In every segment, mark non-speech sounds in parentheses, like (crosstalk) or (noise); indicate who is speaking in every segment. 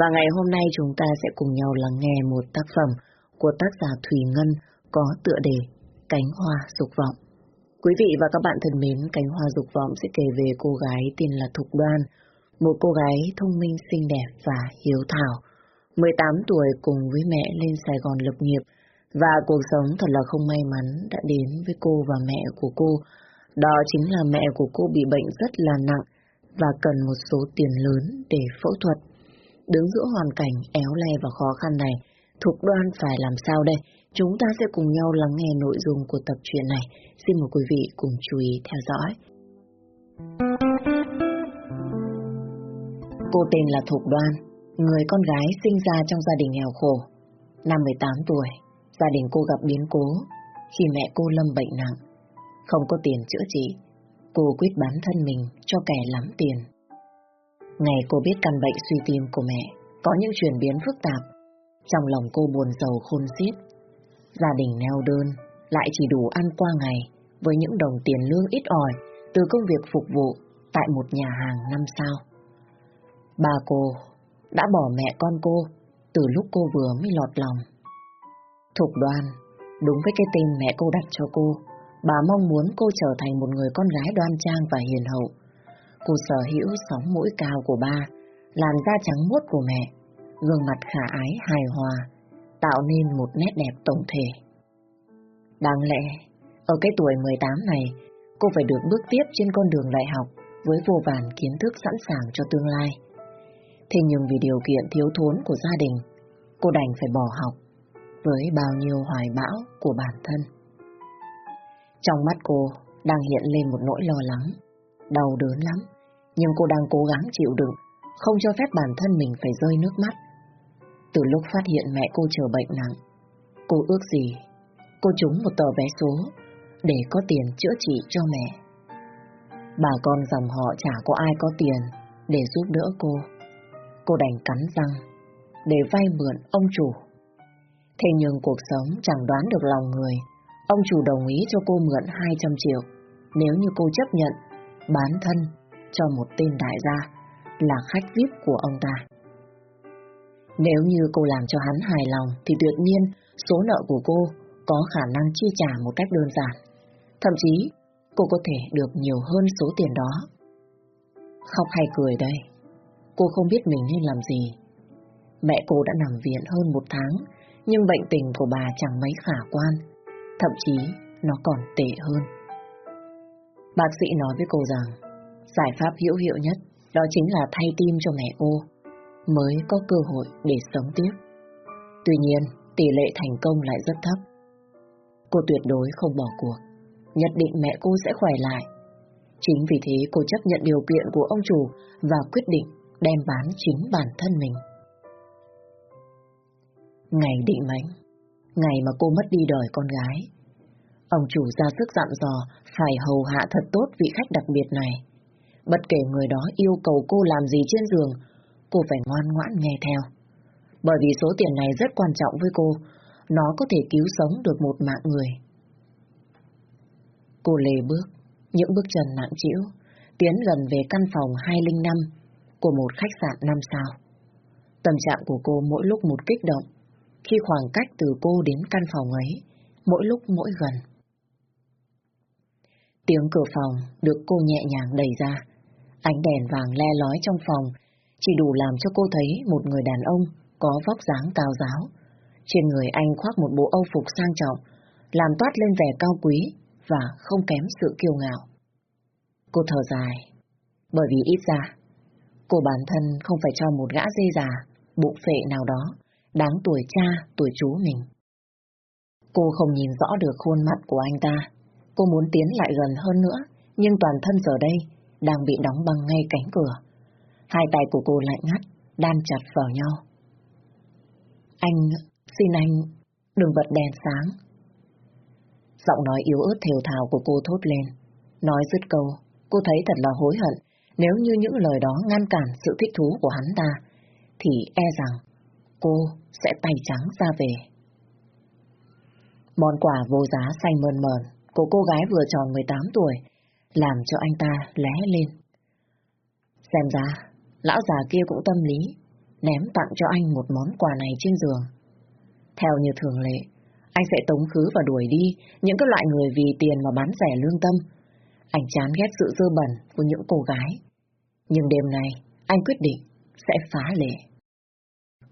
Speaker 1: Và ngày hôm nay chúng ta sẽ cùng nhau lắng nghe một tác phẩm của tác giả Thủy Ngân có tựa đề Cánh Hoa Dục Vọng. Quý vị và các bạn thân mến, Cánh Hoa Dục Vọng sẽ kể về cô gái tên là Thục Đoan, một cô gái thông minh xinh đẹp và hiếu thảo. 18 tuổi cùng với mẹ lên Sài Gòn lập nghiệp và cuộc sống thật là không may mắn đã đến với cô và mẹ của cô. Đó chính là mẹ của cô bị bệnh rất là nặng và cần một số tiền lớn để phẫu thuật. Đứng giữa hoàn cảnh éo le và khó khăn này, Thục Đoan phải làm sao đây? Chúng ta sẽ cùng nhau lắng nghe nội dung của tập truyện này. Xin mời quý vị cùng chú ý theo dõi. Cô tên là Thục Đoan, người con gái sinh ra trong gia đình nghèo khổ. Năm 18 tuổi, gia đình cô gặp biến cố khi mẹ cô lâm bệnh nặng. Không có tiền chữa trị, cô quyết bán thân mình cho kẻ lắm tiền. Ngày cô biết căn bệnh suy tim của mẹ có những chuyển biến phức tạp, trong lòng cô buồn giàu khôn xiết. Gia đình neo đơn, lại chỉ đủ ăn qua ngày với những đồng tiền lương ít ỏi từ công việc phục vụ tại một nhà hàng năm sao. Bà cô đã bỏ mẹ con cô từ lúc cô vừa mới lọt lòng. Thục đoan, đúng với cái tên mẹ cô đặt cho cô, bà mong muốn cô trở thành một người con gái đoan trang và hiền hậu. Cô sở hữu sóng mũi cao của ba, làn da trắng muốt của mẹ, gương mặt khả ái hài hòa, tạo nên một nét đẹp tổng thể. Đáng lẽ, ở cái tuổi 18 này, cô phải được bước tiếp trên con đường đại học với vô vàn kiến thức sẵn sàng cho tương lai. Thế nhưng vì điều kiện thiếu thốn của gia đình, cô đành phải bỏ học với bao nhiêu hoài bão của bản thân. Trong mắt cô đang hiện lên một nỗi lo lắng, đau đớn lắm, nhưng cô đang cố gắng chịu đựng, không cho phép bản thân mình phải rơi nước mắt. Từ lúc phát hiện mẹ cô chờ bệnh nặng, cô ước gì cô trúng một tờ vé số để có tiền chữa trị cho mẹ. Bà con dòng họ chả có ai có tiền để giúp đỡ cô. Cô đành cắn răng để vay mượn ông chủ. Thế nhưng cuộc sống chẳng đoán được lòng người. Ông chủ đồng ý cho cô mượn 200 triệu nếu như cô chấp nhận bán thân cho một tên đại gia là khách VIP của ông ta. Nếu như cô làm cho hắn hài lòng thì tuyệt nhiên số nợ của cô có khả năng chi trả một cách đơn giản. Thậm chí cô có thể được nhiều hơn số tiền đó. Khóc hay cười đây, cô không biết mình nên làm gì. Mẹ cô đã nằm viện hơn một tháng, nhưng bệnh tình của bà chẳng mấy khả quan, thậm chí nó còn tệ hơn. Bác sĩ nói với cô rằng, giải pháp hữu hiệu nhất đó chính là thay tim cho mẹ cô, mới có cơ hội để sống tiếp. Tuy nhiên, tỷ lệ thành công lại rất thấp. Cô tuyệt đối không bỏ cuộc, nhất định mẹ cô sẽ khỏe lại. Chính vì thế cô chấp nhận điều kiện của ông chủ và quyết định đem bán chính bản thân mình. Ngày định mệnh, ngày mà cô mất đi đời con gái. Ông chủ ra sức dặn dò phải hầu hạ thật tốt vị khách đặc biệt này. Bất kể người đó yêu cầu cô làm gì trên giường, cô phải ngoan ngoãn nghe theo. Bởi vì số tiền này rất quan trọng với cô, nó có thể cứu sống được một mạng người. Cô lề bước, những bước chân nặng trĩu, tiến gần về căn phòng 205 của một khách sạn 5 sao. Tâm trạng của cô mỗi lúc một kích động, khi khoảng cách từ cô đến căn phòng ấy, mỗi lúc mỗi gần. Tiếng cửa phòng được cô nhẹ nhàng đẩy ra, ánh đèn vàng le lói trong phòng chỉ đủ làm cho cô thấy một người đàn ông có vóc dáng cao giáo. Trên người anh khoác một bộ âu phục sang trọng, làm toát lên vẻ cao quý và không kém sự kiêu ngạo. Cô thở dài, bởi vì ít ra, cô bản thân không phải cho một gã dê già, bụng phệ nào đó, đáng tuổi cha, tuổi chú mình. Cô không nhìn rõ được khuôn mặt của anh ta. Cô muốn tiến lại gần hơn nữa, nhưng toàn thân giờ đây đang bị đóng băng ngay cánh cửa. Hai tay của cô lạnh ngắt, đan chặt vào nhau. Anh, xin anh, đừng bật đèn sáng. Giọng nói yếu ớt thều thào của cô thốt lên. Nói dứt câu, cô thấy thật là hối hận nếu như những lời đó ngăn cản sự thích thú của hắn ta, thì e rằng cô sẽ tay trắng ra về. Món quà vô giá xanh mơn mờn của cô gái vừa tròn 18 tuổi làm cho anh ta lé lên. Xem ra, lão già kia cũng tâm lý, ném tặng cho anh một món quà này trên giường. Theo như thường lệ, anh sẽ tống khứ và đuổi đi những cái loại người vì tiền mà bán rẻ lương tâm. Anh chán ghét sự dơ bẩn của những cô gái. Nhưng đêm nay, anh quyết định sẽ phá lệ.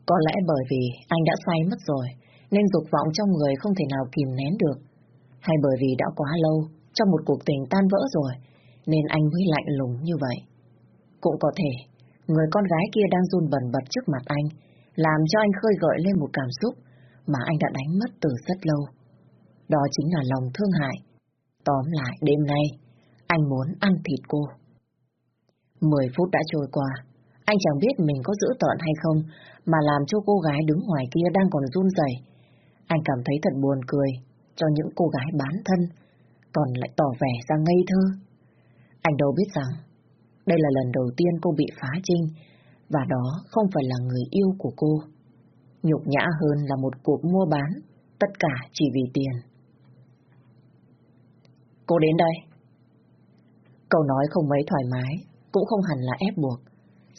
Speaker 1: Có lẽ bởi vì anh đã say mất rồi, nên dục vọng trong người không thể nào kìm nén được. Hay bởi vì đã quá lâu trong một cuộc tình tan vỡ rồi, nên anh mới lạnh lùng như vậy. Cũng có thể, người con gái kia đang run bẩn bật trước mặt anh, làm cho anh khơi gợi lên một cảm xúc mà anh đã đánh mất từ rất lâu. Đó chính là lòng thương hại. Tóm lại, đêm nay, anh muốn ăn thịt cô. Mười phút đã trôi qua, anh chẳng biết mình có giữ tợn hay không, mà làm cho cô gái đứng ngoài kia đang còn run rẩy. Anh cảm thấy thật buồn cười cho những cô gái bán thân, còn lại tỏ vẻ ra ngây thơ. Anh đâu biết rằng, đây là lần đầu tiên cô bị phá trinh, và đó không phải là người yêu của cô. Nhục nhã hơn là một cuộc mua bán, tất cả chỉ vì tiền. Cô đến đây. Câu nói không mấy thoải mái, cũng không hẳn là ép buộc.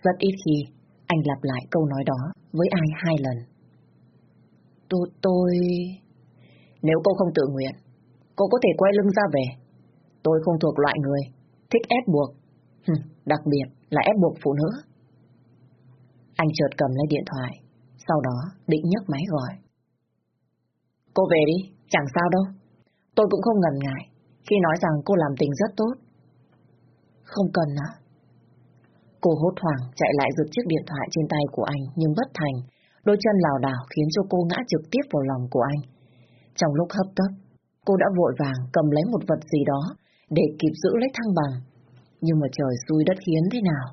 Speaker 1: Rất ít khi anh lặp lại câu nói đó với ai hai lần. Tôi... tôi... Nếu cô không tự nguyện, cô có thể quay lưng ra về. Tôi không thuộc loại người thích ép buộc. đặc biệt là ép buộc phụ nữ. Anh chợt cầm lấy điện thoại, sau đó định nhấc máy gọi. Cô về đi, chẳng sao đâu. Tôi cũng không ngần ngại khi nói rằng cô làm tình rất tốt. Không cần à? Cô hốt hoảng chạy lại giật chiếc điện thoại trên tay của anh nhưng bất thành. Đôi chân lào đảo khiến cho cô ngã trực tiếp vào lòng của anh. Trong lúc hấp tấp, cô đã vội vàng cầm lấy một vật gì đó để kịp giữ lấy thăng bằng. Nhưng mà trời xui đất khiến thế nào,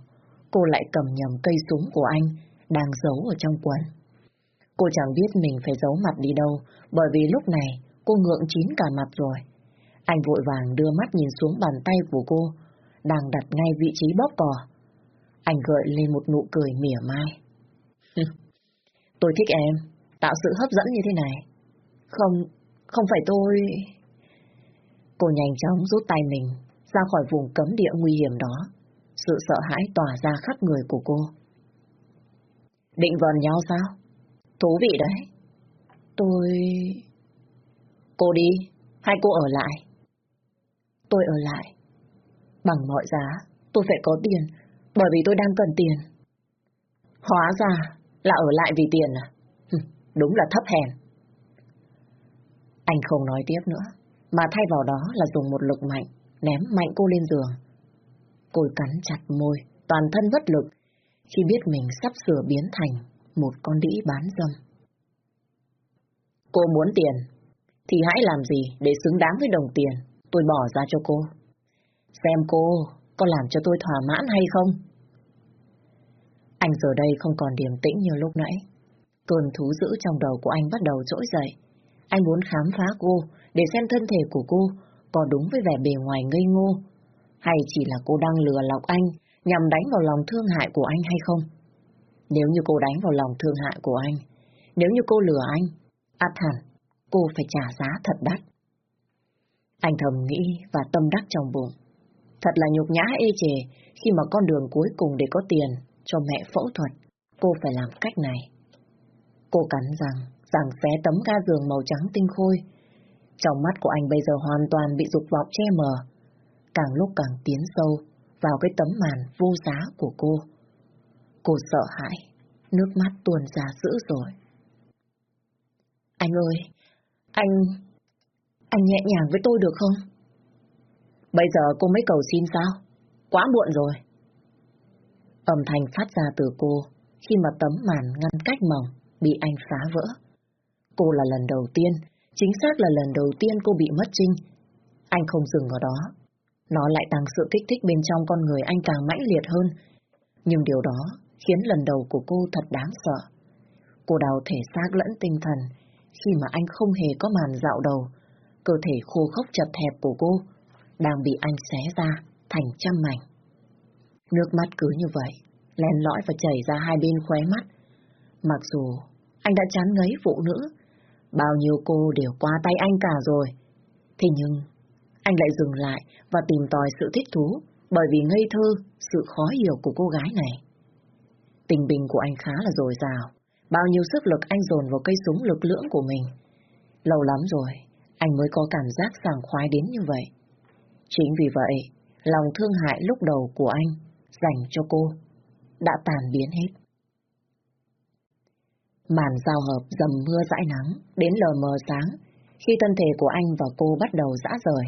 Speaker 1: cô lại cầm nhầm cây súng của anh đang giấu ở trong quần. Cô chẳng biết mình phải giấu mặt đi đâu, bởi vì lúc này cô ngượng chín cả mặt rồi. Anh vội vàng đưa mắt nhìn xuống bàn tay của cô, đang đặt ngay vị trí bóp cò. Anh gợi lên một nụ cười mỉa mai. (laughs) tôi thích em, tạo sự hấp dẫn như thế này. Không, không phải tôi... Cô nhanh chóng rút tay mình ra khỏi vùng cấm địa nguy hiểm đó. Sự sợ hãi tỏa ra khắp người của cô. Định vần nhau sao? Thú vị đấy. Tôi... Cô đi, hay cô ở lại? Tôi ở lại. Bằng mọi giá, tôi phải có tiền, bởi vì tôi đang cần tiền. Hóa ra là ở lại vì tiền à? Đúng là thấp hèn. Anh không nói tiếp nữa, mà thay vào đó là dùng một lực mạnh, ném mạnh cô lên giường. Cô cắn chặt môi, toàn thân bất lực, khi biết mình sắp sửa biến thành một con đĩ bán dâm. Cô muốn tiền, thì hãy làm gì để xứng đáng với đồng tiền tôi bỏ ra cho cô. Xem cô có làm cho tôi thỏa mãn hay không? Anh giờ đây không còn điềm tĩnh như lúc nãy. Cơn thú dữ trong đầu của anh bắt đầu trỗi dậy. Anh muốn khám phá cô để xem thân thể của cô có đúng với vẻ bề ngoài ngây ngô, hay chỉ là cô đang lừa lọc anh nhằm đánh vào lòng thương hại của anh hay không? Nếu như cô đánh vào lòng thương hại của anh, nếu như cô lừa anh, át hẳn cô phải trả giá thật đắt. Anh thầm nghĩ và tâm đắc trong bụng. Thật là nhục nhã ê chề khi mà con đường cuối cùng để có tiền cho mẹ phẫu thuật, cô phải làm cách này. Cô cắn rằng, rằng xé tấm ga giường màu trắng tinh khôi. Trong mắt của anh bây giờ hoàn toàn bị dục vọng che mờ. Càng lúc càng tiến sâu vào cái tấm màn vô giá của cô. Cô sợ hãi, nước mắt tuôn ra dữ rồi. Anh ơi, anh... Anh nhẹ nhàng với tôi được không? Bây giờ cô mới cầu xin sao? Quá muộn rồi. Âm thanh phát ra từ cô khi mà tấm màn ngăn cách mỏng bị anh phá vỡ. Cô là lần đầu tiên, chính xác là lần đầu tiên cô bị mất trinh. Anh không dừng ở đó. Nó lại tăng sự kích thích bên trong con người anh càng mãnh liệt hơn. Nhưng điều đó khiến lần đầu của cô thật đáng sợ. Cô đào thể xác lẫn tinh thần khi mà anh không hề có màn dạo đầu. Cơ thể khô khốc chật hẹp của cô đang bị anh xé ra thành trăm mảnh. Nước mắt cứ như vậy, len lõi và chảy ra hai bên khóe mắt. Mặc dù anh đã chán ngấy phụ nữ, bao nhiêu cô đều qua tay anh cả rồi. Thế nhưng, anh lại dừng lại và tìm tòi sự thích thú bởi vì ngây thơ, sự khó hiểu của cô gái này. Tình bình của anh khá là dồi dào. Bao nhiêu sức lực anh dồn vào cây súng lực lưỡng của mình. Lâu lắm rồi, anh mới có cảm giác sảng khoái đến như vậy. Chính vì vậy, lòng thương hại lúc đầu của anh dành cho cô đã tàn biến hết. Màn giao hợp dầm mưa dãi nắng, đến lờ mờ sáng, khi thân thể của anh và cô bắt đầu dã rời,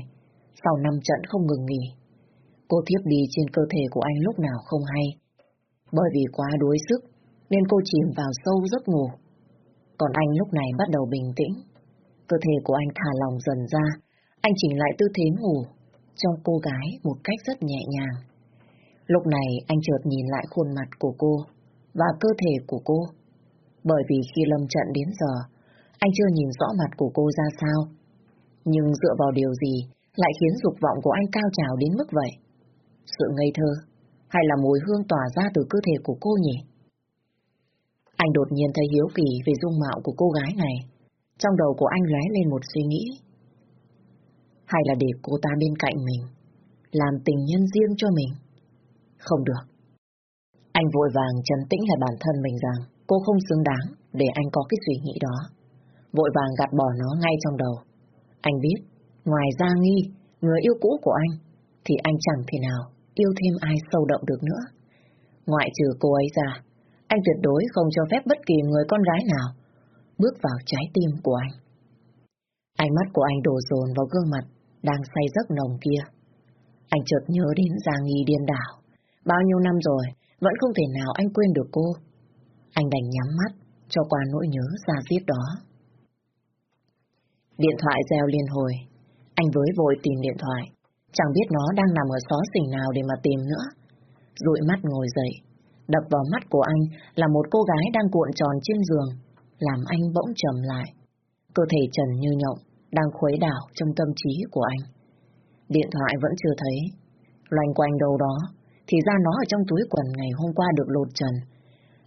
Speaker 1: sau năm trận không ngừng nghỉ. Cô thiếp đi trên cơ thể của anh lúc nào không hay. Bởi vì quá đuối sức, nên cô chìm vào sâu giấc ngủ. Còn anh lúc này bắt đầu bình tĩnh. Cơ thể của anh thả lòng dần ra, anh chỉnh lại tư thế ngủ cho cô gái một cách rất nhẹ nhàng. Lúc này anh chợt nhìn lại khuôn mặt của cô và cơ thể của cô. Bởi vì khi lâm trận đến giờ, anh chưa nhìn rõ mặt của cô ra sao. Nhưng dựa vào điều gì lại khiến dục vọng của anh cao trào đến mức vậy? Sự ngây thơ, hay là mùi hương tỏa ra từ cơ thể của cô nhỉ? Anh đột nhiên thấy hiếu kỳ về dung mạo của cô gái này. Trong đầu của anh lóe lên một suy nghĩ. Hay là để cô ta bên cạnh mình, làm tình nhân riêng cho mình? Không được. Anh vội vàng trấn tĩnh lại bản thân mình rằng cô không xứng đáng để anh có cái suy nghĩ đó. Vội vàng gạt bỏ nó ngay trong đầu. Anh biết, ngoài ra Nghi, người yêu cũ của anh, thì anh chẳng thể nào yêu thêm ai sâu đậm được nữa. Ngoại trừ cô ấy ra, anh tuyệt đối không cho phép bất kỳ người con gái nào bước vào trái tim của anh. Ánh mắt của anh đổ dồn vào gương mặt đang say giấc nồng kia. Anh chợt nhớ đến Giang Nghi điên đảo. Bao nhiêu năm rồi, vẫn không thể nào anh quên được cô. Anh đành nhắm mắt, cho qua nỗi nhớ ra viết đó. Điện thoại reo liên hồi. Anh với vội tìm điện thoại. Chẳng biết nó đang nằm ở xó xỉnh nào để mà tìm nữa. Rụi mắt ngồi dậy. Đập vào mắt của anh là một cô gái đang cuộn tròn trên giường, làm anh bỗng trầm lại. Cơ thể trần như nhộng, đang khuấy đảo trong tâm trí của anh. Điện thoại vẫn chưa thấy. Loanh quanh đâu đó, thì ra nó ở trong túi quần ngày hôm qua được lột trần.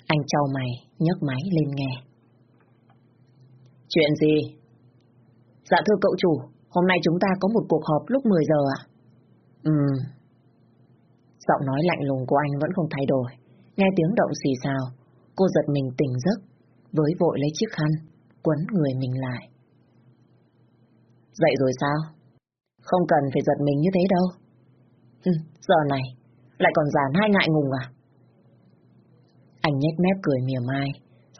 Speaker 1: Anh trao mày, nhấc máy lên nghe. Chuyện gì? Dạ thưa cậu chủ, hôm nay chúng ta có một cuộc họp lúc 10 giờ ạ. Ừm. Giọng nói lạnh lùng của anh vẫn không thay đổi. Nghe tiếng động xì xào, cô giật mình tỉnh giấc, với vội lấy chiếc khăn, quấn người mình lại. Dậy rồi sao? Không cần phải giật mình như thế đâu. Ừ, giờ này, lại còn giàn hai ngại ngùng à? Anh nhếch mép cười mỉa mai,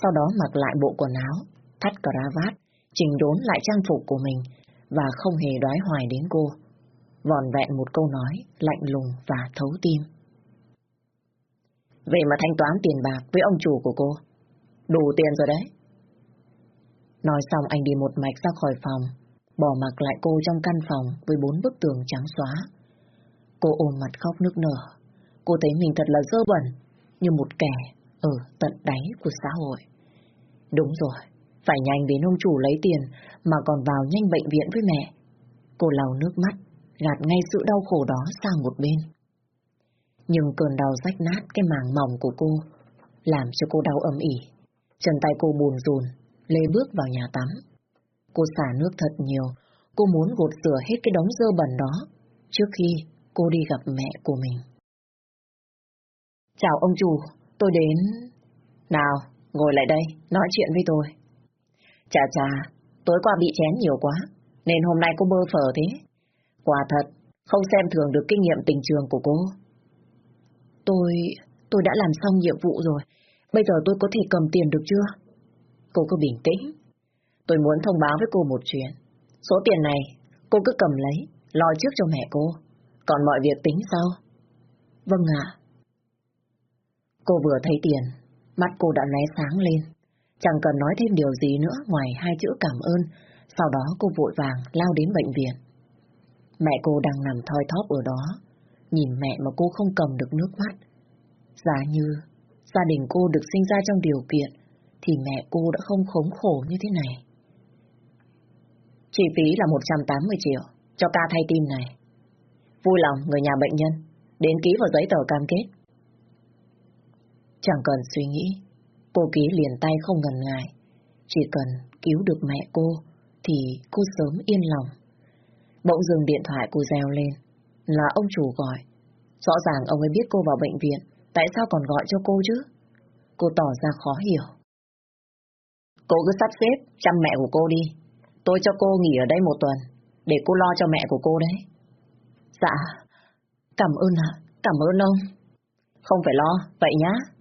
Speaker 1: sau đó mặc lại bộ quần áo, thắt cravat, chỉnh đốn lại trang phục của mình và không hề đoái hoài đến cô. Vòn vẹn một câu nói lạnh lùng và thấu tim. Về mà thanh toán tiền bạc với ông chủ của cô. Đủ tiền rồi đấy. Nói xong anh đi một mạch ra khỏi phòng, bỏ mặc lại cô trong căn phòng với bốn bức tường trắng xóa. Cô ôm mặt khóc nức nở. Cô thấy mình thật là dơ bẩn, như một kẻ ở tận đáy của xã hội. Đúng rồi, phải nhanh đến ông chủ lấy tiền mà còn vào nhanh bệnh viện với mẹ. Cô lau nước mắt, gạt ngay sự đau khổ đó sang một bên. Nhưng cơn đau rách nát cái màng mỏng của cô làm cho cô đau ấm ỉ. Chân tay cô buồn rùn, lê bước vào nhà tắm. Cô xả nước thật nhiều, cô muốn gột rửa hết cái đống dơ bẩn đó trước khi cô đi gặp mẹ của mình. Chào ông chủ, tôi đến... Nào, ngồi lại đây, nói chuyện với tôi. Chà chà, tối qua bị chén nhiều quá, nên hôm nay cô bơ phở thế. Quả thật, không xem thường được kinh nghiệm tình trường của cô. Tôi... tôi đã làm xong nhiệm vụ rồi. Bây giờ tôi có thể cầm tiền được chưa? Cô cứ bình tĩnh. Tôi muốn thông báo với cô một chuyện. Số tiền này, cô cứ cầm lấy, lo trước cho mẹ cô. Còn mọi việc tính sau. Vâng ạ. Cô vừa thấy tiền, mắt cô đã lóe sáng lên. Chẳng cần nói thêm điều gì nữa ngoài hai chữ cảm ơn, sau đó cô vội vàng lao đến bệnh viện. Mẹ cô đang nằm thoi thóp ở đó, nhìn mẹ mà cô không cầm được nước mắt. Giá như gia đình cô được sinh ra trong điều kiện, thì mẹ cô đã không khốn khổ như thế này. Chi phí là 180 triệu cho ca thay tim này. Vui lòng người nhà bệnh nhân đến ký vào giấy tờ cam kết. Chẳng cần suy nghĩ, cô ký liền tay không ngần ngại. Chỉ cần cứu được mẹ cô thì cô sớm yên lòng. Bỗng dừng điện thoại cô reo lên. Là ông chủ gọi. Rõ ràng ông ấy biết cô vào bệnh viện, tại sao còn gọi cho cô chứ? Cô tỏ ra khó hiểu. Cô cứ sắp xếp chăm mẹ của cô đi. Tôi cho cô nghỉ ở đây một tuần, để cô lo cho mẹ của cô đấy. Dạ, cảm ơn ạ, cảm ơn ông. Không phải lo, vậy nhá.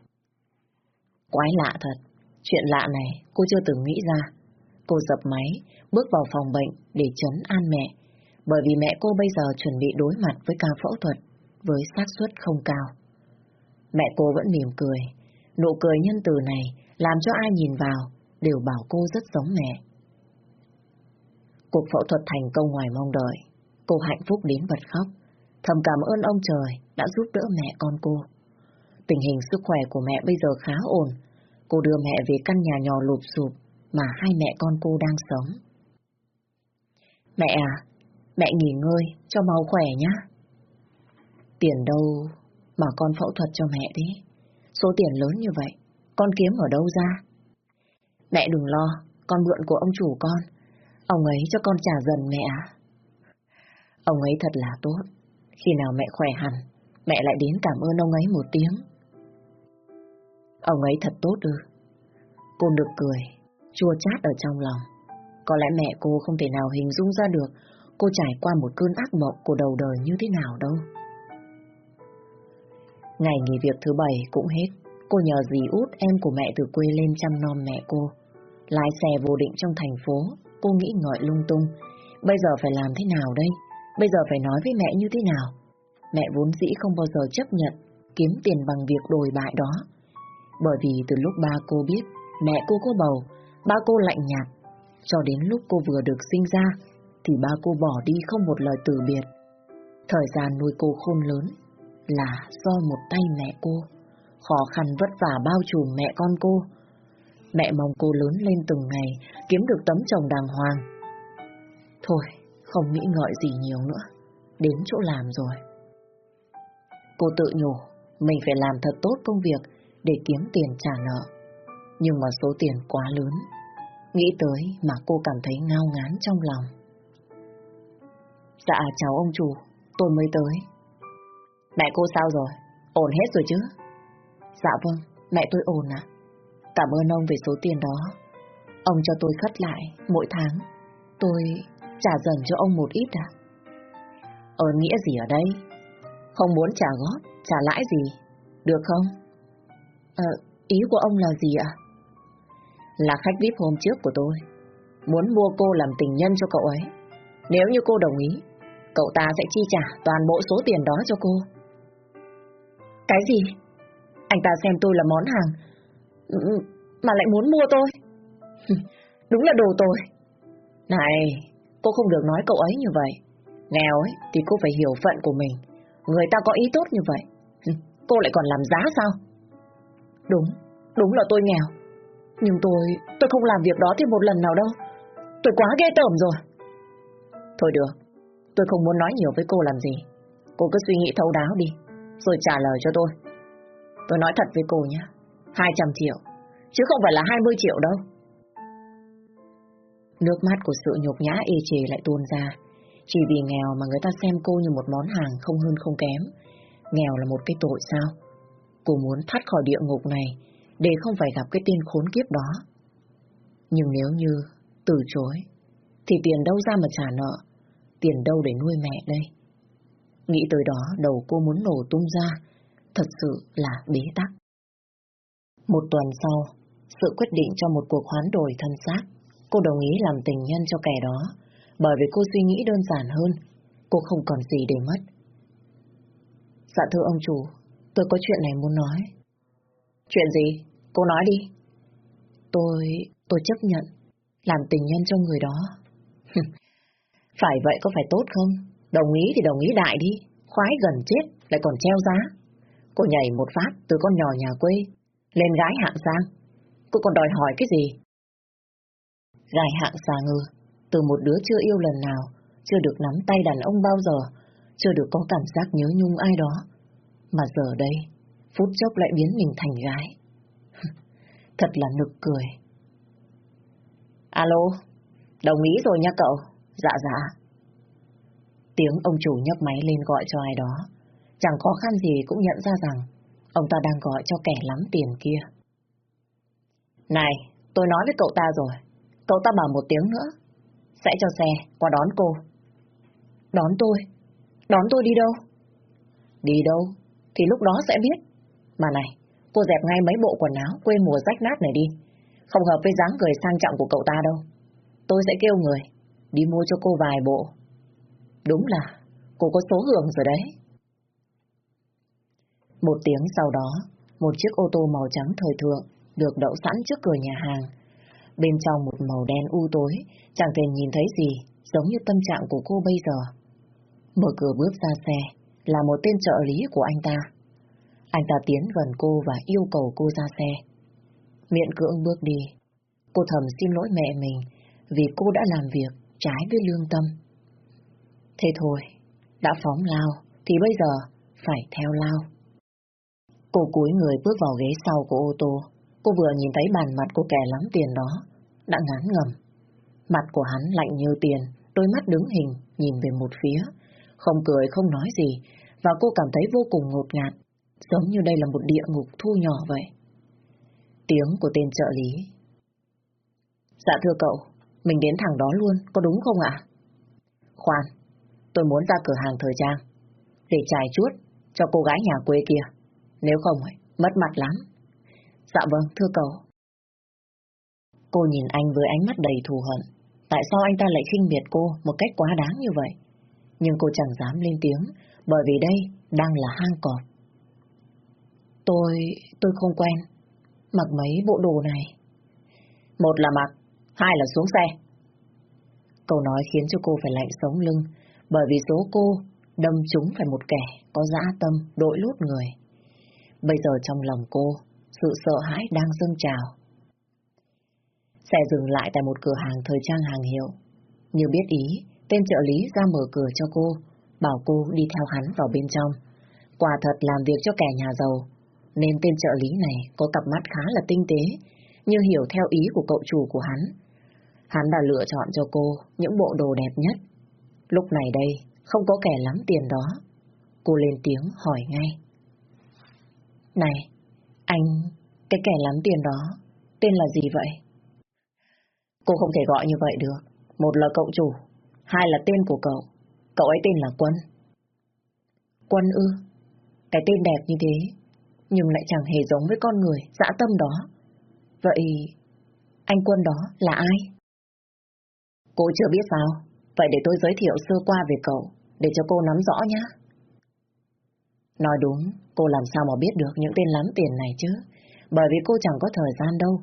Speaker 1: Quái lạ thật, chuyện lạ này cô chưa từng nghĩ ra. Cô dập máy, bước vào phòng bệnh để chấn an mẹ, bởi vì mẹ cô bây giờ chuẩn bị đối mặt với ca phẫu thuật với xác suất không cao. Mẹ cô vẫn mỉm cười, nụ cười nhân từ này làm cho ai nhìn vào đều bảo cô rất giống mẹ. Cuộc phẫu thuật thành công ngoài mong đợi, cô hạnh phúc đến bật khóc, thầm cảm ơn ông trời đã giúp đỡ mẹ con cô. Tình hình sức khỏe của mẹ bây giờ khá ổn, cô đưa mẹ về căn nhà nhỏ lụp sụp mà hai mẹ con cô đang sống. Mẹ à, mẹ nghỉ ngơi cho mau khỏe nhá. Tiền đâu mà con phẫu thuật cho mẹ đi. Số tiền lớn như vậy, con kiếm ở đâu ra? Mẹ đừng lo, con mượn của ông chủ con. Ông ấy cho con trả dần mẹ à? Ông ấy thật là tốt. Khi nào mẹ khỏe hẳn, mẹ lại đến cảm ơn ông ấy một tiếng. Ông ấy thật tốt ư. Cô được cười, chua chát ở trong lòng. Có lẽ mẹ cô không thể nào hình dung ra được cô trải qua một cơn ác mộng của đầu đời như thế nào đâu. Ngày nghỉ việc thứ bảy cũng hết, cô nhờ dì út em của mẹ từ quê lên chăm nom mẹ cô. Lái xe vô định trong thành phố, cô nghĩ ngợi lung tung. Bây giờ phải làm thế nào đây? Bây giờ phải nói với mẹ như thế nào? Mẹ vốn dĩ không bao giờ chấp nhận kiếm tiền bằng việc đồi bại đó. Bởi vì từ lúc ba cô biết mẹ cô có bầu, ba cô lạnh nhạt. Cho đến lúc cô vừa được sinh ra, thì ba cô bỏ đi không một lời từ biệt. Thời gian nuôi cô khôn lớn là do một tay mẹ cô, khó khăn vất vả bao trùm mẹ con cô. Mẹ mong cô lớn lên từng ngày, kiếm được tấm chồng đàng hoàng. Thôi, không nghĩ ngợi gì nhiều nữa, đến chỗ làm rồi. Cô tự nhủ, mình phải làm thật tốt công việc để kiếm tiền trả nợ. Nhưng mà số tiền quá lớn, nghĩ tới mà cô cảm thấy ngao ngán trong lòng. Dạ chào ông chủ, tôi mới tới. Mẹ cô sao rồi? Ổn hết rồi chứ? Dạ vâng, mẹ tôi ổn ạ. Cảm ơn ông về số tiền đó. Ông cho tôi khất lại mỗi tháng. Tôi trả dần cho ông một ít à? Ở nghĩa gì ở đây? Không muốn trả góp, trả lãi gì? Được không? Ờ, ý của ông là gì ạ? Là khách VIP hôm trước của tôi. Muốn mua cô làm tình nhân cho cậu ấy. Nếu như cô đồng ý, cậu ta sẽ chi trả toàn bộ số tiền đó cho cô. Cái gì? Anh ta xem tôi là món hàng, ừ, mà lại muốn mua tôi. Đúng là đồ tôi. Này, cô không được nói cậu ấy như vậy. Nghèo ấy thì cô phải hiểu phận của mình. Người ta có ý tốt như vậy. Cô lại còn làm giá sao? Đúng, đúng là tôi nghèo. Nhưng tôi, tôi không làm việc đó thêm một lần nào đâu. Tôi quá ghê tởm rồi. Thôi được, tôi không muốn nói nhiều với cô làm gì. Cô cứ suy nghĩ thấu đáo đi, rồi trả lời cho tôi. Tôi nói thật với cô nhé, 200 triệu, chứ không phải là 20 triệu đâu. Nước mắt của sự nhục nhã ê chề lại tuôn ra. Chỉ vì nghèo mà người ta xem cô như một món hàng không hơn không kém. Nghèo là một cái tội sao? Cô muốn thoát khỏi địa ngục này để không phải gặp cái tên khốn kiếp đó. Nhưng nếu như từ chối, thì tiền đâu ra mà trả nợ, tiền đâu để nuôi mẹ đây. Nghĩ tới đó đầu cô muốn nổ tung ra, thật sự là bế tắc. Một tuần sau, sự quyết định cho một cuộc hoán đổi thân xác, cô đồng ý làm tình nhân cho kẻ đó, bởi vì cô suy nghĩ đơn giản hơn, cô không còn gì để mất. Dạ thưa ông chủ, tôi có chuyện này muốn nói. Chuyện gì? Cô nói đi. Tôi, tôi chấp nhận làm tình nhân cho người đó. phải vậy có phải tốt không? Đồng ý thì đồng ý đại đi. Khoái gần chết, lại còn treo giá. Cô nhảy một phát từ con nhỏ nhà quê, lên gái hạng sang. Cô còn đòi hỏi cái gì? Gái hạng sang ư, từ một đứa chưa yêu lần nào, chưa được nắm tay đàn ông bao giờ, chưa được có cảm giác nhớ nhung ai đó. Mà giờ đây, phút chốc lại biến mình thành gái. (laughs) Thật là nực cười. Alo, đồng ý rồi nha cậu. Dạ dạ. Tiếng ông chủ nhấc máy lên gọi cho ai đó. Chẳng khó khăn gì cũng nhận ra rằng ông ta đang gọi cho kẻ lắm tiền kia. Này, tôi nói với cậu ta rồi. Cậu ta bảo một tiếng nữa. Sẽ cho xe qua đón cô. Đón tôi? Đón tôi đi đâu? Đi đâu? Thì lúc đó sẽ biết. Mà này, cô dẹp ngay mấy bộ quần áo quê mùa rách nát này đi. Không hợp với dáng người sang trọng của cậu ta đâu. Tôi sẽ kêu người đi mua cho cô vài bộ. Đúng là cô có số hưởng rồi đấy. Một tiếng sau đó, một chiếc ô tô màu trắng thời thượng được đậu sẵn trước cửa nhà hàng. Bên trong một màu đen u tối, chẳng thể nhìn thấy gì, giống như tâm trạng của cô bây giờ. Mở cửa bước ra xe, là một tên trợ lý của anh ta. Anh ta tiến gần cô và yêu cầu cô ra xe. Miệng cưỡng bước đi. Cô thầm xin lỗi mẹ mình vì cô đã làm việc trái với lương tâm. Thế thôi, đã phóng lao thì bây giờ phải theo lao. Cô cúi người bước vào ghế sau của ô tô. Cô vừa nhìn thấy bàn mặt của kẻ lắm tiền đó, đã ngán ngầm. Mặt của hắn lạnh như tiền, đôi mắt đứng hình, nhìn về một phía. Không cười, không nói gì, và cô cảm thấy vô cùng ngột ngạt, giống như đây là một địa ngục thu nhỏ vậy. Tiếng của tên trợ lý. Dạ thưa cậu, mình đến thẳng đó luôn, có đúng không ạ? Khoan, tôi muốn ra cửa hàng thời trang, để trải chuốt cho cô gái nhà quê kia. Nếu không, mất mặt lắm. Dạ vâng, thưa cậu. Cô nhìn anh với ánh mắt đầy thù hận. Tại sao anh ta lại khinh biệt cô một cách quá đáng như vậy? Nhưng cô chẳng dám lên tiếng, bởi vì đây đang là hang cọp. Tôi... tôi không quen. Mặc mấy bộ đồ này. Một là mặc, hai là xuống xe. Câu nói khiến cho cô phải lạnh sống lưng, bởi vì số cô đâm trúng phải một kẻ có dã tâm, đội lốt người. Bây giờ trong lòng cô, sự sợ hãi đang dâng trào. Xe dừng lại tại một cửa hàng thời trang hàng hiệu. Như biết ý, tên trợ lý ra mở cửa cho cô, bảo cô đi theo hắn vào bên trong. Quả thật làm việc cho kẻ nhà giàu, nên tên trợ lý này có cặp mắt khá là tinh tế, như hiểu theo ý của cậu chủ của hắn. Hắn đã lựa chọn cho cô những bộ đồ đẹp nhất. Lúc này đây, không có kẻ lắm tiền đó. Cô lên tiếng hỏi ngay. Này, anh, cái kẻ lắm tiền đó, tên là gì vậy? Cô không thể gọi như vậy được. Một là cậu chủ, hai là tên của cậu. Cậu ấy tên là Quân. Quân ư? Cái tên đẹp như thế, nhưng lại chẳng hề giống với con người, dã tâm đó. Vậy, anh Quân đó là ai? Cô chưa biết sao? Vậy để tôi giới thiệu sơ qua về cậu, để cho cô nắm rõ nhé. Nói đúng, cô làm sao mà biết được những tên lắm tiền này chứ? Bởi vì cô chẳng có thời gian đâu,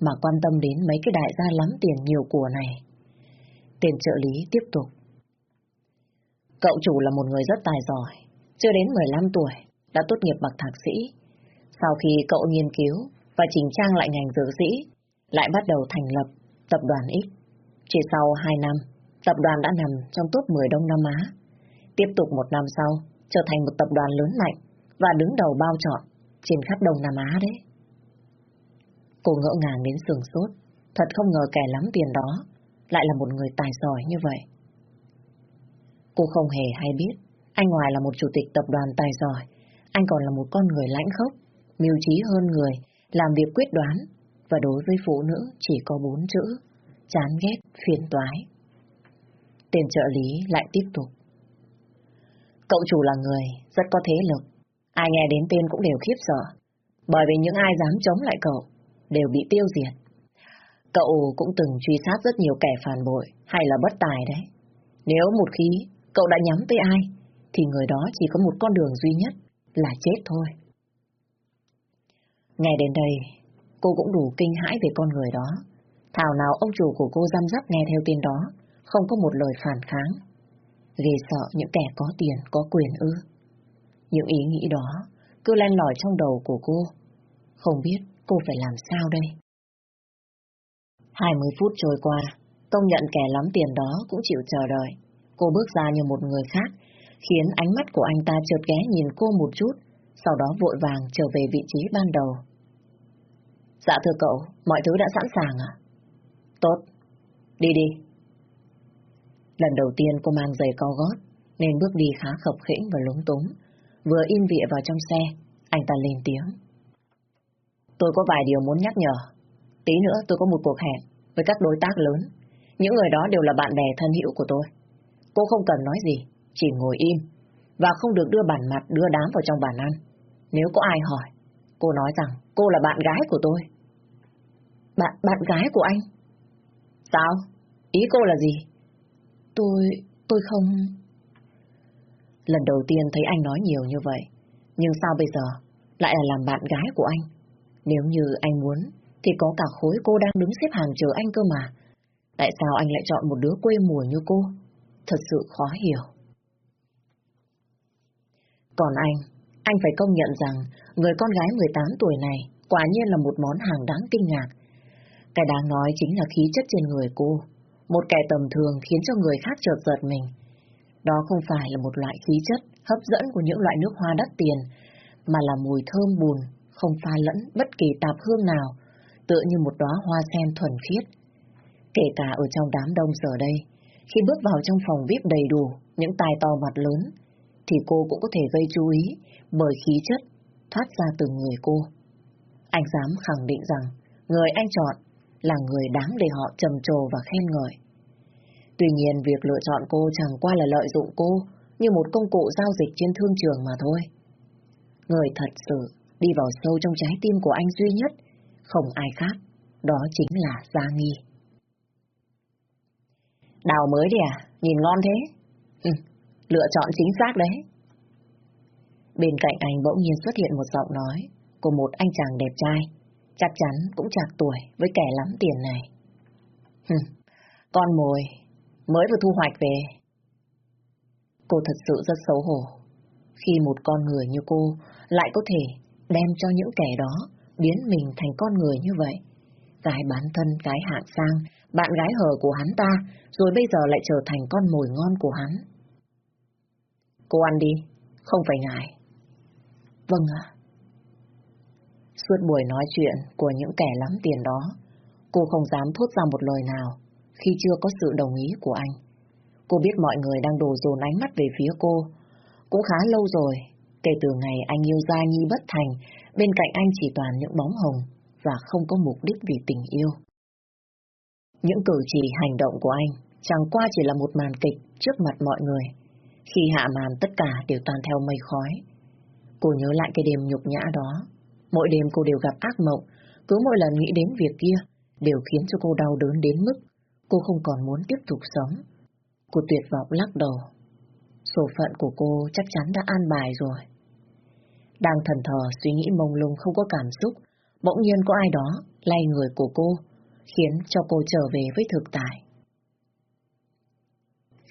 Speaker 1: mà quan tâm đến mấy cái đại gia lắm tiền nhiều của này. Tên trợ lý tiếp tục. Cậu chủ là một người rất tài giỏi, chưa đến 15 tuổi, đã tốt nghiệp bậc thạc sĩ. Sau khi cậu nghiên cứu và chỉnh trang lại ngành dược sĩ, lại bắt đầu thành lập tập đoàn X. Chỉ sau 2 năm, tập đoàn đã nằm trong top 10 Đông Nam Á. Tiếp tục một năm sau, trở thành một tập đoàn lớn mạnh và đứng đầu bao trọn trên khắp Đông Nam Á đấy. Cô ngỡ ngàng đến sườn sốt, thật không ngờ kẻ lắm tiền đó lại là một người tài giỏi như vậy. Cô không hề hay biết, anh ngoài là một chủ tịch tập đoàn tài giỏi, anh còn là một con người lãnh khốc, mưu trí hơn người, làm việc quyết đoán, và đối với phụ nữ chỉ có bốn chữ, chán ghét, phiền toái. Tên trợ lý lại tiếp tục. Cậu chủ là người rất có thế lực, ai nghe đến tên cũng đều khiếp sợ, bởi vì những ai dám chống lại cậu đều bị tiêu diệt. Cậu cũng từng truy sát rất nhiều kẻ phản bội hay là bất tài đấy. Nếu một khi cậu đã nhắm tới ai, thì người đó chỉ có một con đường duy nhất là chết thôi. Nghe đến đây, cô cũng đủ kinh hãi về con người đó. Thảo nào ông chủ của cô giam giáp nghe theo tin đó, không có một lời phản kháng. Ghê sợ những kẻ có tiền, có quyền ư. Những ý nghĩ đó cứ len lỏi trong đầu của cô. Không biết cô phải làm sao đây? 20 phút trôi qua, công nhận kẻ lắm tiền đó cũng chịu chờ đợi. Cô bước ra như một người khác, khiến ánh mắt của anh ta chợt ghé nhìn cô một chút, sau đó vội vàng trở về vị trí ban đầu. Dạ thưa cậu, mọi thứ đã sẵn sàng à? Tốt, đi đi. Lần đầu tiên cô mang giày cao gót, nên bước đi khá khập khĩnh và lúng túng. Vừa in vịa vào trong xe, anh ta lên tiếng. Tôi có vài điều muốn nhắc nhở. Tí nữa tôi có một cuộc hẹn với các đối tác lớn. Những người đó đều là bạn bè thân hữu của tôi. Cô không cần nói gì, chỉ ngồi im. Và không được đưa bản mặt đưa đám vào trong bàn ăn. Nếu có ai hỏi, cô nói rằng cô là bạn gái của tôi. Bạn, bạn gái của anh? Sao? Ý cô là gì? Tôi, tôi không... Lần đầu tiên thấy anh nói nhiều như vậy. Nhưng sao bây giờ lại là làm bạn gái của anh? Nếu như anh muốn, thì có cả khối cô đang đứng xếp hàng chờ anh cơ mà. Tại sao anh lại chọn một đứa quê mùa như cô? Thật sự khó hiểu. Còn anh, anh phải công nhận rằng người con gái 18 tuổi này quả nhiên là một món hàng đáng kinh ngạc. Cái đáng nói chính là khí chất trên người cô. Một kẻ tầm thường khiến cho người khác chợt giật mình. Đó không phải là một loại khí chất hấp dẫn của những loại nước hoa đắt tiền, mà là mùi thơm bùn, không pha lẫn bất kỳ tạp hương nào, tựa như một đóa hoa sen thuần khiết. Kể cả ở trong đám đông giờ đây, khi bước vào trong phòng VIP đầy đủ những tài to mặt lớn, thì cô cũng có thể gây chú ý bởi khí chất thoát ra từ người cô. Anh dám khẳng định rằng người anh chọn là người đáng để họ trầm trồ và khen ngợi. Tuy nhiên, việc lựa chọn cô chẳng qua là lợi dụng cô như một công cụ giao dịch trên thương trường mà thôi. Người thật sự đi vào sâu trong trái tim của anh duy nhất, không ai khác, đó chính là Gia Nghi. Đào mới đi à? Nhìn ngon thế? Ừ, lựa chọn chính xác đấy. Bên cạnh anh bỗng nhiên xuất hiện một giọng nói của một anh chàng đẹp trai, chắc chắn cũng chạc tuổi với kẻ lắm tiền này. Hừ, con mồi, mới vừa thu hoạch về. Cô thật sự rất xấu hổ khi một con người như cô lại có thể đem cho những kẻ đó biến mình thành con người như vậy. cái bán thân, cái hạng sang, bạn gái hờ của hắn ta, rồi bây giờ lại trở thành con mồi ngon của hắn. Cô ăn đi, không phải ngại. Vâng ạ. Suốt buổi nói chuyện của những kẻ lắm tiền đó, cô không dám thốt ra một lời nào khi chưa có sự đồng ý của anh. Cô biết mọi người đang đổ dồn ánh mắt về phía cô. Cũng khá lâu rồi, kể từ ngày anh yêu Gia Nhi bất thành, bên cạnh anh chỉ toàn những bóng hồng và không có mục đích vì tình yêu. Những cử chỉ hành động của anh chẳng qua chỉ là một màn kịch trước mặt mọi người. Khi hạ màn tất cả đều tan theo mây khói. Cô nhớ lại cái đêm nhục nhã đó. Mỗi đêm cô đều gặp ác mộng, cứ mỗi lần nghĩ đến việc kia đều khiến cho cô đau đớn đến mức cô không còn muốn tiếp tục sống. Cô tuyệt vọng lắc đầu. Số phận của cô chắc chắn đã an bài rồi. Đang thần thờ suy nghĩ mông lung không có cảm xúc, bỗng nhiên có ai đó lay người của cô, khiến cho cô trở về với thực tại.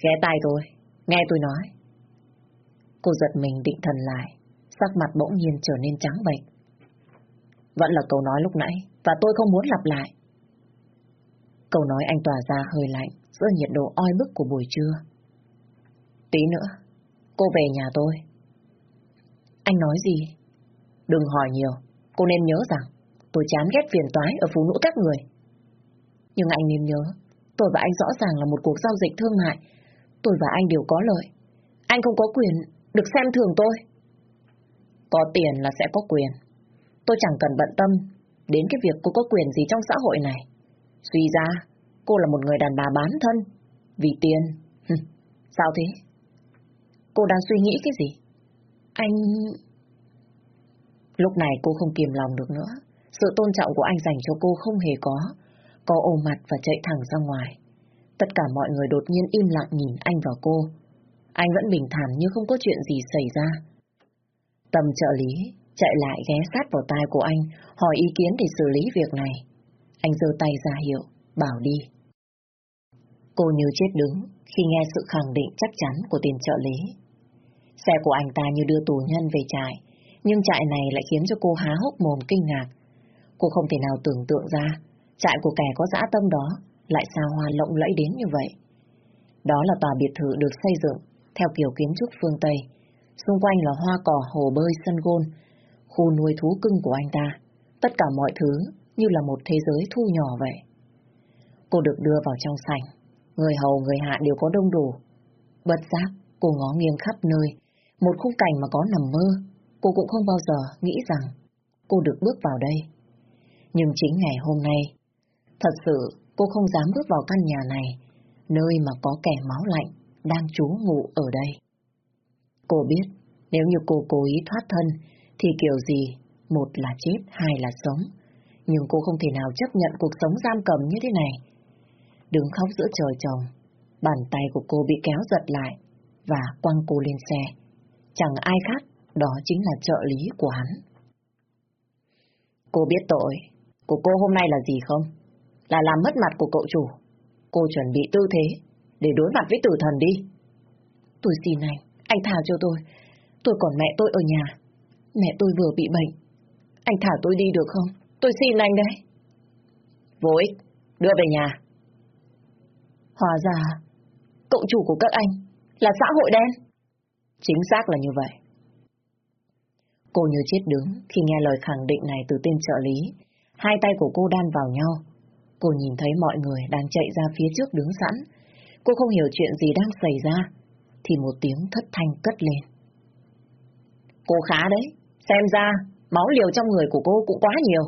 Speaker 1: Ghé tai tôi, nghe tôi nói. Cô giật mình định thần lại, sắc mặt bỗng nhiên trở nên trắng bệch. Vẫn là câu nói lúc nãy, và tôi không muốn lặp lại. Câu nói anh tỏa ra hơi lạnh giữa nhiệt độ oi bức của buổi trưa. Tí nữa, cô về nhà tôi. Anh nói gì? Đừng hỏi nhiều, cô nên nhớ rằng tôi chán ghét phiền toái ở phụ nữ các người. Nhưng anh nên nhớ, tôi và anh rõ ràng là một cuộc giao dịch thương mại. Tôi và anh đều có lợi. Anh không có quyền được xem thường tôi. Có tiền là sẽ có quyền. Tôi chẳng cần bận tâm đến cái việc cô có quyền gì trong xã hội này. Suy ra, cô là một người đàn bà bán thân. Vì tiền. Sao thế? Cô đang suy nghĩ cái gì? Anh... Lúc này cô không kiềm lòng được nữa. Sự tôn trọng của anh dành cho cô không hề có. Cô ôm mặt và chạy thẳng ra ngoài. Tất cả mọi người đột nhiên im lặng nhìn anh và cô. Anh vẫn bình thản như không có chuyện gì xảy ra. Tầm trợ lý chạy lại ghé sát vào tai của anh, hỏi ý kiến để xử lý việc này. Anh giơ tay ra hiệu, bảo đi. Cô như chết đứng khi nghe sự khẳng định chắc chắn của tiền trợ lý. Xe của anh ta như đưa tù nhân về trại, nhưng trại này lại khiến cho cô há hốc mồm kinh ngạc. Cô không thể nào tưởng tượng ra, trại của kẻ có dã tâm đó lại xa hoa lộng lẫy đến như vậy. Đó là tòa biệt thự được xây dựng theo kiểu kiến trúc phương Tây. Xung quanh là hoa cỏ, hồ bơi, sân gôn, khu nuôi thú cưng của anh ta. Tất cả mọi thứ như là một thế giới thu nhỏ vậy. Cô được đưa vào trong sảnh. Người hầu, người hạ đều có đông đủ. Bất giác, cô ngó nghiêng khắp nơi. Một khung cảnh mà có nằm mơ, cô cũng không bao giờ nghĩ rằng cô được bước vào đây. Nhưng chính ngày hôm nay, Thật sự, cô không dám bước vào căn nhà này, nơi mà có kẻ máu lạnh đang trú ngụ ở đây. Cô biết, nếu như cô cố ý thoát thân, thì kiểu gì, một là chết, hai là sống. Nhưng cô không thể nào chấp nhận cuộc sống giam cầm như thế này. Đứng khóc giữa trời trồng, bàn tay của cô bị kéo giật lại và quăng cô lên xe. Chẳng ai khác, đó chính là trợ lý của hắn. Cô biết tội của cô hôm nay là gì không? Là làm mất mặt của cậu chủ. Cô chuẩn bị tư thế để đối mặt với tử thần đi. Tôi xin anh, anh thả cho tôi. Tôi còn mẹ tôi ở nhà. Mẹ tôi vừa bị bệnh. Anh thả tôi đi được không? Tôi xin anh đấy. Vô ích, đưa về nhà. Hóa ra, cậu chủ của các anh là xã hội đen. Chính xác là như vậy. Cô như chết đứng khi nghe lời khẳng định này từ tên trợ lý. Hai tay của cô đan vào nhau. Cô nhìn thấy mọi người đang chạy ra phía trước đứng sẵn. Cô không hiểu chuyện gì đang xảy ra. Thì một tiếng thất thanh cất lên. Cô khá đấy. Xem ra, máu liều trong người của cô cũng quá nhiều.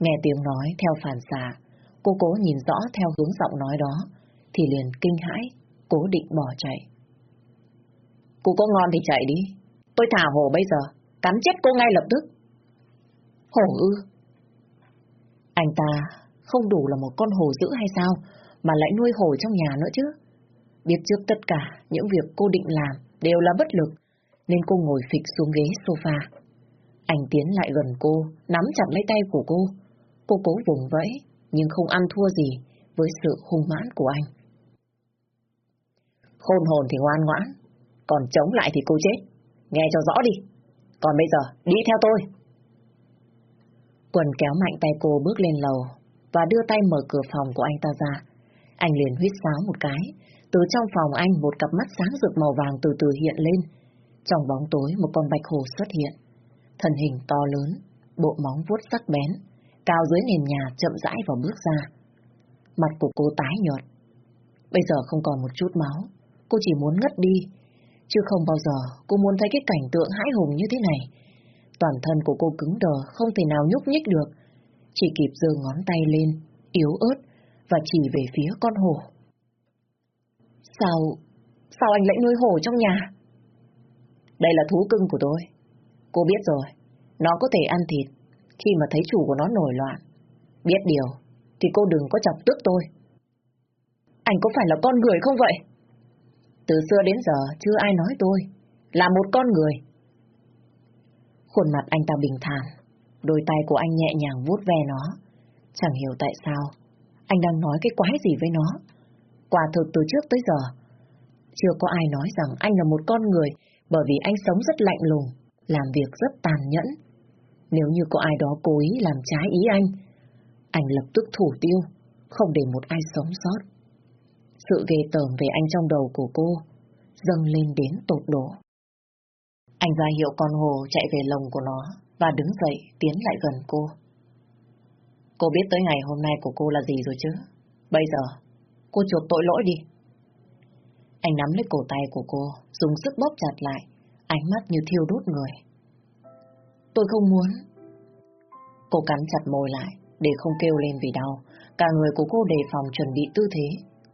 Speaker 1: Nghe tiếng nói theo phản xạ, cô cố nhìn rõ theo hướng giọng nói đó, thì liền kinh hãi, cố định bỏ chạy. Cô có ngon thì chạy đi, tôi thả hồ bây giờ, cắn chết cô ngay lập tức. Hổ ư? Anh ta không đủ là một con hồ dữ hay sao, mà lại nuôi hổ trong nhà nữa chứ? Biết trước tất cả những việc cô định làm đều là bất lực, nên cô ngồi phịch xuống ghế sofa. Anh tiến lại gần cô, nắm chặt lấy tay của cô. Cô cố vùng vẫy, nhưng không ăn thua gì với sự hung mãn của anh. Khôn hồn thì ngoan ngoãn, còn chống lại thì cô chết. Nghe cho rõ đi. Còn bây giờ, đi theo tôi. Quần kéo mạnh tay cô bước lên lầu và đưa tay mở cửa phòng của anh ta ra. Anh liền huyết sáo một cái. Từ trong phòng anh một cặp mắt sáng rực màu vàng từ từ hiện lên. Trong bóng tối một con bạch hồ xuất hiện. Thân hình to lớn, bộ móng vuốt sắc bén, cao dưới nền nhà chậm rãi vào bước ra. Mặt của cô tái nhợt. Bây giờ không còn một chút máu, cô chỉ muốn ngất đi. Chứ không bao giờ cô muốn thấy cái cảnh tượng hãi hùng như thế này. Toàn thân của cô cứng đờ, không thể nào nhúc nhích được. Chỉ kịp giơ ngón tay lên, yếu ớt, và chỉ về phía con hổ. Sao, sao anh lại nuôi hổ trong nhà? Đây là thú cưng của tôi. Cô biết rồi, nó có thể ăn thịt khi mà thấy chủ của nó nổi loạn. Biết điều, thì cô đừng có chọc tức tôi. Anh có phải là con người không vậy? Từ xưa đến giờ chưa ai nói tôi là một con người. Khuôn mặt anh ta bình thản, đôi tay của anh nhẹ nhàng vuốt ve nó. Chẳng hiểu tại sao, anh đang nói cái quái gì với nó. Quả thực từ trước tới giờ, chưa có ai nói rằng anh là một con người bởi vì anh sống rất lạnh lùng, làm việc rất tàn nhẫn. Nếu như có ai đó cố ý làm trái ý anh, anh lập tức thủ tiêu, không để một ai sống sót. Sự ghê tởm về anh trong đầu của cô dâng lên đến tột độ. Anh ra hiệu con hồ chạy về lồng của nó và đứng dậy tiến lại gần cô. Cô biết tới ngày hôm nay của cô là gì rồi chứ? Bây giờ, cô chuộc tội lỗi đi. Anh nắm lấy cổ tay của cô, dùng sức bóp chặt lại, ánh mắt như thiêu đốt người. Tôi không muốn. Cô cắn chặt môi lại, để không kêu lên vì đau. Cả người của cô đề phòng chuẩn bị tư thế,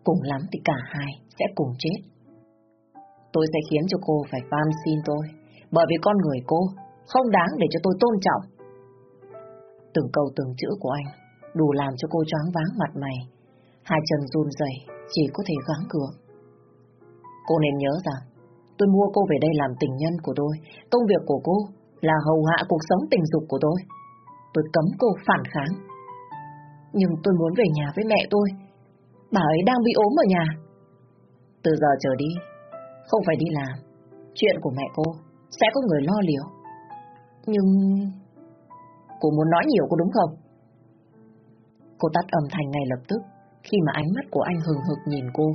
Speaker 1: cùng lắm thì cả hai sẽ cùng chết. Tôi sẽ khiến cho cô phải van xin tôi, bởi vì con người cô không đáng để cho tôi tôn trọng. Từng câu từng chữ của anh đủ làm cho cô choáng váng mặt mày. Hai chân run rẩy chỉ có thể gắng cường. Cô nên nhớ rằng, tôi mua cô về đây làm tình nhân của tôi. Công việc của cô là hầu hạ cuộc sống tình dục của tôi. Tôi cấm cô phản kháng. Nhưng tôi muốn về nhà với mẹ tôi. Bà ấy đang bị ốm ở nhà. Từ giờ trở đi, không phải đi làm. Chuyện của mẹ cô sẽ có người lo liệu. Nhưng... Cô muốn nói nhiều có đúng không? Cô tắt âm thanh ngay lập tức khi mà ánh mắt của anh hừng hực nhìn cô.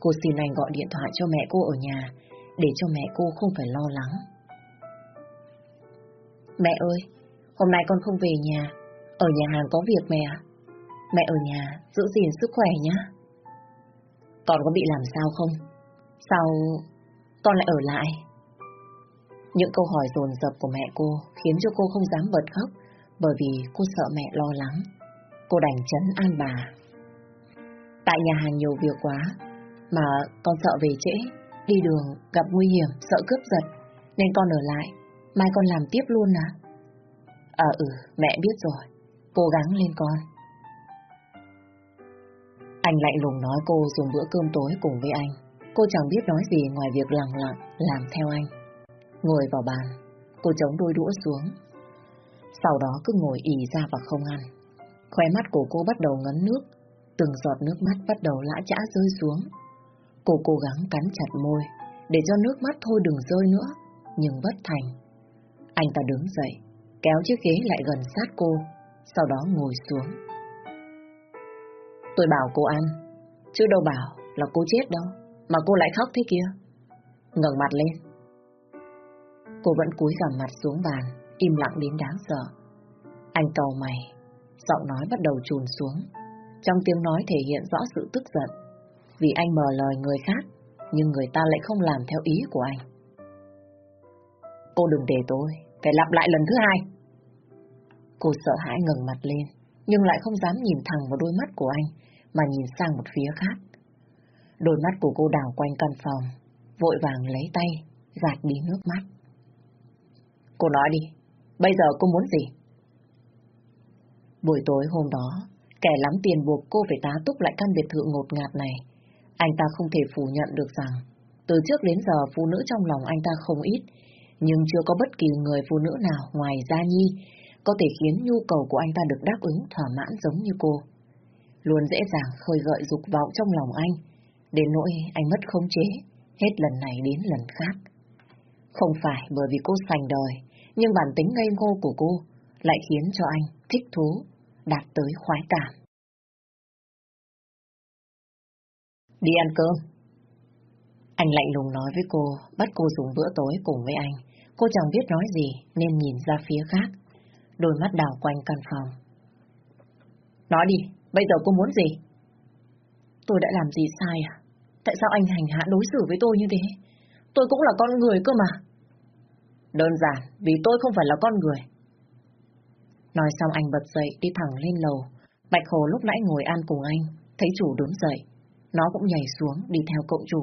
Speaker 1: Cô xin anh gọi điện thoại cho mẹ cô ở nhà để cho mẹ cô không phải lo lắng. Mẹ ơi, hôm nay con không về nhà. Ở nhà hàng có việc mẹ Mẹ ở nhà, giữ gìn sức khỏe nhé. Con có bị làm sao không? Sao con lại ở lại? Những câu hỏi dồn dập của mẹ cô khiến cho cô không dám bật khóc bởi vì cô sợ mẹ lo lắng. Cô đành chấn an bà. Tại nhà hàng nhiều việc quá, mà con sợ về trễ, đi đường gặp nguy hiểm, sợ cướp giật, nên con ở lại, mai con làm tiếp luôn à? À ừ, mẹ biết rồi, cố gắng lên con. Anh lạnh lùng nói cô dùng bữa cơm tối cùng với anh. Cô chẳng biết nói gì ngoài việc lặng lặng làm theo anh. Ngồi vào bàn, cô chống đôi đũa xuống. Sau đó cứ ngồi ỉ ra và không ăn. Khóe mắt của cô bắt đầu ngấn nước, từng giọt nước mắt bắt đầu lã chã rơi xuống. Cô cố gắng cắn chặt môi, để cho nước mắt thôi đừng rơi nữa, nhưng bất thành. Anh ta đứng dậy, kéo chiếc ghế lại gần sát cô, sau đó ngồi xuống. Tôi bảo cô ăn, chứ đâu bảo là cô chết đâu, mà cô lại khóc thế kia. ngẩng mặt lên. Cô vẫn cúi gằm mặt xuống bàn, im lặng đến đáng sợ. Anh cầu mày, giọng nói bắt đầu trùn xuống. Trong tiếng nói thể hiện rõ sự tức giận, vì anh mở lời người khác, nhưng người ta lại không làm theo ý của anh. Cô đừng để tôi, phải lặp lại lần thứ hai. Cô sợ hãi ngẩng mặt lên, nhưng lại không dám nhìn thẳng vào đôi mắt của anh, mà nhìn sang một phía khác. Đôi mắt của cô đảo quanh căn phòng, vội vàng lấy tay, gạt đi nước mắt. Cô nói đi, bây giờ cô muốn gì? Buổi tối hôm đó, kẻ lắm tiền buộc cô phải tá túc lại căn biệt thự ngột ngạt này. Anh ta không thể phủ nhận được rằng, từ trước đến giờ phụ nữ trong lòng anh ta không ít, nhưng chưa có bất kỳ người phụ nữ nào ngoài Gia Nhi có thể khiến nhu cầu của anh ta được đáp ứng thỏa mãn giống như cô. Luôn dễ dàng khơi gợi dục vọng trong lòng anh, đến nỗi anh mất khống chế, hết lần này đến lần khác. Không phải bởi vì cô sành đời, nhưng bản tính ngây ngô của cô lại khiến cho anh thích thú, đạt tới khoái cảm. Đi ăn cơm. Anh lạnh lùng nói với cô, bắt cô dùng bữa tối cùng với anh. Cô chẳng biết nói gì nên nhìn ra phía khác, đôi mắt đảo quanh căn phòng. Nói đi, bây giờ cô muốn gì? Tôi đã làm gì sai à? Tại sao anh hành hạ đối xử với tôi như thế? Tôi cũng là con người cơ mà. Đơn giản, vì tôi không phải là con người. Nói xong anh bật dậy đi thẳng lên lầu. Bạch Hồ lúc nãy ngồi ăn cùng anh, thấy chủ đứng dậy. Nó cũng nhảy xuống đi theo cậu chủ.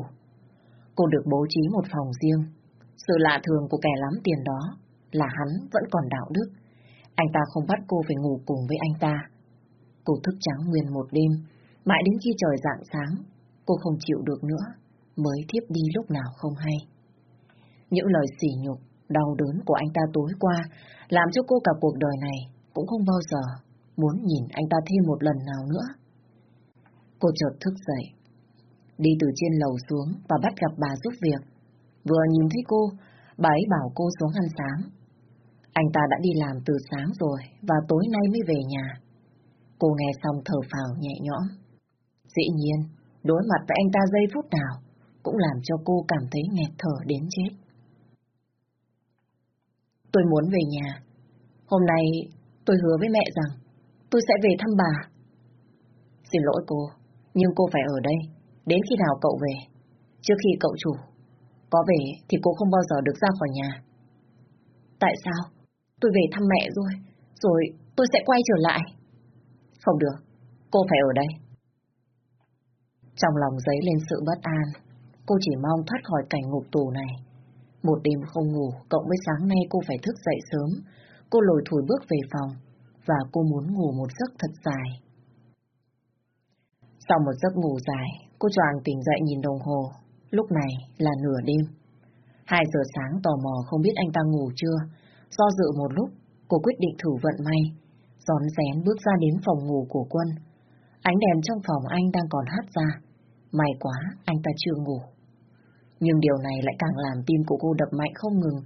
Speaker 1: Cô được bố trí một phòng riêng. Sự lạ thường của kẻ lắm tiền đó là hắn vẫn còn đạo đức. Anh ta không bắt cô phải ngủ cùng với anh ta. Cô thức trắng nguyên một đêm, mãi đến khi trời rạng sáng, cô không chịu được nữa, mới thiếp đi lúc nào không hay. Những lời sỉ nhục, đau đớn của anh ta tối qua làm cho cô cả cuộc đời này cũng không bao giờ muốn nhìn anh ta thêm một lần nào nữa. Cô chợt thức dậy, đi từ trên lầu xuống và bắt gặp bà giúp việc. Vừa nhìn thấy cô, bà ấy bảo cô xuống ăn sáng. Anh ta đã đi làm từ sáng rồi và tối nay mới về nhà. Cô nghe xong thở phào nhẹ nhõm. Dĩ nhiên, đối mặt với anh ta giây phút nào cũng làm cho cô cảm thấy nghẹt thở đến chết. Tôi muốn về nhà. Hôm nay tôi hứa với mẹ rằng tôi sẽ về thăm bà. Xin lỗi cô, nhưng cô phải ở đây, đến khi nào cậu về. Trước khi cậu chủ có về thì cô không bao giờ được ra khỏi nhà. Tại sao? Tôi về thăm mẹ rồi, rồi tôi sẽ quay trở lại. Không được, cô phải ở đây. Trong lòng giấy lên sự bất an, cô chỉ mong thoát khỏi cảnh ngục tù này. Một đêm không ngủ, cộng với sáng nay cô phải thức dậy sớm. Cô lồi thủi bước về phòng, và cô muốn ngủ một giấc thật dài. Sau một giấc ngủ dài, cô choàng tỉnh dậy nhìn đồng hồ. Lúc này là nửa đêm. Hai giờ sáng tò mò không biết anh ta ngủ chưa. Do dự một lúc, cô quyết định thử vận may. Gión rén bước ra đến phòng ngủ của quân. Ánh đèn trong phòng anh đang còn hắt ra. May quá, anh ta chưa ngủ. Nhưng điều này lại càng làm tim của cô đập mạnh không ngừng.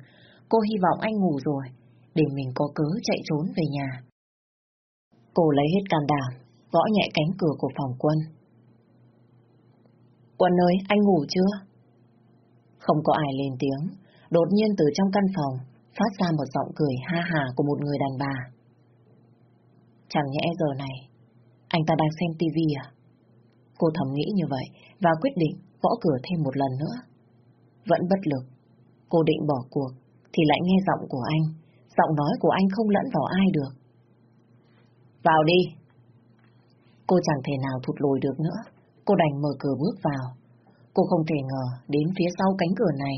Speaker 1: Cô hy vọng anh ngủ rồi, để mình có cớ chạy trốn về nhà. Cô lấy hết can đảm, gõ nhẹ cánh cửa của phòng quân. Quân ơi, anh ngủ chưa? Không có ai lên tiếng, đột nhiên từ trong căn phòng phát ra một giọng cười ha hà của một người đàn bà. Chẳng nhẽ giờ này, anh ta đang xem tivi à? Cô thầm nghĩ như vậy và quyết định gõ cửa thêm một lần nữa. Vẫn bất lực, cô định bỏ cuộc thì lại nghe giọng của anh, giọng nói của anh không lẫn vào ai được. Vào đi. Cô chẳng thể nào thụt lùi được nữa. Cô đành mở cửa bước vào. Cô không thể ngờ đến phía sau cánh cửa này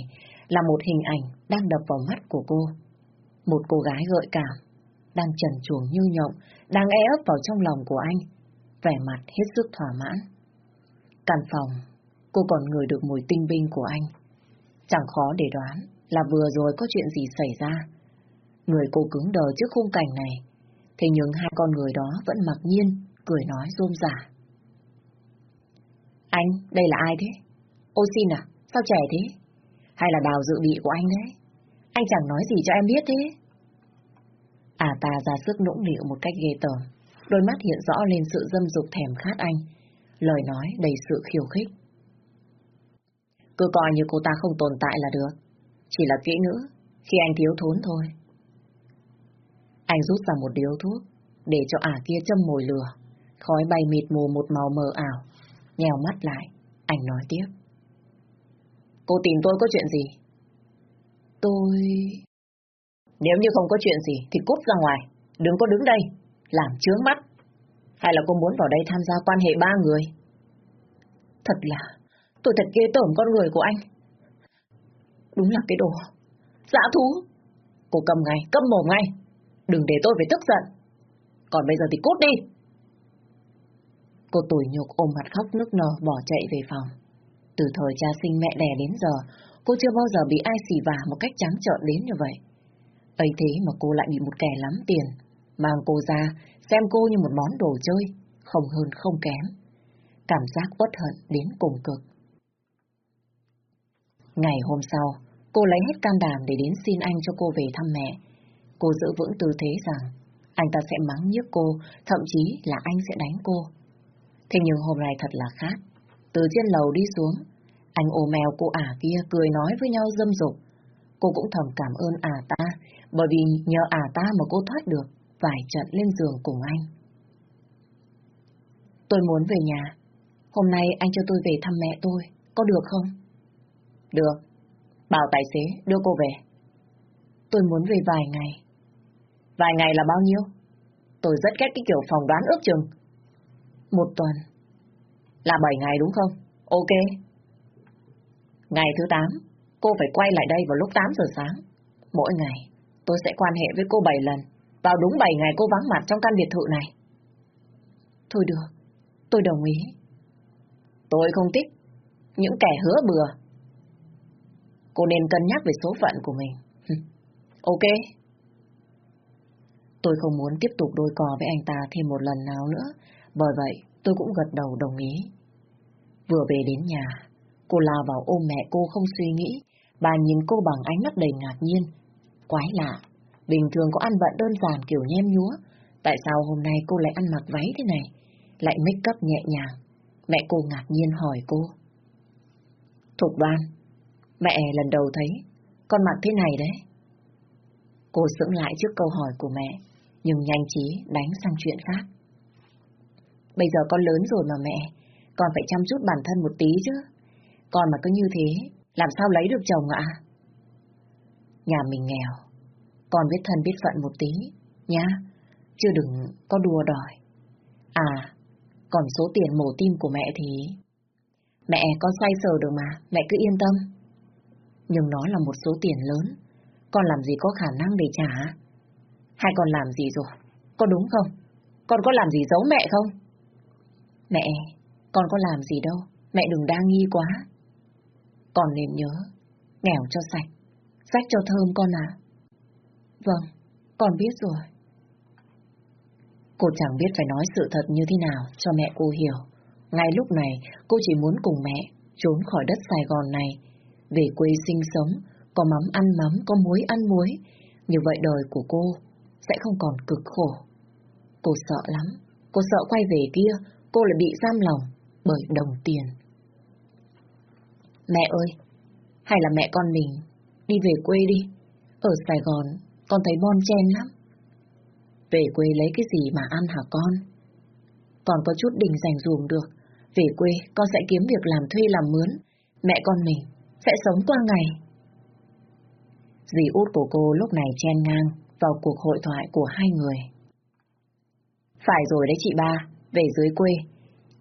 Speaker 1: là một hình ảnh đang đập vào mắt của cô. Một cô gái gợi cảm, đang trần chuồng như nhộng, đang e ấp vào trong lòng của anh, vẻ mặt hết sức thỏa mãn. Căn phòng, cô còn ngửi được mùi tinh binh của anh. Chẳng khó để đoán là vừa rồi có chuyện gì xảy ra. Người cô cứng đờ trước khung cảnh này, thế nhưng hai con người đó vẫn mặc nhiên, cười nói rôm rả. Anh, đây là ai thế? Ô xin à, sao trẻ thế? Hay là đào dự bị của anh đấy? Anh chẳng nói gì cho em biết thế. À ta ra sức nũng nịu một cách ghê tởm, đôi mắt hiện rõ lên sự dâm dục thèm khát anh, lời nói đầy sự khiêu khích. Cứ coi như cô ta không tồn tại là được, chỉ là kỹ nữ, khi anh thiếu thốn thôi. Anh rút ra một điếu thuốc, để cho ả kia châm mồi lửa, khói bay mịt mù một màu mờ ảo, nhèo mắt lại, anh nói tiếp. Cô tìm tôi có chuyện gì? Tôi... Nếu như không có chuyện gì thì cút ra ngoài, đừng có đứng đây, làm chướng mắt. Hay là cô muốn vào đây tham gia quan hệ ba người? Thật là, tôi thật ghê tởm con người của anh. Đúng là cái đồ, dã thú. Cô cầm ngay, cầm mồm ngay, đừng để tôi phải tức giận. Còn bây giờ thì cút đi. Cô tủi nhục ôm mặt khóc nức nở bỏ chạy về phòng. Từ thời cha sinh mẹ đẻ đến giờ, cô chưa bao giờ bị ai xỉ vả một cách trắng trợn đến như vậy. ấy thế mà cô lại bị một kẻ lắm tiền, mang cô ra, xem cô như một món đồ chơi, không hơn không kém. Cảm giác uất hận đến cùng cực. Ngày hôm sau, cô lấy hết can đảm để đến xin anh cho cô về thăm mẹ. Cô giữ vững tư thế rằng anh ta sẽ mắng nhiếc cô, thậm chí là anh sẽ đánh cô. Thế nhưng hôm nay thật là khác. Từ trên lầu đi xuống, anh ôm mèo cô ả kia cười nói với nhau dâm dục. Cô cũng thầm cảm ơn ả ta, bởi vì nhờ ả ta mà cô thoát được vài trận lên giường cùng anh. Tôi muốn về nhà. Hôm nay anh cho tôi về thăm mẹ tôi, có được không? Được. Bảo tài xế đưa cô về. Tôi muốn về vài ngày. Vài ngày là bao nhiêu? Tôi rất ghét cái kiểu phòng đoán ước chừng. Một tuần. Là bảy ngày đúng không? Ok. Ngày thứ tám, cô phải quay lại đây vào lúc 8 giờ sáng. Mỗi ngày, tôi sẽ quan hệ với cô 7 lần, vào đúng 7 ngày cô vắng mặt trong căn biệt thự này. Thôi được, tôi đồng ý. Tôi không thích những kẻ hứa bừa. Cô nên cân nhắc về số phận của mình. ok. Tôi không muốn tiếp tục đôi cò với anh ta thêm một lần nào nữa, bởi vậy tôi cũng gật đầu đồng ý. Vừa về đến nhà, cô lao vào ôm mẹ cô không suy nghĩ, bà nhìn cô bằng ánh mắt đầy ngạc nhiên. Quái lạ, bình thường có ăn vận đơn giản kiểu nhem nhúa, tại sao hôm nay cô lại ăn mặc váy thế này, lại make up nhẹ nhàng. Mẹ cô ngạc nhiên hỏi cô. Thục đoan, mẹ lần đầu thấy con mặc thế này đấy. Cô sững lại trước câu hỏi của mẹ, nhưng nhanh trí đánh sang chuyện khác. Bây giờ con lớn rồi mà mẹ, con phải chăm chút bản thân một tí chứ. Con mà cứ như thế, làm sao lấy được chồng ạ? Nhà mình nghèo, con biết thân biết phận một tí, nhá, chứ đừng có đùa đòi. À, còn số tiền mổ tim của mẹ thì... Mẹ con xoay sờ được mà, mẹ cứ yên tâm. Nhưng nó là một số tiền lớn, con làm gì có khả năng để trả? Hay con làm gì rồi? Có đúng không? Con có làm gì giấu mẹ không? Mẹ, con có làm gì đâu, mẹ đừng đa nghi quá. Con nên nhớ, nghèo cho sạch, rách cho thơm con à. Vâng, con biết rồi. Cô chẳng biết phải nói sự thật như thế nào cho mẹ cô hiểu. Ngay lúc này, cô chỉ muốn cùng mẹ trốn khỏi đất Sài Gòn này, về quê sinh sống, có mắm ăn mắm, có muối ăn muối. Như vậy đời của cô sẽ không còn cực khổ. Cô sợ lắm, cô sợ quay về kia, cô lại bị giam lòng bởi đồng tiền. Mẹ ơi, hay là mẹ con mình đi về quê đi. Ở Sài Gòn, con thấy bon chen lắm. Về quê lấy cái gì mà ăn hả con? Còn có chút đình dành dùm được. Về quê, con sẽ kiếm việc làm thuê làm mướn. Mẹ con mình sẽ sống qua ngày. Dì út của cô lúc này chen ngang vào cuộc hội thoại của hai người. Phải rồi đấy chị ba, về dưới quê,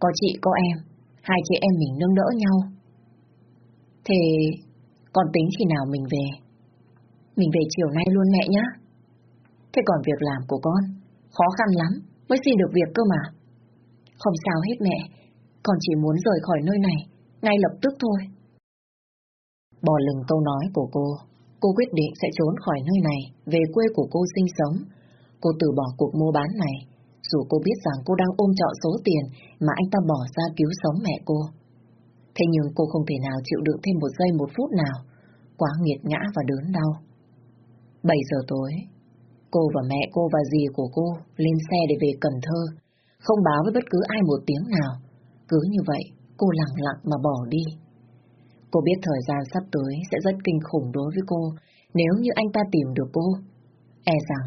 Speaker 1: có chị có em, hai chị em mình nâng đỡ nhau. Thế con tính khi nào mình về? Mình về chiều nay luôn mẹ nhá. Thế còn việc làm của con, khó khăn lắm, mới xin được việc cơ mà. Không sao hết mẹ, con chỉ muốn rời khỏi nơi này, ngay lập tức thôi. Bỏ lừng câu nói của cô, cô quyết định sẽ trốn khỏi nơi này, về quê của cô sinh sống. Cô từ bỏ cuộc mua bán này, dù cô biết rằng cô đang ôm trọn số tiền mà anh ta bỏ ra cứu sống mẹ cô. Thế nhưng cô không thể nào chịu đựng thêm một giây một phút nào, quá nghiệt ngã và đớn đau. 7 giờ tối, cô và mẹ cô và dì của cô lên xe để về Cần Thơ, không báo với bất cứ ai một tiếng nào. Cứ như vậy, cô lặng lặng mà bỏ đi. Cô biết thời gian sắp tới sẽ rất kinh khủng đối với cô nếu như anh ta tìm được cô. E rằng,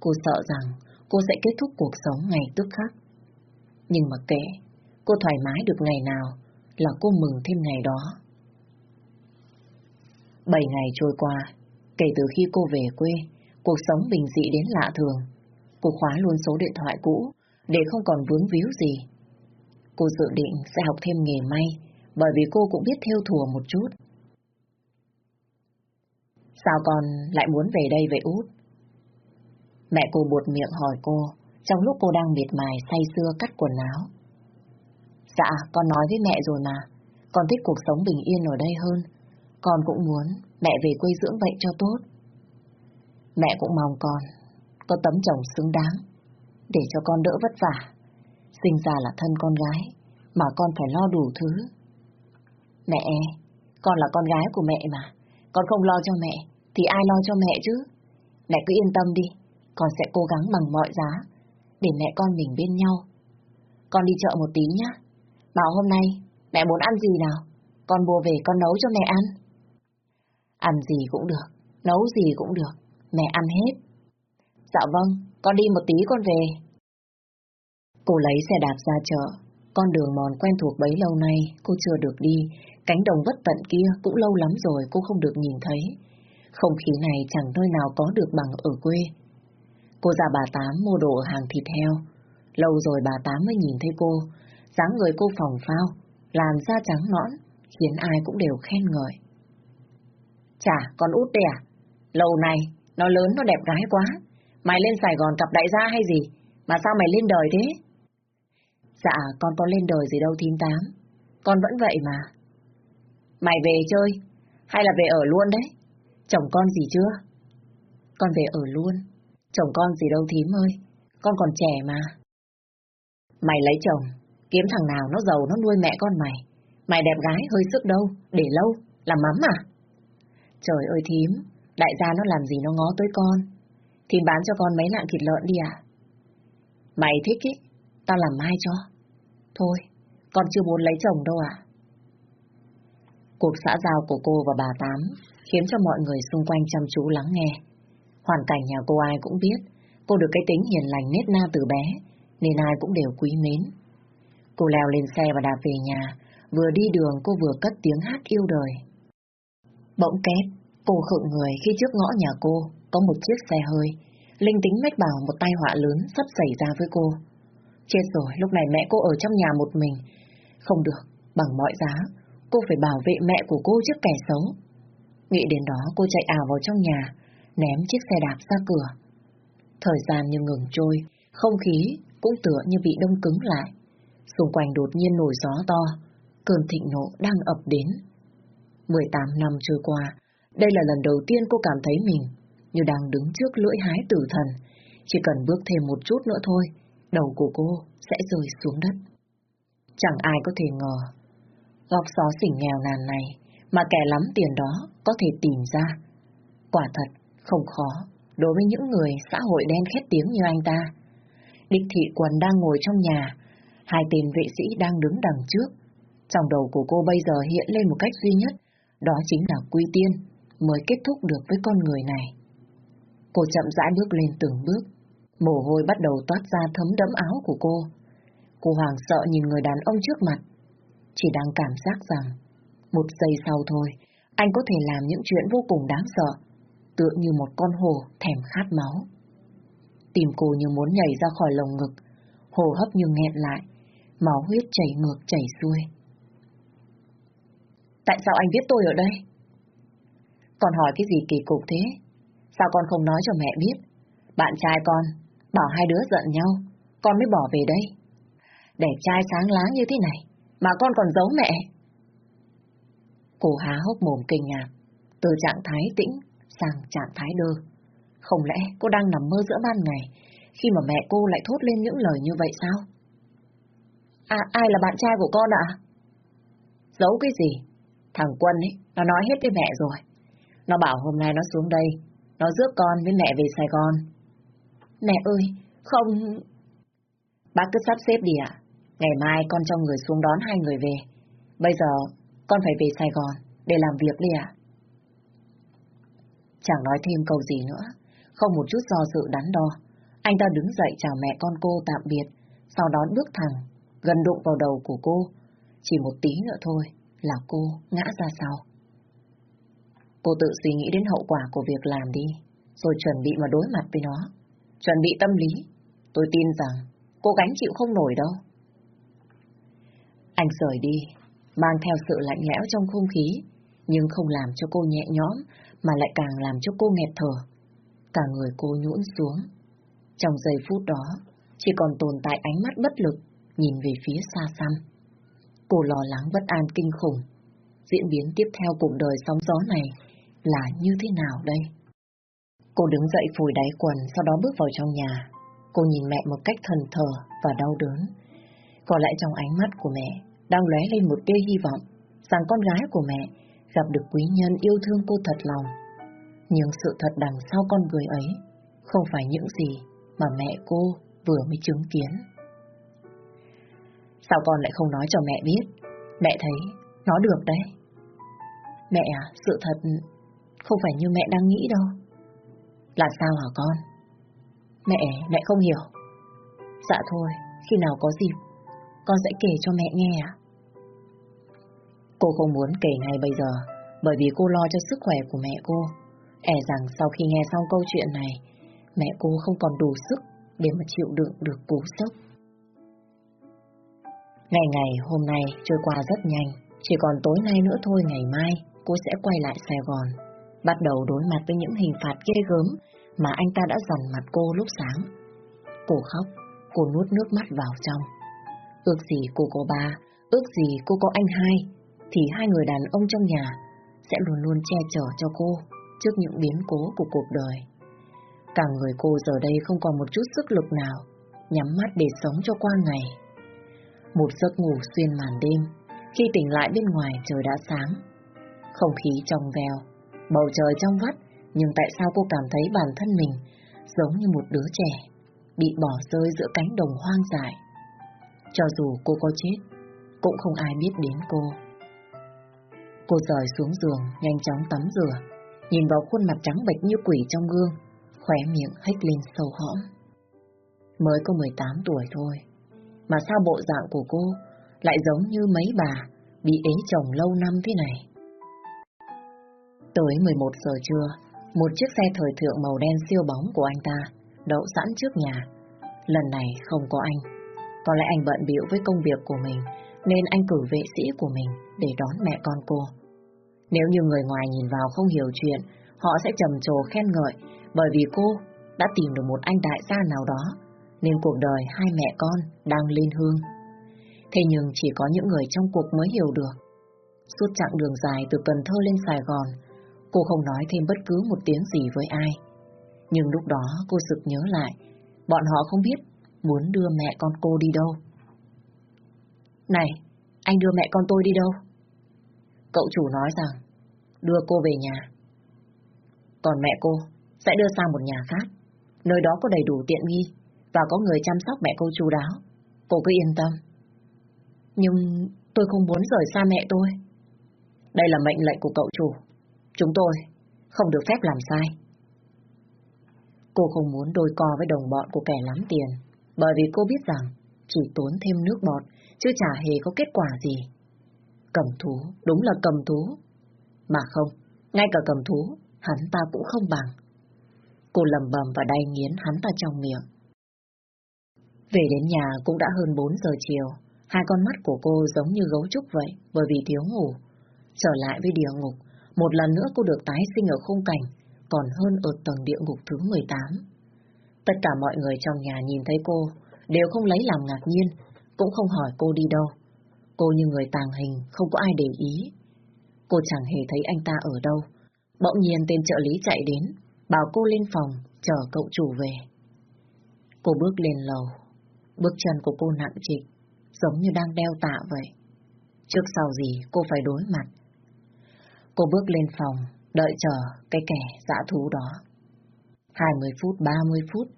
Speaker 1: cô sợ rằng cô sẽ kết thúc cuộc sống ngày tức khắc. Nhưng mà kệ, cô thoải mái được ngày nào là cô mừng thêm ngày đó. Bảy ngày trôi qua, kể từ khi cô về quê, cuộc sống bình dị đến lạ thường. Cô khóa luôn số điện thoại cũ để không còn vướng víu gì. Cô dự định sẽ học thêm nghề may bởi vì cô cũng biết theo thùa một chút. Sao con lại muốn về đây vậy út? Mẹ cô buột miệng hỏi cô, trong lúc cô đang miệt mài say sưa cắt quần áo. Dạ, con nói với mẹ rồi mà, con thích cuộc sống bình yên ở đây hơn. Con cũng muốn mẹ về quê dưỡng bệnh cho tốt. Mẹ cũng mong con có tấm chồng xứng đáng, để cho con đỡ vất vả. Sinh ra là thân con gái, mà con phải lo đủ thứ. Mẹ, con là con gái của mẹ mà, con không lo cho mẹ, thì ai lo cho mẹ chứ? Mẹ cứ yên tâm đi, con sẽ cố gắng bằng mọi giá, để mẹ con mình bên nhau. Con đi chợ một tí nhá. Bảo hôm nay, mẹ muốn ăn gì nào? Con mua về con nấu cho mẹ ăn. Ăn gì cũng được, nấu gì cũng được, mẹ ăn hết. Dạ vâng, con đi một tí con về. Cô lấy xe đạp ra chợ, con đường mòn quen thuộc bấy lâu nay cô chưa được đi, cánh đồng vất tận kia cũng lâu lắm rồi cô không được nhìn thấy. Không khí này chẳng nơi nào có được bằng ở quê. Cô ra bà Tám mua đồ ở hàng thịt heo. Lâu rồi bà Tám mới nhìn thấy cô, dáng người cô phòng phao, làn da trắng nõn, khiến ai cũng đều khen ngợi. Chà, con út đây à? Lâu này, nó lớn nó đẹp gái quá. Mày lên Sài Gòn cặp đại gia hay gì? Mà sao mày lên đời thế? Dạ, con có lên đời gì đâu thím tám. Con vẫn vậy mà. Mày về chơi, hay là về ở luôn đấy? Chồng con gì chưa? Con về ở luôn. Chồng con gì đâu thím ơi, con còn trẻ mà. Mày lấy chồng, kiếm thằng nào nó giàu nó nuôi mẹ con mày. Mày đẹp gái hơi sức đâu, để lâu, làm mắm à? Trời ơi thím, đại gia nó làm gì nó ngó tới con. Thím bán cho con mấy lạng thịt lợn đi à? Mày thích ý, tao làm mai cho. Thôi, con chưa muốn lấy chồng đâu à? Cuộc xã giao của cô và bà Tám khiến cho mọi người xung quanh chăm chú lắng nghe. Hoàn cảnh nhà cô ai cũng biết, cô được cái tính hiền lành nết na từ bé, nên ai cũng đều quý mến. Cô leo lên xe và đạp về nhà, vừa đi đường cô vừa cất tiếng hát yêu đời. Bỗng két, cô khựng người khi trước ngõ nhà cô có một chiếc xe hơi. Linh tính mách bảo một tai họa lớn sắp xảy ra với cô. Chết rồi, lúc này mẹ cô ở trong nhà một mình. Không được, bằng mọi giá, cô phải bảo vệ mẹ của cô trước kẻ xấu. Nghĩ đến đó cô chạy ảo vào trong nhà, ném chiếc xe đạp ra cửa. Thời gian như ngừng trôi, không khí cũng tựa như bị đông cứng lại. Xung quanh đột nhiên nổi gió to, cơn thịnh nộ đang ập đến. 18 năm trôi qua, đây là lần đầu tiên cô cảm thấy mình như đang đứng trước lưỡi hái tử thần. Chỉ cần bước thêm một chút nữa thôi, đầu của cô sẽ rơi xuống đất. Chẳng ai có thể ngờ, góc xó xỉnh nghèo nàn này mà kẻ lắm tiền đó có thể tìm ra. Quả thật, không khó đối với những người xã hội đen khét tiếng như anh ta. Địch thị quần đang ngồi trong nhà, hai tên vệ sĩ đang đứng đằng trước. Trong đầu của cô bây giờ hiện lên một cách duy nhất, đó chính là quy tiên mới kết thúc được với con người này. Cô chậm rãi bước lên từng bước, mồ hôi bắt đầu toát ra thấm đẫm áo của cô. Cô hoàng sợ nhìn người đàn ông trước mặt, chỉ đang cảm giác rằng một giây sau thôi, anh có thể làm những chuyện vô cùng đáng sợ, tựa như một con hồ thèm khát máu. Tìm cô như muốn nhảy ra khỏi lồng ngực, hồ hấp như nghẹn lại, máu huyết chảy ngược chảy xuôi. Tại sao anh biết tôi ở đây? Con hỏi cái gì kỳ cục thế? Sao con không nói cho mẹ biết? Bạn trai con bảo hai đứa giận nhau, con mới bỏ về đây. Để trai sáng láng như thế này, mà con còn giấu mẹ. Cô há hốc mồm kinh ngạc, từ trạng thái tĩnh sang trạng thái đơ. Không lẽ cô đang nằm mơ giữa ban ngày, khi mà mẹ cô lại thốt lên những lời như vậy sao? À, ai là bạn trai của con ạ? Giấu cái gì? Thằng Quân ấy, nó nói hết với mẹ rồi. Nó bảo hôm nay nó xuống đây, nó rước con với mẹ về Sài Gòn. Mẹ ơi, không... Bác cứ sắp xếp đi ạ. Ngày mai con cho người xuống đón hai người về. Bây giờ con phải về Sài Gòn để làm việc đi ạ. Chẳng nói thêm câu gì nữa, không một chút do dự đắn đo. Anh ta đứng dậy chào mẹ con cô tạm biệt, sau đó bước thẳng, gần đụng vào đầu của cô. Chỉ một tí nữa thôi là cô ngã ra sau. Cô tự suy nghĩ đến hậu quả của việc làm đi, rồi chuẩn bị mà đối mặt với nó. Chuẩn bị tâm lý, tôi tin rằng cô gánh chịu không nổi đâu. Anh rời đi, mang theo sự lạnh lẽo trong không khí, nhưng không làm cho cô nhẹ nhõm, mà lại càng làm cho cô nghẹt thở. Cả người cô nhũn xuống. Trong giây phút đó, chỉ còn tồn tại ánh mắt bất lực, nhìn về phía xa xăm. Cô lo lắng bất an kinh khủng. Diễn biến tiếp theo cuộc đời sóng gió này là như thế nào đây? Cô đứng dậy phủi đáy quần, sau đó bước vào trong nhà. Cô nhìn mẹ một cách thần thờ và đau đớn. Có lẽ trong ánh mắt của mẹ đang lóe lên một tia hy vọng rằng con gái của mẹ gặp được quý nhân yêu thương cô thật lòng. Nhưng sự thật đằng sau con người ấy không phải những gì mà mẹ cô vừa mới chứng kiến. Sao con lại không nói cho mẹ biết? Mẹ thấy nó được đấy. Mẹ à, sự thật không phải như mẹ đang nghĩ đâu. Là sao hả con? Mẹ, mẹ không hiểu. Dạ thôi, khi nào có dịp, con sẽ kể cho mẹ nghe ạ. Cô không muốn kể ngay bây giờ, bởi vì cô lo cho sức khỏe của mẹ cô. E rằng sau khi nghe xong câu chuyện này, mẹ cô không còn đủ sức để mà chịu đựng được cú sốc. Ngày ngày hôm nay trôi qua rất nhanh, chỉ còn tối nay nữa thôi ngày mai cô sẽ quay lại Sài Gòn, bắt đầu đối mặt với những hình phạt ghê gớm mà anh ta đã dằn mặt cô lúc sáng. Cô khóc, cô nuốt nước mắt vào trong. Ước gì cô có ba, ước gì cô có anh hai, thì hai người đàn ông trong nhà sẽ luôn luôn che chở cho cô trước những biến cố của cuộc đời. Cả người cô giờ đây không còn một chút sức lực nào, nhắm mắt để sống cho qua ngày. Một giấc ngủ xuyên màn đêm, khi tỉnh lại bên ngoài trời đã sáng. Không khí trong veo, bầu trời trong vắt, nhưng tại sao cô cảm thấy bản thân mình giống như một đứa trẻ, bị bỏ rơi giữa cánh đồng hoang dại. Cho dù cô có chết, cũng không ai biết đến cô. Cô rời xuống giường, nhanh chóng tắm rửa, nhìn vào khuôn mặt trắng bệch như quỷ trong gương, khóe miệng hếch lên sâu hõm. Mới có 18 tuổi thôi, mà sao bộ dạng của cô lại giống như mấy bà bị ế chồng lâu năm thế này? Tới 11 giờ trưa, một chiếc xe thời thượng màu đen siêu bóng của anh ta đậu sẵn trước nhà. Lần này không có anh. Có lẽ anh bận bịu với công việc của mình, nên anh cử vệ sĩ của mình để đón mẹ con cô. Nếu như người ngoài nhìn vào không hiểu chuyện, họ sẽ trầm trồ khen ngợi bởi vì cô đã tìm được một anh đại gia nào đó, nên cuộc đời hai mẹ con đang lên hương. Thế nhưng chỉ có những người trong cuộc mới hiểu được. Suốt chặng đường dài từ Cần Thơ lên Sài Gòn, cô không nói thêm bất cứ một tiếng gì với ai. Nhưng lúc đó cô sực nhớ lại, bọn họ không biết muốn đưa mẹ con cô đi đâu. Này, anh đưa mẹ con tôi đi đâu? Cậu chủ nói rằng đưa cô về nhà. Còn mẹ cô sẽ đưa sang một nhà khác, nơi đó có đầy đủ tiện nghi và có người chăm sóc mẹ cô chú đáo. Cô cứ yên tâm. Nhưng tôi không muốn rời xa mẹ tôi. Đây là mệnh lệnh của cậu chủ. Chúng tôi không được phép làm sai. Cô không muốn đôi co với đồng bọn của kẻ lắm tiền, bởi vì cô biết rằng chỉ tốn thêm nước bọt, chứ chả hề có kết quả gì. Cầm thú, đúng là cầm thú. Mà không, ngay cả cầm thú, hắn ta cũng không bằng. Cô lầm bầm và đay nghiến hắn ta trong miệng. Về đến nhà cũng đã hơn 4 giờ chiều. Hai con mắt của cô giống như gấu trúc vậy bởi vì thiếu ngủ. Trở lại với địa ngục, một lần nữa cô được tái sinh ở khung cảnh, còn hơn ở tầng địa ngục thứ 18. Tất cả mọi người trong nhà nhìn thấy cô, đều không lấy làm ngạc nhiên, cũng không hỏi cô đi đâu. Cô như người tàng hình, không có ai để ý. Cô chẳng hề thấy anh ta ở đâu. Bỗng nhiên tên trợ lý chạy đến, bảo cô lên phòng, chờ cậu chủ về. Cô bước lên lầu, bước chân của cô nặng trịch, giống như đang đeo tạ vậy. Trước sau gì cô phải đối mặt. Cô bước lên phòng, đợi chờ cái kẻ dã thú đó. 20 phút, 30 phút,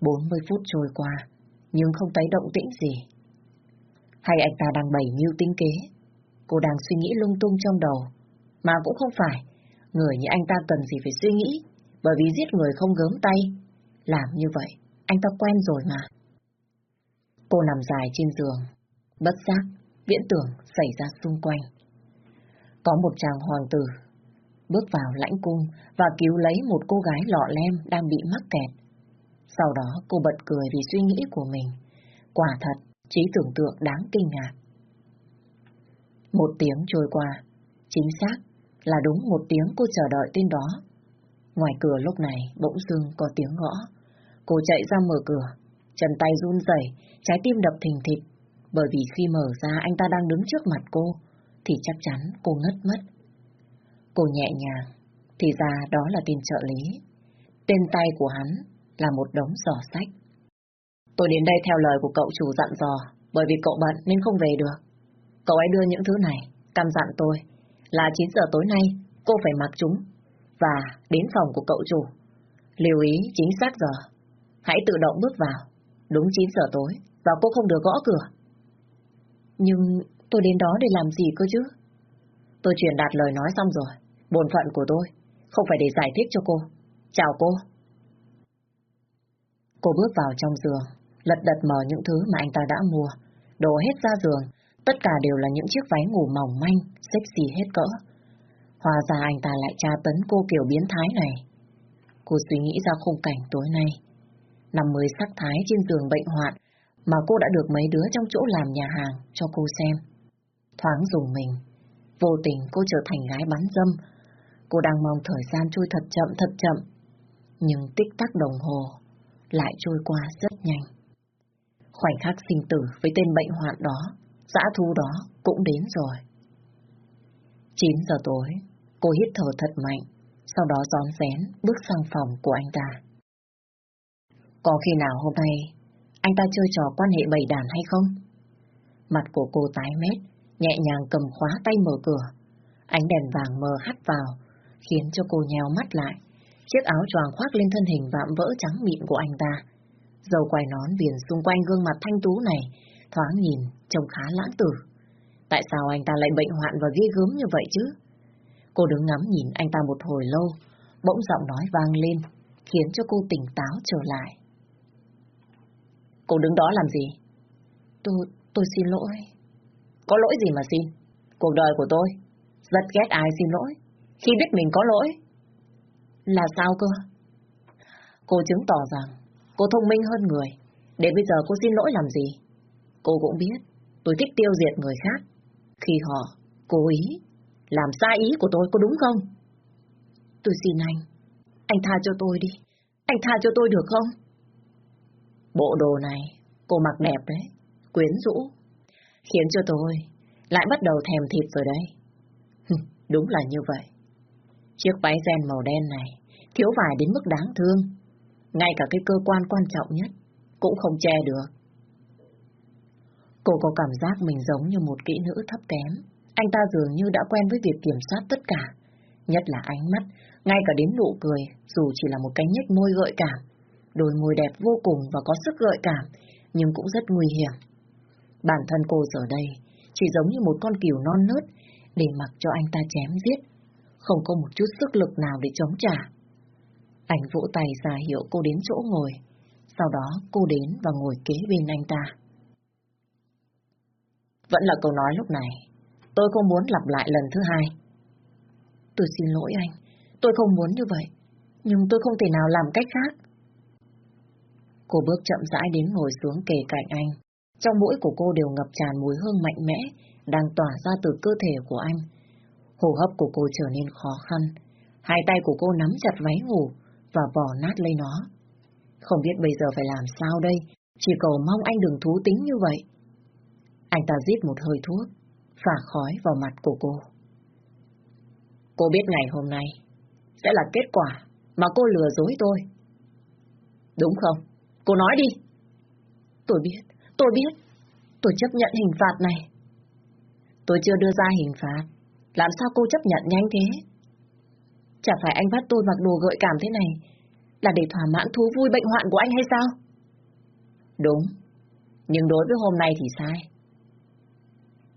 Speaker 1: 40 phút trôi qua, nhưng không thấy động tĩnh gì. Hay anh ta đang bày mưu tính kế? Cô đang suy nghĩ lung tung trong đầu, mà cũng không phải. Người như anh ta cần gì phải suy nghĩ, bởi vì giết người không gớm tay. Làm như vậy, anh ta quen rồi mà. Cô nằm dài trên giường, bất giác, viễn tưởng xảy ra xung quanh. Có một chàng hoàng tử bước vào lãnh cung và cứu lấy một cô gái lọ lem đang bị mắc kẹt. Sau đó cô bật cười vì suy nghĩ của mình. Quả thật, trí tưởng tượng đáng kinh ngạc. Một tiếng trôi qua, chính xác là đúng một tiếng cô chờ đợi tên đó. Ngoài cửa lúc này bỗng dưng có tiếng gõ. Cô chạy ra mở cửa, chân tay run rẩy, trái tim đập thình thịch, bởi vì khi mở ra anh ta đang đứng trước mặt cô, thì chắc chắn cô ngất mất. Cô nhẹ nhàng, thì ra đó là tên trợ lý. Tên tay của hắn là một đống giỏ sách. Tôi đến đây theo lời của cậu chủ dặn dò, bởi vì cậu bận nên không về được. Cậu ấy đưa những thứ này, căn dặn tôi, là 9 giờ tối nay cô phải mặc chúng, và đến phòng của cậu chủ. Lưu ý chính xác giờ, hãy tự động bước vào, đúng 9 giờ tối, và cô không được gõ cửa. Nhưng tôi đến đó để làm gì cơ chứ? Tôi truyền đạt lời nói xong rồi, bổn phận của tôi, không phải để giải thích cho cô. Chào cô. Cô bước vào trong giường, lật đật mở những thứ mà anh ta đã mua, đổ hết ra giường, tất cả đều là những chiếc váy ngủ mỏng manh, sexy hết cỡ. Hòa ra anh ta lại tra tấn cô kiểu biến thái này. Cô suy nghĩ ra khung cảnh tối nay. Nằm mới sắc thái trên giường bệnh hoạn, mà cô đã được mấy đứa trong chỗ làm nhà hàng cho cô xem. Thoáng dùng mình, vô tình cô trở thành gái bắn dâm. Cô đang mong thời gian trôi thật chậm thật chậm, nhưng tích tắc đồng hồ lại trôi qua rất nhanh. Khoảnh khắc sinh tử với tên bệnh hoạn đó, dã thu đó cũng đến rồi. 9 giờ tối, cô hít thở thật mạnh, sau đó gión rén bước sang phòng của anh ta. Có khi nào hôm nay anh ta chơi trò quan hệ bầy đàn hay không? Mặt của cô tái mét, nhẹ nhàng cầm khóa tay mở cửa. Ánh đèn vàng mờ hắt vào, khiến cho cô nheo mắt lại. Chiếc áo choàng khoác lên thân hình vạm vỡ trắng mịn của anh ta. Dầu quài nón viền xung quanh gương mặt thanh tú này, thoáng nhìn, trông khá lãng tử. Tại sao anh ta lại bệnh hoạn và ghê gớm như vậy chứ? Cô đứng ngắm nhìn anh ta một hồi lâu, bỗng giọng nói vang lên, khiến cho cô tỉnh táo trở lại. Cô đứng đó làm gì? Tôi, tôi xin lỗi. Có lỗi gì mà xin? Cuộc đời của tôi, rất ghét ai xin lỗi, khi biết mình có lỗi. Là sao cơ? Cô chứng tỏ rằng cô thông minh hơn người, để bây giờ cô xin lỗi làm gì? Cô cũng biết, tôi thích tiêu diệt người khác, khi họ cố ý làm sai ý của tôi có đúng không? Tôi xin anh, anh tha cho tôi đi, anh tha cho tôi được không? Bộ đồ này, cô mặc đẹp đấy, quyến rũ, khiến cho tôi lại bắt đầu thèm thịt rồi đấy. Đúng là như vậy. Chiếc váy ren màu đen này thiếu vải đến mức đáng thương. Ngay cả cái cơ quan quan trọng nhất cũng không che được. Cô có cảm giác mình giống như một kỹ nữ thấp kém. Anh ta dường như đã quen với việc kiểm soát tất cả. Nhất là ánh mắt, ngay cả đến nụ cười, dù chỉ là một cái nhếch môi gợi cảm. Đôi môi đẹp vô cùng và có sức gợi cảm, nhưng cũng rất nguy hiểm. Bản thân cô giờ đây chỉ giống như một con cừu non nớt để mặc cho anh ta chém giết, không có một chút sức lực nào để chống trả. Anh vỗ tay ra hiệu cô đến chỗ ngồi, sau đó cô đến và ngồi kế bên anh ta. Vẫn là câu nói lúc này, tôi không muốn lặp lại lần thứ hai. Tôi xin lỗi anh, tôi không muốn như vậy, nhưng tôi không thể nào làm cách khác. Cô bước chậm rãi đến ngồi xuống kề cạnh anh. Trong mũi của cô đều ngập tràn mùi hương mạnh mẽ, đang tỏa ra từ cơ thể của anh. Hô hấp của cô trở nên khó khăn. Hai tay của cô nắm chặt váy ngủ và bỏ nát lấy nó. Không biết bây giờ phải làm sao đây, chỉ cầu mong anh đừng thú tính như vậy. Anh ta rít một hơi thuốc, phả khói vào mặt của cô. Cô biết ngày hôm nay sẽ là kết quả mà cô lừa dối tôi. Đúng không? Cô nói đi. Tôi biết, tôi biết. Tôi chấp nhận hình phạt này. Tôi chưa đưa ra hình phạt. Làm sao cô chấp nhận nhanh thế? Chả phải anh bắt tôi mặc đồ gợi cảm thế này là để thỏa mãn thú vui bệnh hoạn của anh hay sao? Đúng. Nhưng đối với hôm nay thì sai.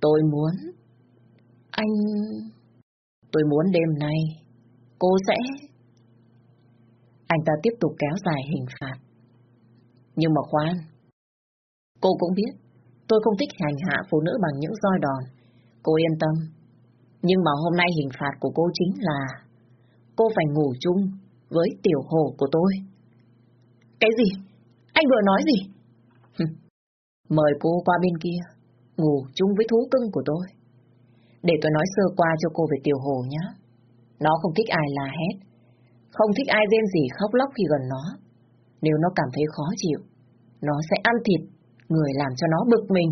Speaker 1: Tôi muốn... Anh... Tôi muốn đêm nay cô sẽ... Anh ta tiếp tục kéo dài hình phạt. Nhưng mà khoan, cô cũng biết, tôi không thích hành hạ phụ nữ bằng những roi đòn. Cô yên tâm. Nhưng mà hôm nay hình phạt của cô chính là cô phải ngủ chung với tiểu hồ của tôi. Cái gì? Anh vừa nói gì? Mời cô qua bên kia, ngủ chung với thú cưng của tôi. Để tôi nói sơ qua cho cô về tiểu hồ nhé. Nó không thích ai là hét, không thích ai rên gì khóc lóc khi gần nó. Nếu nó cảm thấy khó chịu, nó sẽ ăn thịt, người làm cho nó bực mình.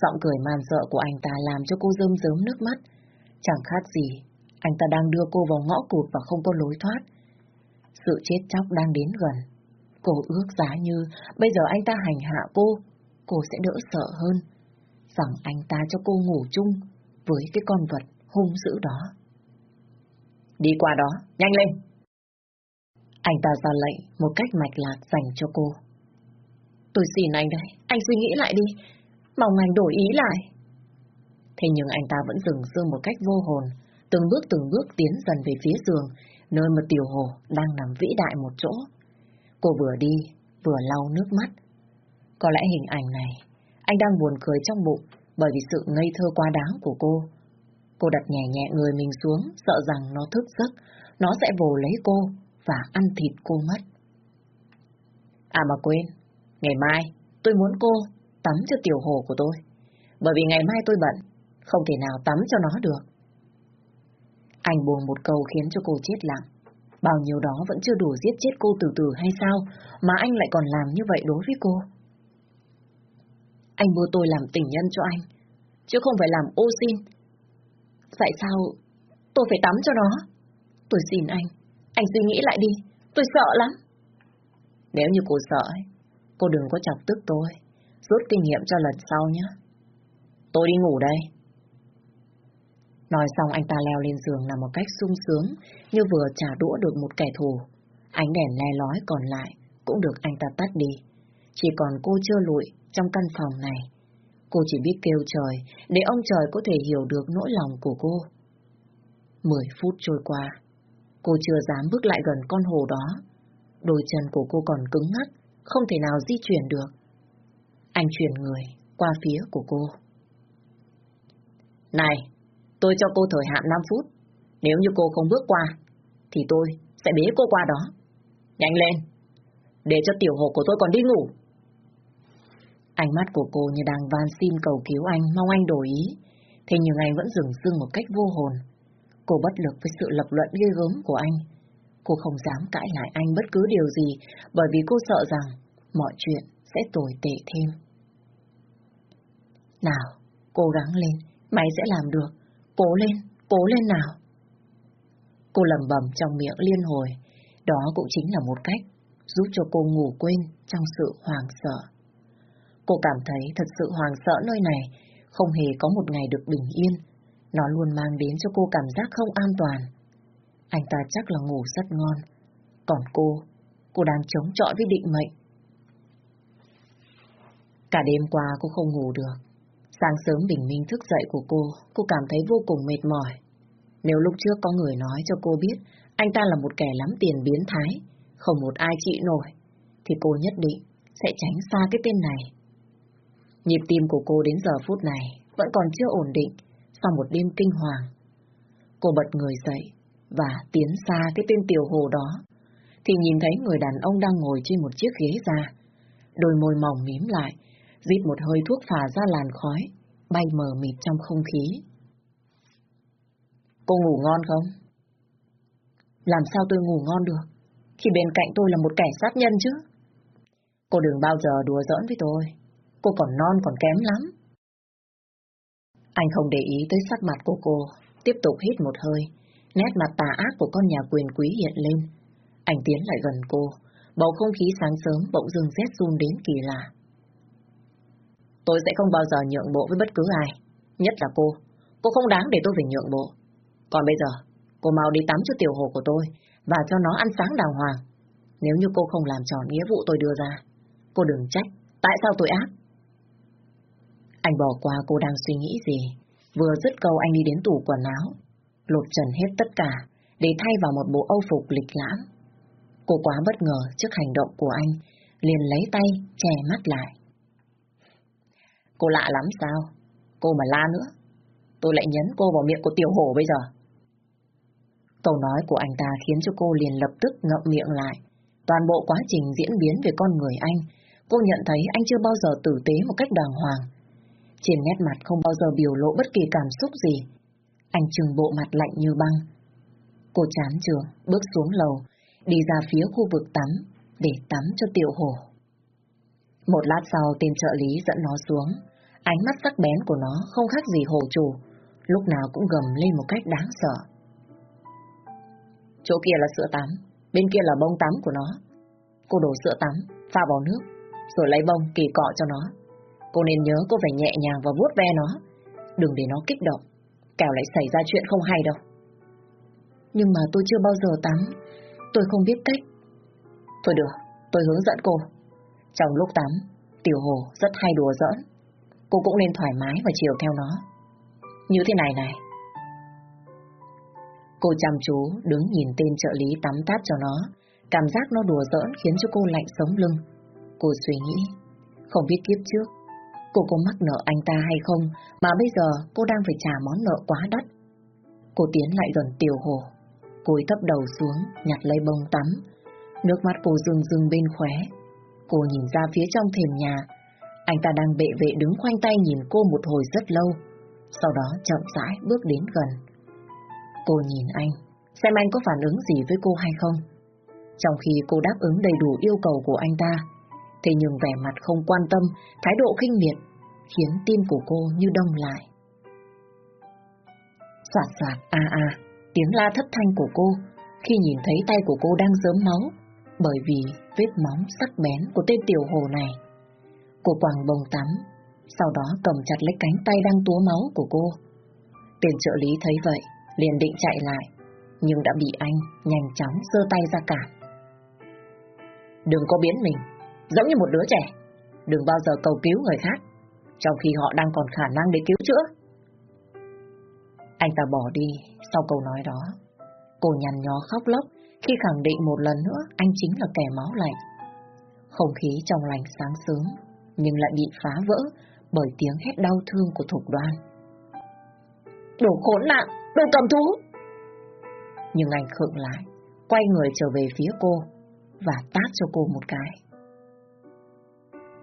Speaker 1: Giọng cười man sợ của anh ta làm cho cô rơm rớm nước mắt. Chẳng khác gì, anh ta đang đưa cô vào ngõ cụt và không có lối thoát. Sự chết chóc đang đến gần. Cô ước giá như bây giờ anh ta hành hạ cô, cô sẽ đỡ sợ hơn. Rằng anh ta cho cô ngủ chung với cái con vật hung dữ đó. Đi qua đó, nhanh lên! Anh ta ra lệnh một cách mạch lạc dành cho cô. Tôi xin anh đấy, anh suy nghĩ lại đi, mong anh đổi ý lại. Thế nhưng anh ta vẫn dừng dương một cách vô hồn, từng bước từng bước tiến dần về phía giường, nơi mà tiểu hồ đang nằm vĩ đại một chỗ. Cô vừa đi, vừa lau nước mắt. Có lẽ hình ảnh này, anh đang buồn cười trong bụng bởi vì sự ngây thơ quá đáng của cô. Cô đặt nhẹ nhẹ người mình xuống, sợ rằng nó thức giấc, nó sẽ vồ lấy cô và ăn thịt cô mất. À mà quên, ngày mai tôi muốn cô tắm cho tiểu hồ của tôi, bởi vì ngày mai tôi bận, không thể nào tắm cho nó được. Anh buồn một câu khiến cho cô chết lặng. Bao nhiêu đó vẫn chưa đủ giết chết cô từ từ hay sao, mà anh lại còn làm như vậy đối với cô. Anh mua tôi làm tình nhân cho anh, chứ không phải làm ô xin. Tại sao tôi phải tắm cho nó? Tôi xin anh, anh suy nghĩ lại đi, tôi sợ lắm. Nếu như cô sợ, cô đừng có chọc tức tôi, rút kinh nghiệm cho lần sau nhé. Tôi đi ngủ đây. Nói xong anh ta leo lên giường là một cách sung sướng, như vừa trả đũa được một kẻ thù. Ánh đèn le lói còn lại cũng được anh ta tắt đi. Chỉ còn cô chưa lụi trong căn phòng này. Cô chỉ biết kêu trời để ông trời có thể hiểu được nỗi lòng của cô. Mười phút trôi qua, cô chưa dám bước lại gần con hồ đó. Đôi chân của cô còn cứng ngắc, không thể nào di chuyển được. Anh chuyển người qua phía của cô. Này, tôi cho cô thời hạn 5 phút. Nếu như cô không bước qua, thì tôi sẽ bế cô qua đó. Nhanh lên, để cho tiểu hồ của tôi còn đi ngủ. Ánh mắt của cô như đang van xin cầu cứu anh, mong anh đổi ý. Thế nhưng anh vẫn dừng dưng một cách vô hồn. Cô bất lực với sự lập luận ghê gớm của anh. Cô không dám cãi lại anh bất cứ điều gì, bởi vì cô sợ rằng mọi chuyện sẽ tồi tệ thêm. Nào, cố gắng lên, mày sẽ làm được. Cố lên, cố lên nào. Cô lầm bầm trong miệng liên hồi. Đó cũng chính là một cách giúp cho cô ngủ quên trong sự hoàng sợ. Cô cảm thấy thật sự hoàng sợ nơi này, không hề có một ngày được bình yên. Nó luôn mang đến cho cô cảm giác không an toàn. Anh ta chắc là ngủ rất ngon. Còn cô, cô đang chống chọi với định mệnh. Cả đêm qua cô không ngủ được. Sáng sớm bình minh thức dậy của cô, cô cảm thấy vô cùng mệt mỏi. Nếu lúc trước có người nói cho cô biết anh ta là một kẻ lắm tiền biến thái, không một ai trị nổi, thì cô nhất định sẽ tránh xa cái tên này. Nhịp tim của cô đến giờ phút này vẫn còn chưa ổn định sau một đêm kinh hoàng. Cô bật người dậy và tiến xa cái tên tiểu hồ đó. thì nhìn thấy người đàn ông đang ngồi trên một chiếc ghế ra. Đôi môi mỏng mím lại, rít một hơi thuốc phả ra làn khói, bay mờ mịt trong không khí. Cô ngủ ngon không? Làm sao tôi ngủ ngon được? Khi bên cạnh tôi là một kẻ sát nhân chứ. Cô đừng bao giờ đùa giỡn với tôi. Cô còn non còn kém lắm. Anh không để ý tới sắc mặt của cô, tiếp tục hít một hơi. Nét mặt tà ác của con nhà quyền quý hiện lên. Anh tiến lại gần cô, bầu không khí sáng sớm bỗng dưng rét run đến kỳ lạ. Tôi sẽ không bao giờ nhượng bộ với bất cứ ai, nhất là cô. Cô không đáng để tôi phải nhượng bộ. Còn bây giờ, cô mau đi tắm cho tiểu hồ của tôi và cho nó ăn sáng đàng hoàng. Nếu như cô không làm tròn nghĩa vụ tôi đưa ra, cô đừng trách. Tại sao tôi ác? Anh bỏ qua cô đang suy nghĩ gì. Vừa dứt câu anh đi đến tủ quần áo, lột trần hết tất cả để thay vào một bộ âu phục lịch lãm. Cô quá bất ngờ trước hành động của anh, liền lấy tay che mắt lại. Cô lạ lắm sao? Cô mà la nữa, tôi lại nhấn cô vào miệng của tiểu hổ bây giờ. Câu nói của anh ta khiến cho cô liền lập tức ngậm miệng lại. Toàn bộ quá trình diễn biến về con người anh, cô nhận thấy anh chưa bao giờ tử tế một cách đàng hoàng. Trên nét mặt không bao giờ biểu lộ bất kỳ cảm xúc gì. Anh trừng bộ mặt lạnh như băng. Cô chán trường, bước xuống lầu, đi ra phía khu vực tắm, để tắm cho tiểu hổ. Một lát sau tên trợ lý dẫn nó xuống, ánh mắt sắc bén của nó không khác gì hồ chủ, lúc nào cũng gầm lên một cách đáng sợ. Chỗ kia là sữa tắm, bên kia là bông tắm của nó. Cô đổ sữa tắm, pha vào nước, rồi lấy bông kỳ cọ cho nó. Cô nên nhớ cô phải nhẹ nhàng và vuốt ve nó, đừng để nó kích động, kẻo lại xảy ra chuyện không hay đâu. Nhưng mà tôi chưa bao giờ tắm, tôi không biết cách. Thôi được, tôi hướng dẫn cô. Trong lúc tắm, Tiểu Hồ rất hay đùa giỡn. Cô cũng nên thoải mái và chiều theo nó. Như thế này này, Cô chăm chú đứng nhìn tên trợ lý tắm tát cho nó, cảm giác nó đùa giỡn khiến cho cô lạnh sống lưng. Cô suy nghĩ, không biết kiếp trước, cô có mắc nợ anh ta hay không mà bây giờ cô đang phải trả món nợ quá đắt. Cô tiến lại gần tiểu hồ, cúi thấp đầu xuống, nhặt lấy bông tắm. Nước mắt cô rưng rưng bên khóe. Cô nhìn ra phía trong thềm nhà, anh ta đang bệ vệ đứng khoanh tay nhìn cô một hồi rất lâu, sau đó chậm rãi bước đến gần. Cô nhìn anh, xem anh có phản ứng gì với cô hay không. Trong khi cô đáp ứng đầy đủ yêu cầu của anh ta, thế nhưng vẻ mặt không quan tâm, thái độ khinh miệt, khiến tim của cô như đông lại. Soạt soạt a a, tiếng la thất thanh của cô khi nhìn thấy tay của cô đang dớm máu, bởi vì vết móng sắc bén của tên tiểu hồ này. Cô quàng bồng tắm, sau đó cầm chặt lấy cánh tay đang túa máu của cô. Tên trợ lý thấy vậy, liền định chạy lại, nhưng đã bị anh nhanh chóng giơ tay ra cản. Đừng có biến mình, giống như một đứa trẻ. Đừng bao giờ cầu cứu người khác, trong khi họ đang còn khả năng để cứu chữa. Anh ta bỏ đi sau câu nói đó. Cô nhằn nhó khóc lóc khi khẳng định một lần nữa anh chính là kẻ máu lạnh. Không khí trong lành sáng sớm, nhưng lại bị phá vỡ bởi tiếng hét đau thương của thục đoan. Đồ khốn nạn! Đồ cầm thú! Nhưng anh khựng lại, quay người trở về phía cô và tát cho cô một cái.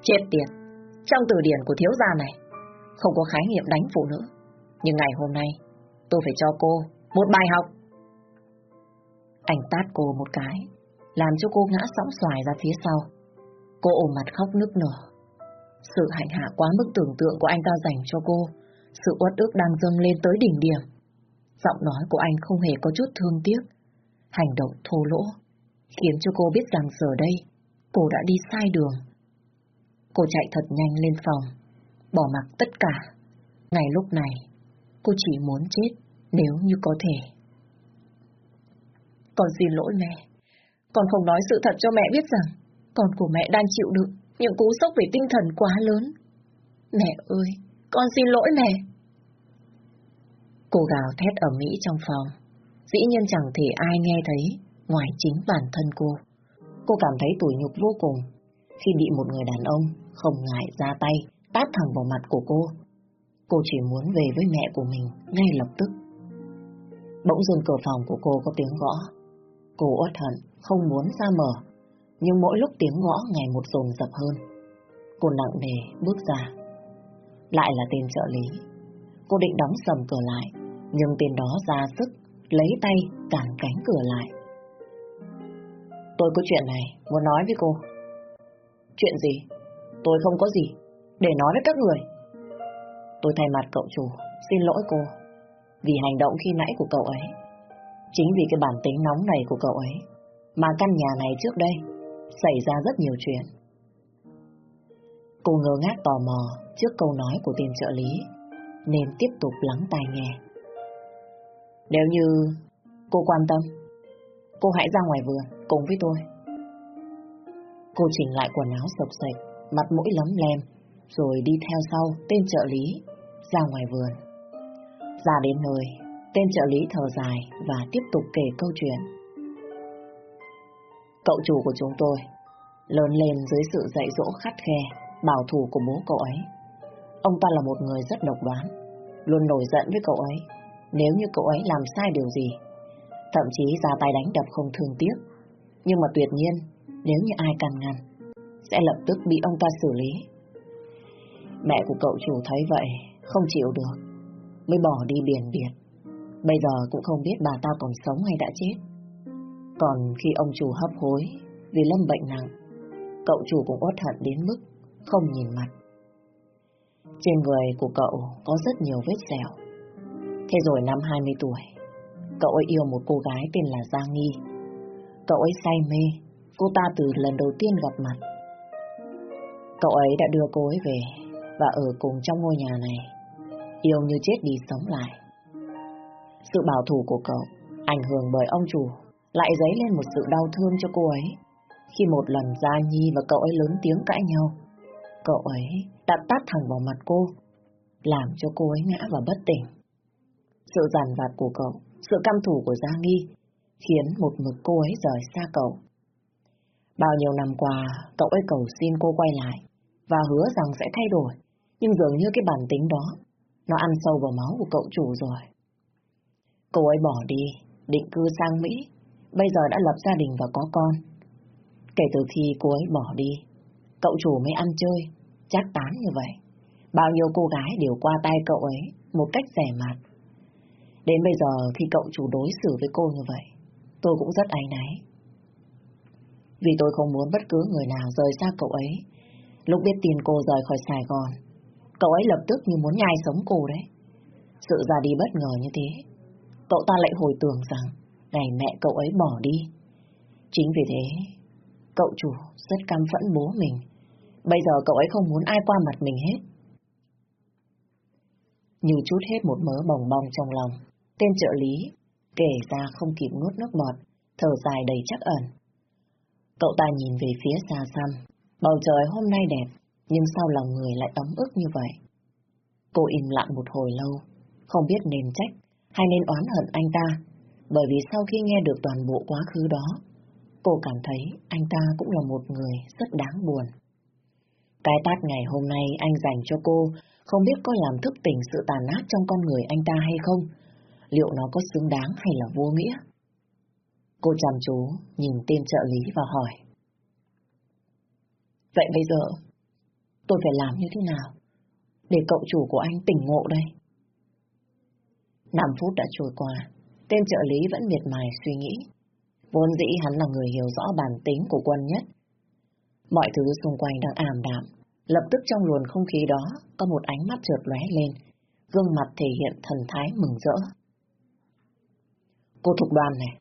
Speaker 1: Chết tiệt! Trong từ điển của thiếu gia này, không có khái niệm đánh phụ nữ. Nhưng ngày hôm nay, tôi phải cho cô một bài học. Anh tát cô một cái, làm cho cô ngã sóng xoài ra phía sau. Cô ôm mặt khóc nức nở. Sự hạnh hạ quá mức tưởng tượng của anh ta dành cho cô, sự uất ức đang dâng lên tới đỉnh điểm. Giọng nói của anh không hề có chút thương tiếc. Hành động thô lỗ, khiến cho cô biết rằng giờ đây, cô đã đi sai đường. Cô chạy thật nhanh lên phòng, bỏ mặc tất cả. Ngày lúc này, cô chỉ muốn chết nếu như có thể. Con xin lỗi mẹ. Con không nói sự thật cho mẹ biết rằng con của mẹ đang chịu đựng những cú sốc về tinh thần quá lớn. Mẹ ơi, con xin lỗi mẹ. Cô gào thét ở Mỹ trong phòng. Dĩ nhiên chẳng thể ai nghe thấy ngoài chính bản thân cô. Cô cảm thấy tủi nhục vô cùng khi bị một người đàn ông không ngại ra tay tát thẳng vào mặt của cô. Cô chỉ muốn về với mẹ của mình ngay lập tức. Bỗng dưng cửa phòng của cô có tiếng gõ. Cô uất hận, không muốn ra mở, nhưng mỗi lúc tiếng gõ ngày một dồn dập hơn. Cô nặng nề bước ra. Lại là tên trợ lý. Cô định đóng sầm cửa lại, nhưng tên đó ra sức, lấy tay cản cánh cửa lại. Tôi có chuyện này, muốn nói với cô. Chuyện gì? Tôi không có gì, để nói với các người. Tôi thay mặt cậu chủ, xin lỗi cô, vì hành động khi nãy của cậu ấy. Chính vì cái bản tính nóng này của cậu ấy, mà căn nhà này trước đây xảy ra rất nhiều chuyện. Cô ngơ ngác tò mò trước câu nói của tiền trợ lý, nên tiếp tục lắng tai nghe. Nếu như cô quan tâm, cô hãy ra ngoài vườn cùng với tôi. Cô chỉnh lại quần áo sộc sạch, mặt mũi lấm lem, rồi đi theo sau tên trợ lý ra ngoài vườn. Ra đến nơi, tên trợ lý thở dài và tiếp tục kể câu chuyện. Cậu chủ của chúng tôi lớn lên dưới sự dạy dỗ khắt khe, bảo thủ của bố cậu ấy. Ông ta là một người rất độc đoán, luôn nổi giận với cậu ấy nếu như cậu ấy làm sai điều gì. Thậm chí ra tay đánh đập không thương tiếc. Nhưng mà tuyệt nhiên, nếu như ai can ngăn, sẽ lập tức bị ông ta xử lý. Mẹ của cậu chủ thấy vậy, không chịu được, mới bỏ đi biển biệt. Bây giờ cũng không biết bà ta còn sống hay đã chết. Còn khi ông chủ hấp hối vì lâm bệnh nặng, cậu chủ cũng uất hận đến mức không nhìn mặt. Trên người của cậu có rất nhiều vết sẹo. Thế rồi năm 20 tuổi, cậu ấy yêu một cô gái tên là Giang Nghi. Cậu ấy say mê, cô ta từ lần đầu tiên gặp mặt. Cậu ấy đã đưa cô ấy về và ở cùng trong ngôi nhà này, yêu như chết đi sống lại. Sự bảo thủ của cậu, ảnh hưởng bởi ông chủ, lại dấy lên một sự đau thương cho cô ấy. Khi một lần Gia Nhi và cậu ấy lớn tiếng cãi nhau, cậu ấy đã tát thẳng vào mặt cô, làm cho cô ấy ngã và bất tỉnh. Sự giàn vặt của cậu, sự căm thủ của Gia Nghi, khiến một mực cô ấy rời xa cậu. Bao nhiêu năm qua, cậu ấy cầu xin cô quay lại, và hứa rằng sẽ thay đổi, nhưng dường như cái bản tính đó, nó ăn sâu vào máu của cậu chủ rồi. Cô ấy bỏ đi, định cư sang Mỹ, bây giờ đã lập gia đình và có con. Kể từ khi cô ấy bỏ đi, cậu chủ mới ăn chơi, chắc tán như vậy. Bao nhiêu cô gái đều qua tay cậu ấy một cách rẻ mạt. Đến bây giờ khi cậu chủ đối xử với cô như vậy, tôi cũng rất áy náy. Vì tôi không muốn bất cứ người nào rời xa cậu ấy. Lúc biết tin cô rời khỏi Sài Gòn, cậu ấy lập tức như muốn nhai sống cô đấy. Sự ra đi bất ngờ như thế, cậu ta lại hồi tưởng rằng ngày mẹ cậu ấy bỏ đi. Chính vì thế, cậu chủ rất căm phẫn bố mình. Bây giờ cậu ấy không muốn ai qua mặt mình hết. Như chút hết một mớ bồng bong trong lòng, tên trợ lý kể ra không kịp nuốt nước bọt, thở dài đầy chắc ẩn. Cậu ta nhìn về phía xa xăm, bầu trời hôm nay đẹp, nhưng sao lòng người lại ấm ức như vậy? Cô im lặng một hồi lâu, không biết nên trách hay nên oán hận anh ta, bởi vì sau khi nghe được toàn bộ quá khứ đó, cô cảm thấy anh ta cũng là một người rất đáng buồn. Cái tát ngày hôm nay anh dành cho cô không biết có làm thức tỉnh sự tàn ác trong con người anh ta hay không, liệu nó có xứng đáng hay là vô nghĩa? Cô chăm chú nhìn tên trợ lý và hỏi. Vậy bây giờ, tôi phải làm như thế nào để cậu chủ của anh tỉnh ngộ đây? 5 phút đã trôi qua, tên trợ lý vẫn miệt mài suy nghĩ. Vốn dĩ hắn là người hiểu rõ bản tính của quân nhất. Mọi thứ xung quanh đang ảm đạm, lập tức trong luồng không khí đó có một ánh mắt chợt lóe lên, gương mặt thể hiện thần thái mừng rỡ. Cô thục đoàn này,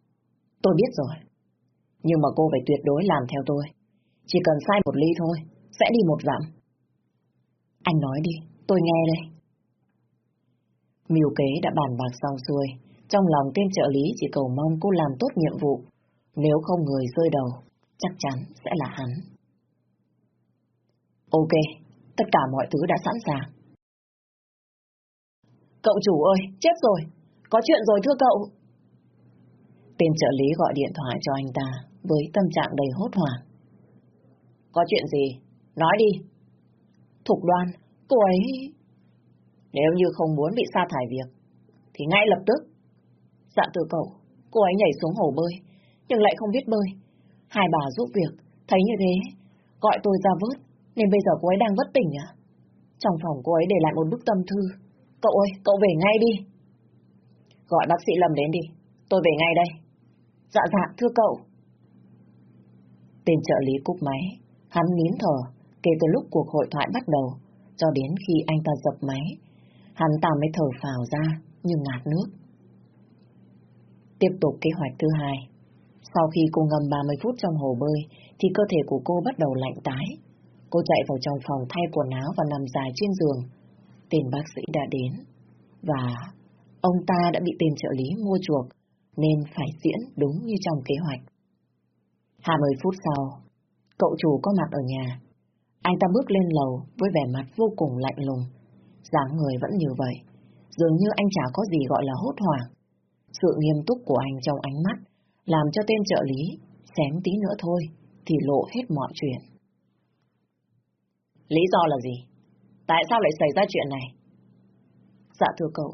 Speaker 1: tôi biết rồi. Nhưng mà cô phải tuyệt đối làm theo tôi. Chỉ cần sai một ly thôi, sẽ đi một dặm. Anh nói đi, tôi nghe đây. Mưu kế đã bàn bạc xong xuôi, trong lòng tên trợ lý chỉ cầu mong cô làm tốt nhiệm vụ. Nếu không người rơi đầu, chắc chắn sẽ là hắn. Ok, tất cả mọi thứ đã sẵn sàng. Cậu chủ ơi, chết rồi, có chuyện rồi thưa cậu. Tên trợ lý gọi điện thoại cho anh ta với tâm trạng đầy hốt hoảng. Có chuyện gì? Nói đi. Thục đoan, cô ấy... Nếu như không muốn bị sa thải việc, thì ngay lập tức. Dạ từ cậu, cô ấy nhảy xuống hồ bơi, nhưng lại không biết bơi. Hai bà giúp việc, thấy như thế, gọi tôi ra vớt, nên bây giờ cô ấy đang bất tỉnh à? Trong phòng cô ấy để lại một bức tâm thư. Cậu ơi, cậu về ngay đi. Gọi bác sĩ Lâm đến đi, tôi về ngay đây. Dạ dạ, thưa cậu. Tên trợ lý cúp máy, hắn nín thở, kể từ lúc cuộc hội thoại bắt đầu, cho đến khi anh ta dập máy. Hắn ta mới thở phào ra, như ngạt nước. Tiếp tục kế hoạch thứ hai. Sau khi cô ngâm 30 phút trong hồ bơi, thì cơ thể của cô bắt đầu lạnh tái. Cô chạy vào trong phòng thay quần áo và nằm dài trên giường. Tên bác sĩ đã đến. Và ông ta đã bị tên trợ lý mua chuộc, nên phải diễn đúng như trong kế hoạch. 20 phút sau, cậu chủ có mặt ở nhà. Anh ta bước lên lầu với vẻ mặt vô cùng lạnh lùng dáng người vẫn như vậy. Dường như anh chả có gì gọi là hốt hoảng. Sự nghiêm túc của anh trong ánh mắt làm cho tên trợ lý xém tí nữa thôi thì lộ hết mọi chuyện. Lý do là gì? Tại sao lại xảy ra chuyện này? Dạ thưa cậu,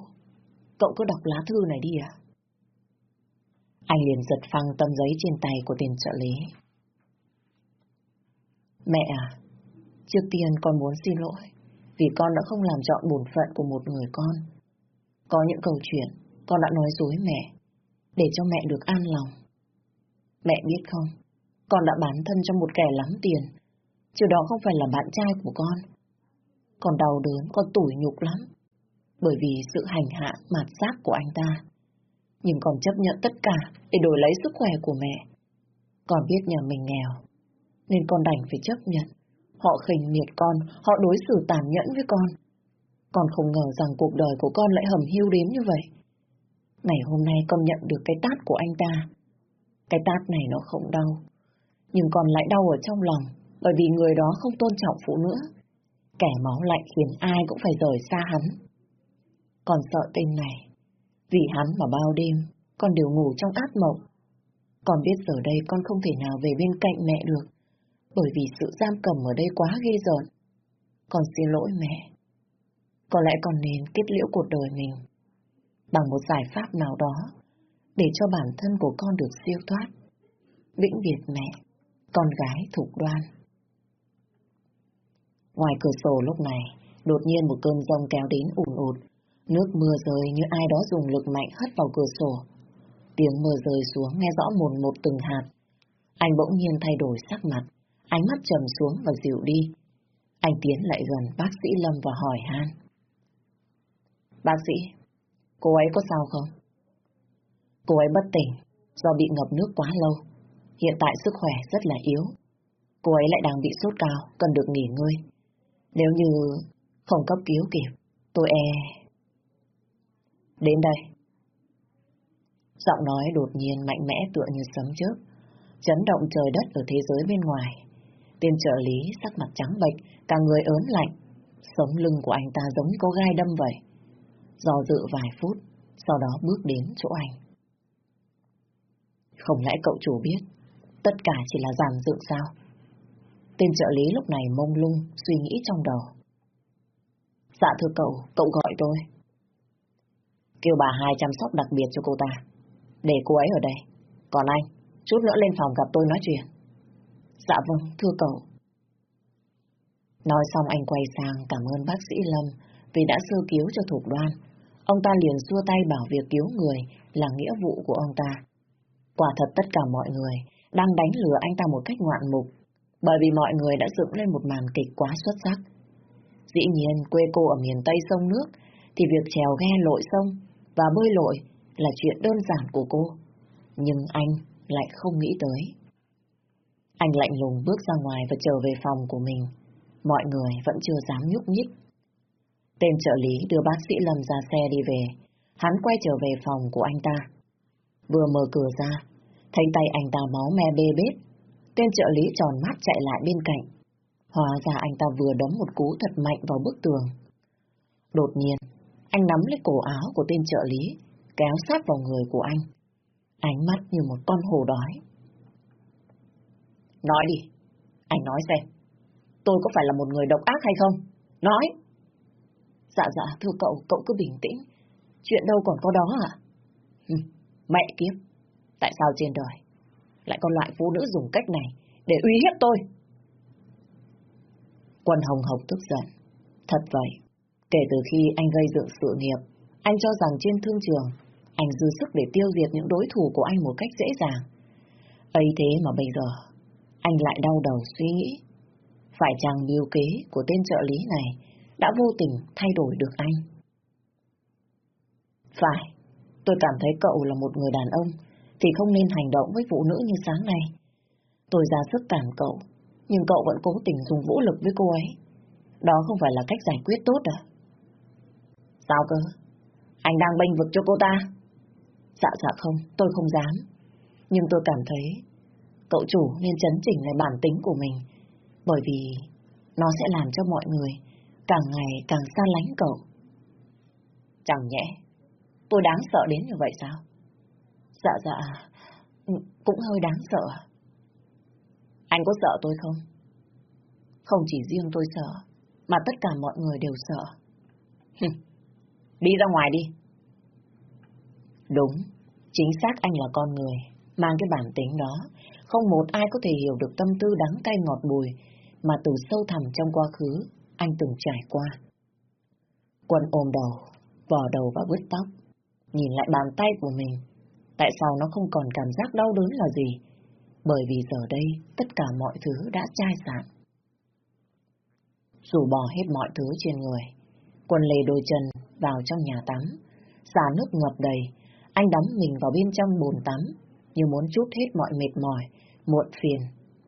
Speaker 1: cậu cứ đọc lá thư này đi ạ. Anh liền giật phăng tấm giấy trên tay của tên trợ lý. Mẹ à, trước tiên con muốn xin lỗi vì con đã không làm chọn bổn phận của một người con. Có những câu chuyện con đã nói dối mẹ để cho mẹ được an lòng. Mẹ biết không, con đã bán thân cho một kẻ lắm tiền, chứ đó không phải là bạn trai của con. Con đau đớn, con tủi nhục lắm, bởi vì sự hành hạ mạt sát của anh ta. Nhưng con chấp nhận tất cả để đổi lấy sức khỏe của mẹ. Con biết nhà mình nghèo, nên con đành phải chấp nhận. Họ khinh miệt con, họ đối xử tàn nhẫn với con. Con không ngờ rằng cuộc đời của con lại hầm hiu đến như vậy. Ngày hôm nay con nhận được cái tát của anh ta. Cái tát này nó không đau, nhưng còn lại đau ở trong lòng, bởi vì người đó không tôn trọng phụ nữ. Kẻ máu lạnh khiến ai cũng phải rời xa hắn. Còn sợ tên này, vì hắn mà bao đêm, con đều ngủ trong ác mộng. Con biết giờ đây con không thể nào về bên cạnh mẹ được, bởi vì sự giam cầm ở đây quá ghê rợn. Con xin lỗi mẹ. Có lẽ con nên kết liễu cuộc đời mình bằng một giải pháp nào đó để cho bản thân của con được siêu thoát. Vĩnh biệt mẹ, con gái thục đoan. Ngoài cửa sổ lúc này, đột nhiên một cơn rông kéo đến ùn ụt. Nước mưa rơi như ai đó dùng lực mạnh hất vào cửa sổ. Tiếng mưa rơi xuống nghe rõ mồn một từng hạt. Anh bỗng nhiên thay đổi sắc mặt, ánh mắt trầm xuống và dịu đi. Anh tiến lại gần bác sĩ Lâm và hỏi han. Bác sĩ, cô ấy có sao không? Cô ấy bất tỉnh do bị ngập nước quá lâu. Hiện tại sức khỏe rất là yếu. Cô ấy lại đang bị sốt cao, cần được nghỉ ngơi. Nếu như không cấp cứu kịp, tôi e... Đến đây. Giọng nói đột nhiên mạnh mẽ tựa như sấm chớp, chấn động trời đất ở thế giới bên ngoài. Tên trợ lý sắc mặt trắng bệch, cả người ớn lạnh. Sống lưng của anh ta giống như có gai đâm vậy. Do dự vài phút, sau đó bước đến chỗ anh. Không lẽ cậu chủ biết, tất cả chỉ là giàn dựng sao? Tên trợ lý lúc này mông lung, suy nghĩ trong đầu. Dạ thưa cậu, cậu gọi tôi. Kêu bà hai chăm sóc đặc biệt cho cô ta. Để cô ấy ở đây. Còn anh, chút nữa lên phòng gặp tôi nói chuyện. Dạ vâng, thưa cậu. Nói xong anh quay sang cảm ơn bác sĩ Lâm vì đã sơ cứu cho thuộc đoan. Ông ta liền xua tay bảo việc cứu người là nghĩa vụ của ông ta. Quả thật tất cả mọi người đang đánh lừa anh ta một cách ngoạn mục, bởi vì mọi người đã dựng lên một màn kịch quá xuất sắc. Dĩ nhiên, quê cô ở miền Tây sông nước, thì việc trèo ghe lội sông và bơi lội là chuyện đơn giản của cô. Nhưng anh lại không nghĩ tới. Anh lạnh lùng bước ra ngoài và trở về phòng của mình. Mọi người vẫn chưa dám nhúc nhích. Tên trợ lý đưa bác sĩ Lâm ra xe đi về. Hắn quay trở về phòng của anh ta. Vừa mở cửa ra, thấy tay anh ta máu me bê bết. Tên trợ lý tròn mắt chạy lại bên cạnh. Hóa ra anh ta vừa đấm một cú thật mạnh vào bức tường. Đột nhiên, anh nắm lấy cổ áo của tên trợ lý, kéo sát vào người của anh. Ánh mắt như một con hổ đói. Nói đi, anh nói xem, tôi có phải là một người độc ác hay không? Nói! Dạ dạ, thưa cậu, cậu cứ bình tĩnh. Chuyện đâu còn có đó à? Mẹ kiếp, tại sao trên đời lại có loại phụ nữ dùng cách này để uy hiếp tôi. Quân Hồng Hộc tức giận. Thật vậy, kể từ khi anh gây dựng sự nghiệp, anh cho rằng trên thương trường, anh dư sức để tiêu diệt những đối thủ của anh một cách dễ dàng. ấy thế mà bây giờ, anh lại đau đầu suy nghĩ. Phải chăng biêu kế của tên trợ lý này đã vô tình thay đổi được anh? Phải, tôi cảm thấy cậu là một người đàn ông, thì không nên hành động với phụ nữ như sáng nay. Tôi ra sức cản cậu, nhưng cậu vẫn cố tình dùng vũ lực với cô ấy. Đó không phải là cách giải quyết tốt à? Sao cơ? Anh đang bênh vực cho cô ta? Dạ dạ không, tôi không dám. Nhưng tôi cảm thấy cậu chủ nên chấn chỉnh lại bản tính của mình. Bởi vì nó sẽ làm cho mọi người càng ngày càng xa lánh cậu. Chẳng nhẽ, tôi đáng sợ đến như vậy sao? Dạ dạ, ừ, cũng hơi đáng sợ. Anh có sợ tôi không? Không chỉ riêng tôi sợ, mà tất cả mọi người đều sợ. đi ra ngoài đi. Đúng, chính xác anh là con người, mang cái bản tính đó. Không một ai có thể hiểu được tâm tư đắng cay ngọt bùi mà từ sâu thẳm trong quá khứ anh từng trải qua. Quân ôm đầu, vò đầu và bứt tóc, nhìn lại bàn tay của mình. Tại sao nó không còn cảm giác đau đớn là gì? Bởi vì giờ đây tất cả mọi thứ đã chai sạn. Dù bỏ hết mọi thứ trên người, quân lê đôi chân vào trong nhà tắm, xả nước ngập đầy, anh đắm mình vào bên trong bồn tắm, như muốn chút hết mọi mệt mỏi, muộn phiền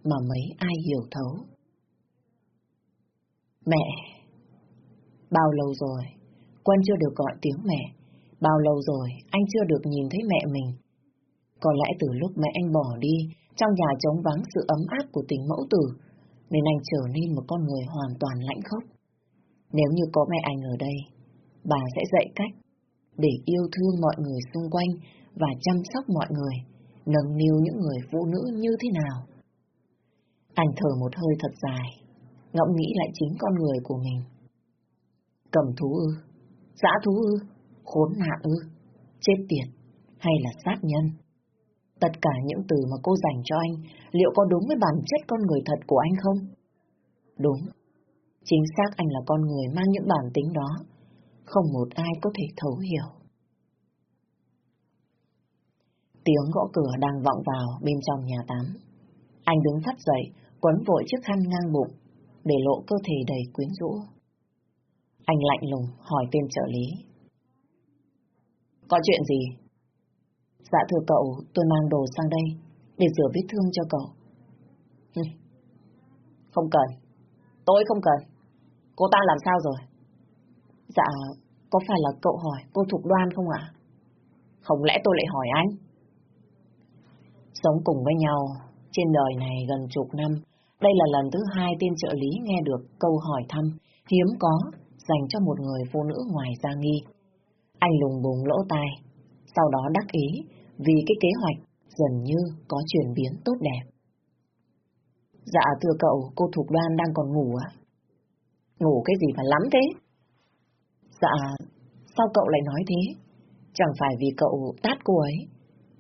Speaker 1: mà mấy ai hiểu thấu. Mẹ! Bao lâu rồi, Quân chưa được gọi tiếng mẹ. Bao lâu rồi, anh chưa được nhìn thấy mẹ mình. Có lẽ từ lúc mẹ anh bỏ đi, trong nhà trống vắng sự ấm áp của tình mẫu tử, nên anh trở nên một con người hoàn toàn lạnh khốc. Nếu như có mẹ anh ở đây, bà sẽ dạy cách để yêu thương mọi người xung quanh và chăm sóc mọi người, nâng niu những người phụ nữ như thế nào. Anh thở một hơi thật dài, ngẫm nghĩ lại chính con người của mình. Cầm thú ư, dã thú ư, khốn nạn ư, chết tiệt, hay là sát nhân? Tất cả những từ mà cô dành cho anh, liệu có đúng với bản chất con người thật của anh không? Đúng. Chính xác anh là con người mang những bản tính đó. Không một ai có thể thấu hiểu. Tiếng gõ cửa đang vọng vào bên trong nhà tắm. Anh đứng phát dậy, quấn vội chiếc khăn ngang bụng, để lộ cơ thể đầy quyến rũ. Anh lạnh lùng hỏi tên trợ lý. Có chuyện gì? Dạ thưa cậu, tôi mang đồ sang đây để rửa vết thương cho cậu. Không cần. Tôi không cần. Cô ta làm sao rồi? Dạ, có phải là cậu hỏi cô Thục Đoan không ạ? Không lẽ tôi lại hỏi anh? Sống cùng với nhau trên đời này gần chục năm, đây là lần thứ hai tên trợ lý nghe được câu hỏi thăm hiếm có dành cho một người phụ nữ ngoài gia nghi. Anh lùng bùng lỗ tai, sau đó đắc ý vì cái kế hoạch dần như có chuyển biến tốt đẹp. Dạ thưa cậu, cô Thục Đoan đang còn ngủ à? Ngủ cái gì mà lắm thế? Dạ, sao cậu lại nói thế? Chẳng phải vì cậu tát cô ấy,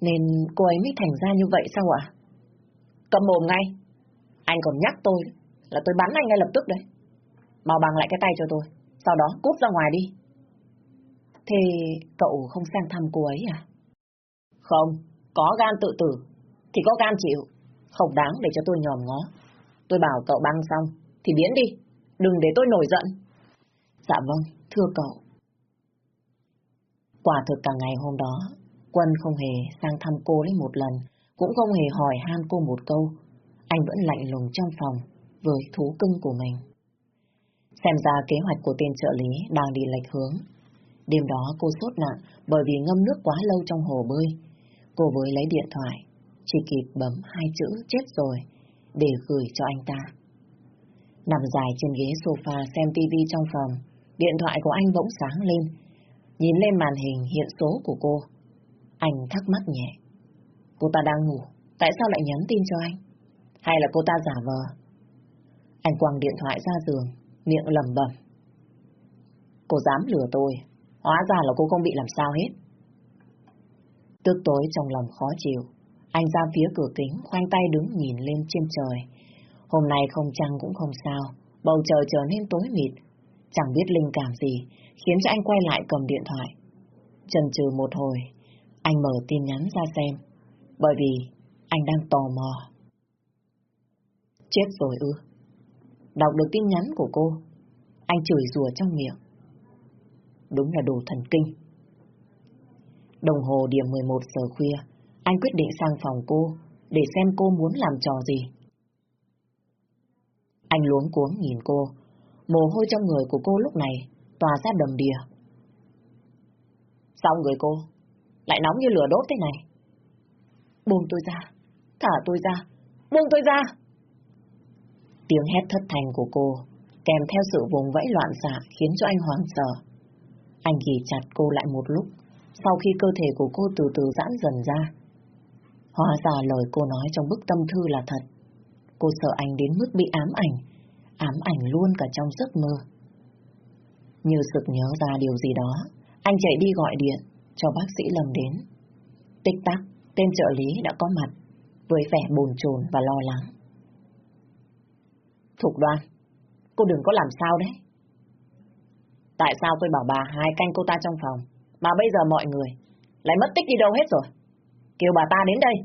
Speaker 1: nên cô ấy mới thành ra như vậy sao ạ? Cầm mồm ngay. Anh còn nhắc tôi là tôi bắn anh ngay lập tức đấy. Mau bằng lại cái tay cho tôi, sau đó cút ra ngoài đi. Thế cậu không sang thăm cô ấy à? Không, có gan tự tử, thì có gan chịu. Không đáng để cho tôi nhòm ngó. Tôi bảo cậu băng xong, thì biến đi. Đừng để tôi nổi giận. Dạ vâng, thưa cậu. Quả thực cả ngày hôm đó, Quân không hề sang thăm cô lấy một lần, cũng không hề hỏi han cô một câu. Anh vẫn lạnh lùng trong phòng với thú cưng của mình. Xem ra kế hoạch của tên trợ lý đang đi lệch hướng. Đêm đó cô sốt nặng bởi vì ngâm nước quá lâu trong hồ bơi, Cô với lấy điện thoại, chỉ kịp bấm hai chữ chết rồi để gửi cho anh ta. Nằm dài trên ghế sofa xem tivi trong phòng, điện thoại của anh bỗng sáng lên. Nhìn lên màn hình hiện số của cô. Anh thắc mắc nhẹ. Cô ta đang ngủ, tại sao lại nhắn tin cho anh? Hay là cô ta giả vờ? Anh quăng điện thoại ra giường, miệng lầm bẩm. Cô dám lừa tôi, hóa ra là cô không bị làm sao hết. Tức tối trong lòng khó chịu, Anh ra phía cửa kính, khoanh tay đứng nhìn lên trên trời. Hôm nay không trăng cũng không sao, bầu trời trở nên tối mịt. Chẳng biết linh cảm gì, khiến cho anh quay lại cầm điện thoại. Chần chừ một hồi, anh mở tin nhắn ra xem, bởi vì anh đang tò mò. Chết rồi ư. Đọc được tin nhắn của cô, anh chửi rủa trong miệng. Đúng là đồ thần kinh. Đồng hồ điểm 11 giờ khuya, anh quyết định sang phòng cô để xem cô muốn làm trò gì. Anh luống cuống nhìn cô, mồ hôi trong người của cô lúc này tỏa ra đầm đìa. Xong người cô lại nóng như lửa đốt thế này? Buông tôi ra, thả tôi ra, buông tôi ra! Tiếng hét thất thành của cô, kèm theo sự vùng vẫy loạn xạ khiến cho anh hoảng sợ. Anh ghi chặt cô lại một lúc, sau khi cơ thể của cô từ từ giãn dần ra. Hóa ra lời cô nói trong bức tâm thư là thật. Cô sợ anh đến mức bị ám ảnh, ám ảnh luôn cả trong giấc mơ. Như sực nhớ ra điều gì đó, anh chạy đi gọi điện cho bác sĩ Lâm đến. Tích tắc, tên trợ lý đã có mặt, với vẻ bồn chồn và lo lắng. Thục đoan, cô đừng có làm sao đấy. Tại sao tôi bảo bà hai canh cô ta trong phòng, mà bây giờ mọi người lại mất tích đi đâu hết rồi? Kêu bà ta đến đây.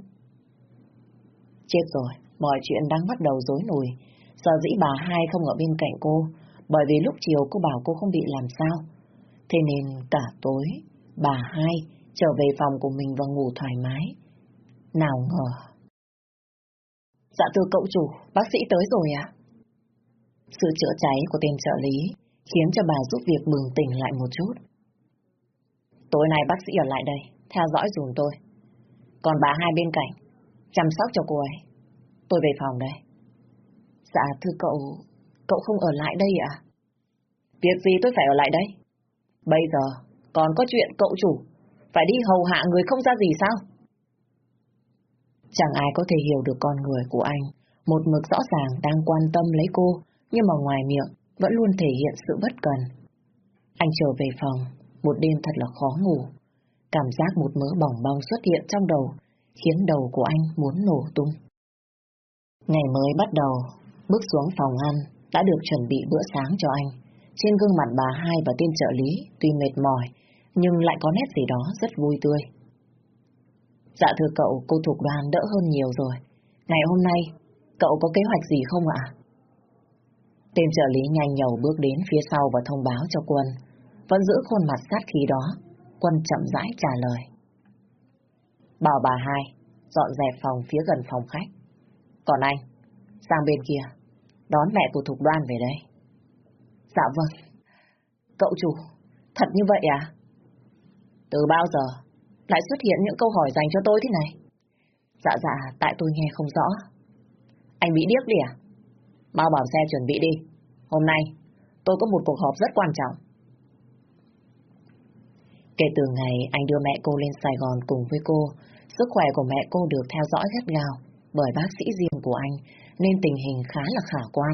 Speaker 1: Chết rồi, mọi chuyện đang bắt đầu rối nùi. Sợ dĩ bà hai không ở bên cạnh cô, bởi vì lúc chiều cô bảo cô không bị làm sao. Thế nên cả tối, bà hai trở về phòng của mình và ngủ thoải mái. Nào ngờ. Dạ thưa cậu chủ, bác sĩ tới rồi à? Sự chữa cháy của tên trợ lý khiến cho bà giúp việc bừng tỉnh lại một chút. Tối nay bác sĩ ở lại đây, theo dõi dùm tôi. Còn bà hai bên cạnh, chăm sóc cho cô ấy. Tôi về phòng đây. Dạ thưa cậu, cậu không ở lại đây à? Việc gì tôi phải ở lại đây? Bây giờ còn có chuyện cậu chủ, phải đi hầu hạ người không ra gì sao? Chẳng ai có thể hiểu được con người của anh, một mực rõ ràng đang quan tâm lấy cô, nhưng mà ngoài miệng vẫn luôn thể hiện sự bất cần. Anh trở về phòng, một đêm thật là khó ngủ. Cảm giác một mớ bỏng bong xuất hiện trong đầu, khiến đầu của anh muốn nổ tung. Ngày mới bắt đầu, bước xuống phòng ăn, đã được chuẩn bị bữa sáng cho anh. Trên gương mặt bà hai và tên trợ lý tuy mệt mỏi, nhưng lại có nét gì đó rất vui tươi. Dạ thưa cậu, cô thuộc đoàn đỡ hơn nhiều rồi. Ngày hôm nay, cậu có kế hoạch gì không ạ? Tên trợ lý nhanh nhầu bước đến phía sau và thông báo cho Quân. Vẫn giữ khuôn mặt sát khí đó, Quân chậm rãi trả lời. Bảo bà hai, dọn dẹp phòng phía gần phòng khách. Còn anh, sang bên kia, đón mẹ của Thục Đoan về đây. Dạ vâng. Cậu chủ, thật như vậy à? Từ bao giờ lại xuất hiện những câu hỏi dành cho tôi thế này? Dạ dạ, tại tôi nghe không rõ. Anh bị điếc đi à? Mau bảo xe chuẩn bị đi. Hôm nay, tôi có một cuộc họp rất quan trọng. Kể từ ngày anh đưa mẹ cô lên Sài Gòn cùng với cô, sức khỏe của mẹ cô được theo dõi gắt gao bởi bác sĩ riêng của anh, nên tình hình khá là khả quan.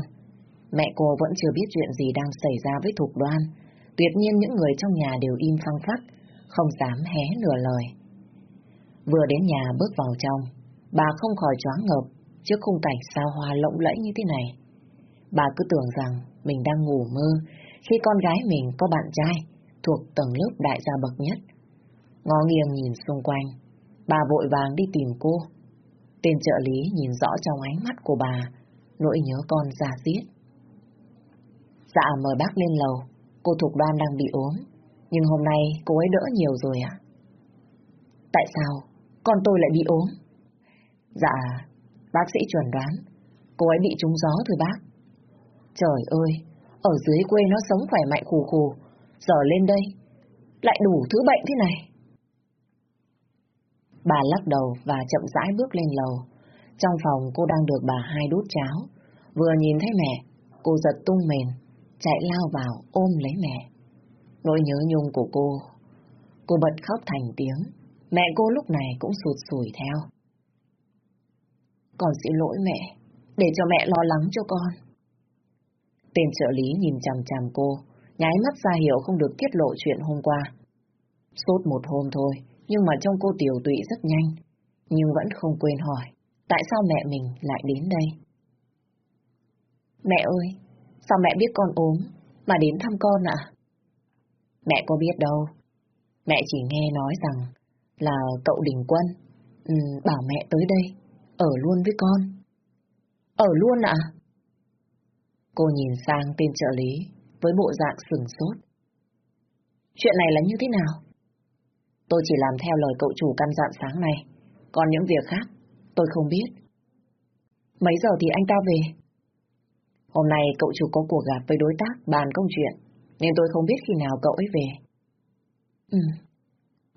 Speaker 1: Mẹ cô vẫn chưa biết chuyện gì đang xảy ra với Thục Đoan. Tuyệt nhiên những người trong nhà đều im phăng phắc, không dám hé nửa lời. Vừa đến nhà bước vào trong, bà không khỏi choáng ngợp trước khung cảnh sao hoa lộng lẫy như thế này. Bà cứ tưởng rằng mình đang ngủ mơ khi con gái mình có bạn trai thuộc tầng lớp đại gia bậc nhất. Ngó nghiêng nhìn xung quanh, bà vội vàng đi tìm cô. Tên trợ lý nhìn rõ trong ánh mắt của bà, nỗi nhớ con già giết. Dạ mời bác lên lầu, cô Thục Đoan đang bị ốm, nhưng hôm nay cô ấy đỡ nhiều rồi ạ. Tại sao con tôi lại bị ốm? Dạ, bác sĩ chuẩn đoán, cô ấy bị trúng gió thôi bác. Trời ơi, ở dưới quê nó sống khỏe mạnh khù khù, giờ lên đây, lại đủ thứ bệnh thế này. Bà lắc đầu và chậm rãi bước lên lầu. Trong phòng cô đang được bà hai đút cháo. Vừa nhìn thấy mẹ, cô giật tung mền, chạy lao vào ôm lấy mẹ. Nỗi nhớ nhung của cô, cô bật khóc thành tiếng. Mẹ cô lúc này cũng sụt sùi theo. Con xin lỗi mẹ, để cho mẹ lo lắng cho con. Tên trợ lý nhìn chằm chằm cô, nháy mắt ra hiệu không được tiết lộ chuyện hôm qua. Sốt một hôm thôi, nhưng mà trong cô tiểu tụy rất nhanh. nhưng vẫn không quên hỏi tại sao mẹ mình lại đến đây. Mẹ ơi, sao mẹ biết con ốm mà đến thăm con ạ? Mẹ có biết đâu. Mẹ chỉ nghe nói rằng là cậu Đình Quân ừ, bảo mẹ tới đây, ở luôn với con. Ở luôn ạ? Cô nhìn sang tên trợ lý với bộ dạng sừng sốt. Chuyện này là như thế nào? Tôi chỉ làm theo lời cậu chủ căn dặn sáng nay, còn những việc khác tôi không biết. Mấy giờ thì anh ta về? Hôm nay cậu chủ có cuộc gặp với đối tác bàn công chuyện, nên tôi không biết khi nào cậu ấy về. Ừ,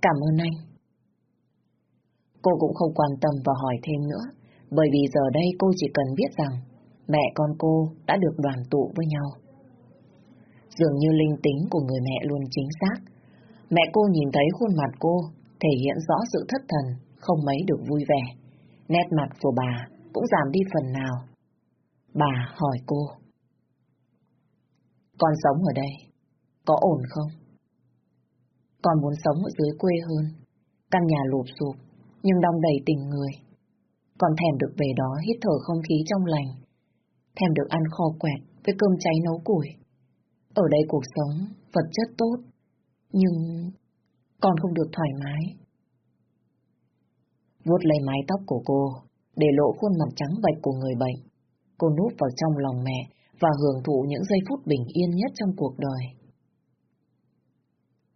Speaker 1: cảm ơn anh. Cô cũng không quan tâm và hỏi thêm nữa, bởi vì giờ đây cô chỉ cần biết rằng mẹ con cô đã được đoàn tụ với nhau. Dường như linh tính của người mẹ luôn chính xác. Mẹ cô nhìn thấy khuôn mặt cô thể hiện rõ sự thất thần, không mấy được vui vẻ. Nét mặt của bà cũng giảm đi phần nào. Bà hỏi cô. Con sống ở đây, có ổn không? còn muốn sống ở dưới quê hơn, căn nhà lụp sụp, nhưng đong đầy tình người. còn thèm được về đó hít thở không khí trong lành, thèm được ăn kho quẹt với cơm cháy nấu củi. Ở đây cuộc sống, vật chất tốt, nhưng con không được thoải mái. vuốt lấy mái tóc của cô, để lộ khuôn mặt trắng bệch của người bệnh. Cô núp vào trong lòng mẹ và hưởng thụ những giây phút bình yên nhất trong cuộc đời.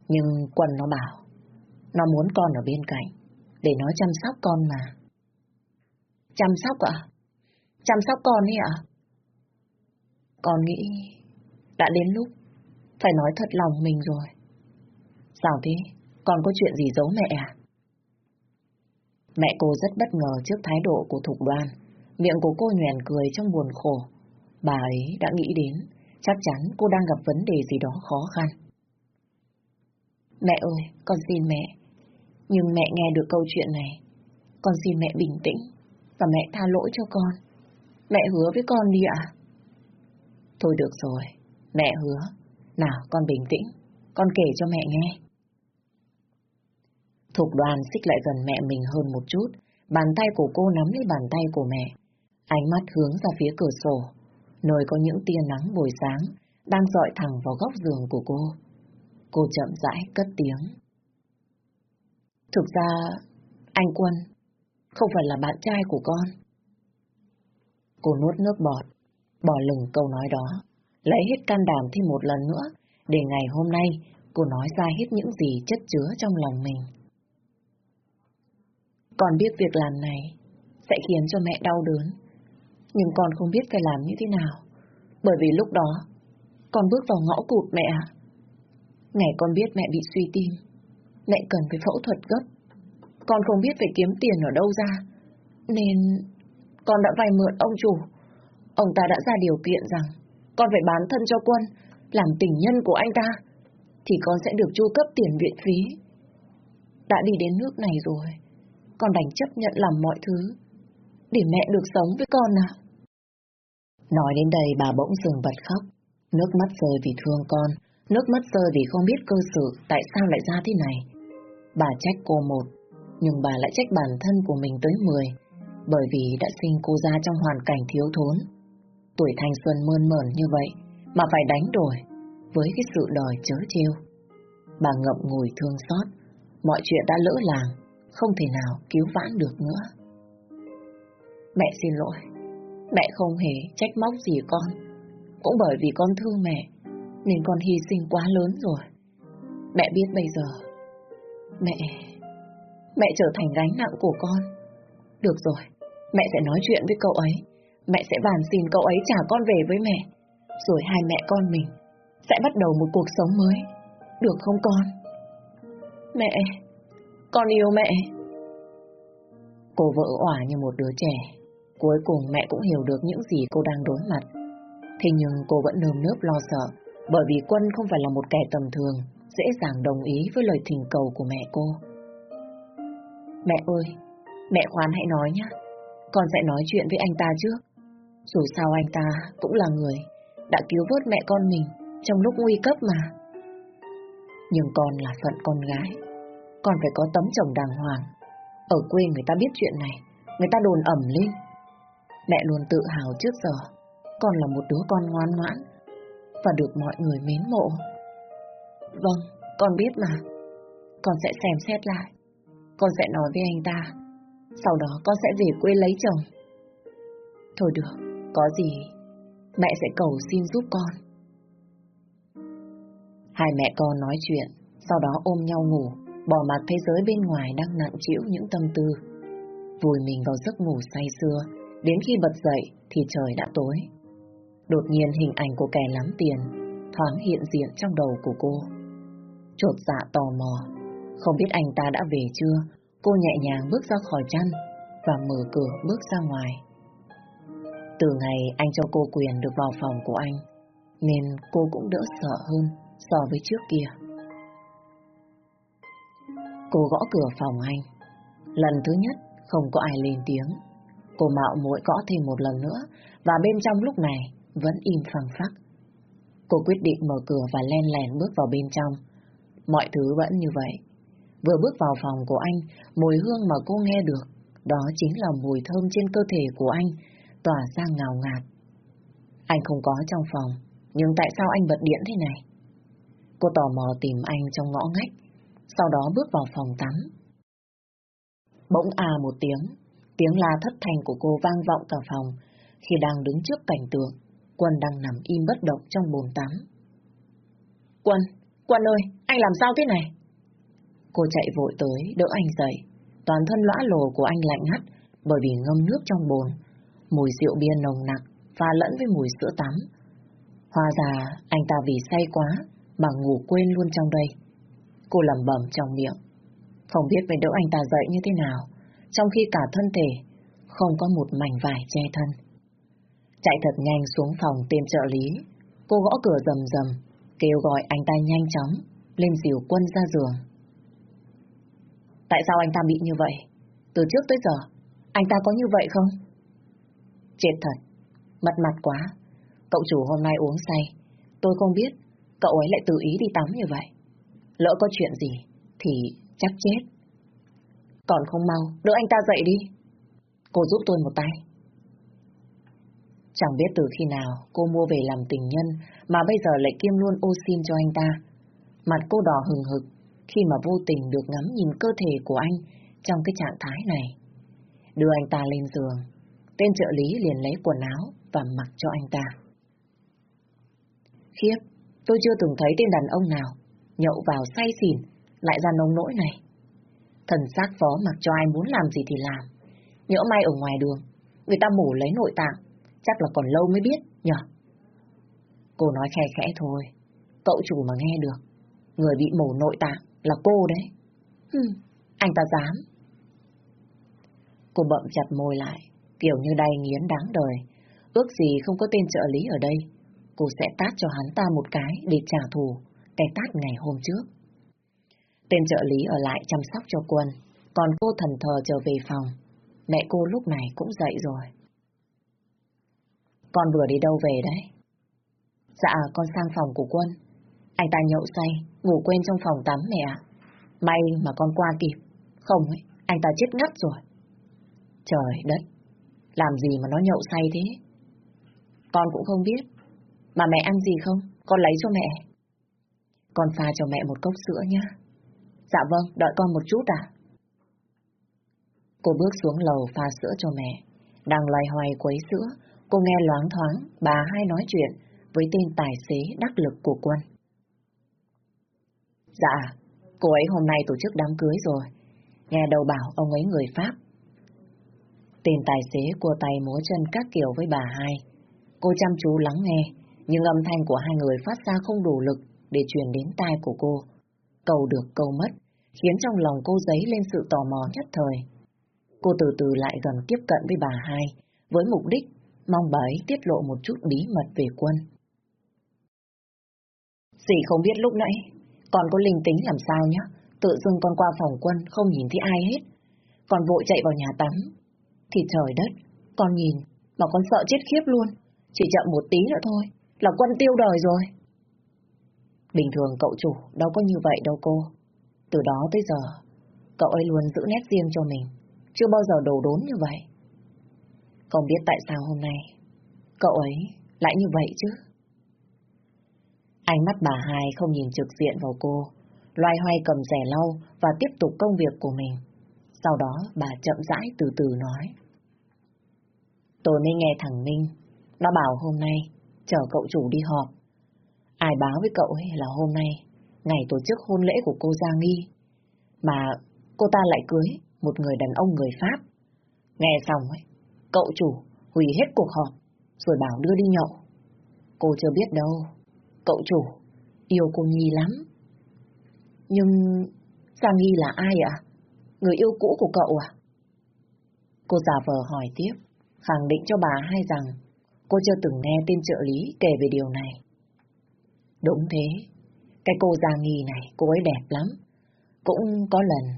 Speaker 1: Nhưng Quân nó bảo, nó muốn con ở bên cạnh, để nó chăm sóc con mà. Chăm sóc ạ? Chăm sóc con ấy ạ? Con nghĩ đã đến lúc phải nói thật lòng mình rồi. Sao thế? Con có chuyện gì giấu mẹ à? Mẹ cô rất bất ngờ trước thái độ của Thục Đoan. Miệng của cô nhoèn cười trong buồn khổ. Bà ấy đã nghĩ đến, chắc chắn cô đang gặp vấn đề gì đó khó khăn. Mẹ ơi, con xin mẹ. Nhưng mẹ nghe được câu chuyện này. Con xin mẹ bình tĩnh và mẹ tha lỗi cho con. Mẹ hứa với con đi ạ. Thôi được rồi, mẹ hứa. Nào, con bình tĩnh, con kể cho mẹ nghe. Thục đoàn xích lại gần mẹ mình hơn một chút, bàn tay của cô nắm lấy bàn tay của mẹ. Ánh mắt hướng ra phía cửa sổ, nơi có những tia nắng buổi sáng đang dọi thẳng vào góc giường của cô. Cô chậm rãi cất tiếng. Thực ra, anh Quân không phải là bạn trai của con. Cô nuốt nước bọt, bỏ lửng câu nói đó, lấy hết can đảm thêm một lần nữa, để ngày hôm nay cô nói ra hết những gì chất chứa trong lòng mình. Con biết việc làm này sẽ khiến cho mẹ đau đớn, nhưng con không biết phải làm như thế nào, bởi vì lúc đó con bước vào ngõ cụt mẹ ạ. Ngày con biết mẹ bị suy tim, mẹ cần phải phẫu thuật gấp. Con không biết phải kiếm tiền ở đâu ra, nên con đã vay mượn ông chủ. Ông ta đã ra điều kiện rằng con phải bán thân cho quân, làm tình nhân của anh ta, thì con sẽ được chu cấp tiền viện phí. Đã đi đến nước này rồi, con đành chấp nhận làm mọi thứ, để mẹ được sống với con à. Nói đến đây bà bỗng dừng bật khóc, nước mắt rơi vì thương con, nước mắt rơi vì không biết cơ sự tại sao lại ra thế này. Bà trách cô một, nhưng bà lại trách bản thân của mình tới mười, bởi vì đã sinh cô ra trong hoàn cảnh thiếu thốn. Tuổi thanh xuân mơn mởn như vậy, mà phải đánh đổi với cái sự đòi chớ trêu. Bà ngậm ngùi thương xót, mọi chuyện đã lỡ làng, không thể nào cứu vãn được nữa. Mẹ xin lỗi, mẹ không hề trách móc gì con, cũng bởi vì con thương mẹ, nên con hy sinh quá lớn rồi. Mẹ biết bây giờ, mẹ, mẹ trở thành gánh nặng của con. Được rồi, mẹ sẽ nói chuyện với cậu ấy, mẹ sẽ bàn xin cậu ấy trả con về với mẹ, rồi hai mẹ con mình sẽ bắt đầu một cuộc sống mới. Được không con? Mẹ, con yêu mẹ. Cô vỡ òa như một đứa trẻ. Cuối cùng mẹ cũng hiểu được những gì cô đang đối mặt. Thế nhưng cô vẫn nơm nớp lo sợ, bởi vì Quân không phải là một kẻ tầm thường, dễ dàng đồng ý với lời thỉnh cầu của mẹ cô. Mẹ ơi, mẹ khoan hãy nói nhé. Con sẽ nói chuyện với anh ta trước. Dù sao anh ta cũng là người đã cứu vớt mẹ con mình trong lúc nguy cấp mà. Nhưng con là phận con gái, con phải có tấm chồng đàng hoàng. Ở quê người ta biết chuyện này, người ta đồn ẩm lên. Mẹ luôn tự hào trước giờ, con là một đứa con ngoan ngoãn và được mọi người mến mộ. Vâng, con biết mà. Con sẽ xem xét lại. Con sẽ nói với anh ta. Sau đó con sẽ về quê lấy chồng. Thôi được, có gì mẹ sẽ cầu xin giúp con. Hai mẹ con nói chuyện, sau đó ôm nhau ngủ, bỏ mặt thế giới bên ngoài đang nặng chịu những tâm tư. Vùi mình vào giấc ngủ say sưa, đến khi bật dậy thì trời đã tối. Đột nhiên hình ảnh của kẻ lắm tiền thoáng hiện diện trong đầu của cô. Chột dạ tò mò, không biết anh ta đã về chưa, cô nhẹ nhàng bước ra khỏi chăn và mở cửa bước ra ngoài. Từ ngày anh cho cô quyền được vào phòng của anh, nên cô cũng đỡ sợ hơn so với trước kia. Cô gõ cửa phòng anh. Lần thứ nhất, không có ai lên tiếng. Cô mạo muội gõ thêm một lần nữa, và bên trong lúc này vẫn im phẳng phắc. Cô quyết định mở cửa và len lèn bước vào bên trong. Mọi thứ vẫn như vậy. Vừa bước vào phòng của anh, mùi hương mà cô nghe được, đó chính là mùi thơm trên cơ thể của anh, tỏa ra ngào ngạt. Anh không có trong phòng, nhưng tại sao anh bật điện thế này? Cô tò mò tìm anh trong ngõ ngách, sau đó bước vào phòng tắm. Bỗng à một tiếng, tiếng la thất thanh của cô vang vọng cả phòng khi đang đứng trước cảnh tượng Quân đang nằm im bất động trong bồn tắm. Quân, Quân ơi, anh làm sao thế này? Cô chạy vội tới, đỡ anh dậy. Toàn thân lõa lồ của anh lạnh ngắt bởi vì ngâm nước trong bồn. Mùi rượu bia nồng nặc pha lẫn với mùi sữa tắm. Hóa ra anh ta vì say quá mà ngủ quên luôn trong đây. Cô lẩm bẩm trong miệng. Không biết phải đỡ anh ta dậy như thế nào, trong khi cả thân thể không có một mảnh vải che thân. Chạy thật nhanh xuống phòng tên trợ lý, cô gõ cửa rầm rầm, kêu gọi anh ta nhanh chóng lên dìu quân ra giường. Tại sao anh ta bị như vậy? Từ trước tới giờ, anh ta có như vậy không? Chết thật, mất mặt quá. Cậu chủ hôm nay uống say, tôi không biết cậu ấy lại tự ý đi tắm như vậy. Lỡ có chuyện gì thì chắc chết. Còn không mau, đỡ anh ta dậy đi. Cô giúp tôi một tay. Chẳng biết từ khi nào cô mua về làm tình nhân mà bây giờ lại kiêm luôn ô xin cho anh ta. Mặt cô đỏ hừng hực khi mà vô tình được ngắm nhìn cơ thể của anh trong cái trạng thái này. Đưa anh ta lên giường, tên trợ lý liền lấy quần áo và mặc cho anh ta. Khiếp, tôi chưa từng thấy tên đàn ông nào nhậu vào say xỉn lại ra nông nỗi này. Thần xác phó mặc cho ai muốn làm gì thì làm. Nhỡ may ở ngoài đường, người ta mổ lấy nội tạng, chắc là còn lâu mới biết, nhở? Cô nói khe khẽ thôi, cậu chủ mà nghe được, người bị mổ nội tạng là cô đấy. Hừm, anh ta dám. Cô bậm chặt môi lại, kiểu như đay nghiến đáng đời. Ước gì không có tên trợ lý ở đây, cô sẽ tát cho hắn ta một cái để trả thù cái tát ngày hôm trước. Tên trợ lý ở lại chăm sóc cho quân, còn cô thần thờ trở về phòng. Mẹ cô lúc này cũng dậy rồi. Con vừa đi đâu về đấy? Dạ, con sang phòng của quân. Anh ta nhậu say, ngủ quên trong phòng tắm mẹ ạ. May mà con qua kịp. Không ấy, anh ta chết ngắt rồi. Trời đất, làm gì mà nó nhậu say thế? Con cũng không biết. Mà mẹ ăn gì không? Con lấy cho mẹ. Con pha cho mẹ một cốc sữa nhá. Dạ vâng, đợi con một chút à? Cô bước xuống lầu pha sữa cho mẹ. Đang loay hoay quấy sữa, cô nghe loáng thoáng bà hai nói chuyện với tên tài xế đắc lực của quân. Dạ, cô ấy hôm nay tổ chức đám cưới rồi. Nghe đầu bảo ông ấy người Pháp. Tên tài xế cua tay múa chân các kiểu với bà hai. Cô chăm chú lắng nghe, nhưng âm thanh của hai người phát ra không đủ lực để truyền đến tai của cô. Cầu được câu mất, khiến trong lòng cô dấy lên sự tò mò nhất thời. Cô từ từ lại gần tiếp cận với bà hai, với mục đích mong bà ấy tiết lộ một chút bí mật về quân. Dì không biết lúc nãy, còn có linh tính làm sao nhá, tự dưng con qua phòng quân không nhìn thấy ai hết. Còn vội chạy vào nhà tắm. Thì trời đất, con nhìn, mà con sợ chết khiếp luôn. Chỉ chậm một tí nữa thôi, là quân tiêu đời rồi. Bình thường cậu chủ đâu có như vậy đâu cô. Từ đó tới giờ, cậu ấy luôn giữ nét riêng cho mình. chưa bao giờ đồ đốn như vậy. Không biết tại sao hôm nay cậu ấy lại như vậy chứ. Ánh mắt bà hai không nhìn trực diện vào cô, loay hoay cầm rẻ lau và tiếp tục công việc của mình. Sau đó bà chậm rãi từ từ nói. Tôi mới nghe thằng Minh, nó bảo hôm nay chờ cậu chủ đi họp. Ai báo với cậu ấy là hôm nay, ngày tổ chức hôn lễ của cô Gia Nghi. Mà cô ta lại cưới một người đàn ông người Pháp. Nghe xong ấy, cậu chủ hủy hết cuộc họp, rồi bảo đưa đi nhậu. Cô chưa biết đâu, cậu chủ yêu cô Nhi lắm. Nhưng giang nhi là ai ạ? Người yêu cũ của cậu à? Cô giả vờ hỏi tiếp, khẳng định cho bà hai rằng cô chưa từng nghe tên trợ lý kể về điều này. Đúng thế, cái cô giang nhi này, cô ấy đẹp lắm. Cũng có lần,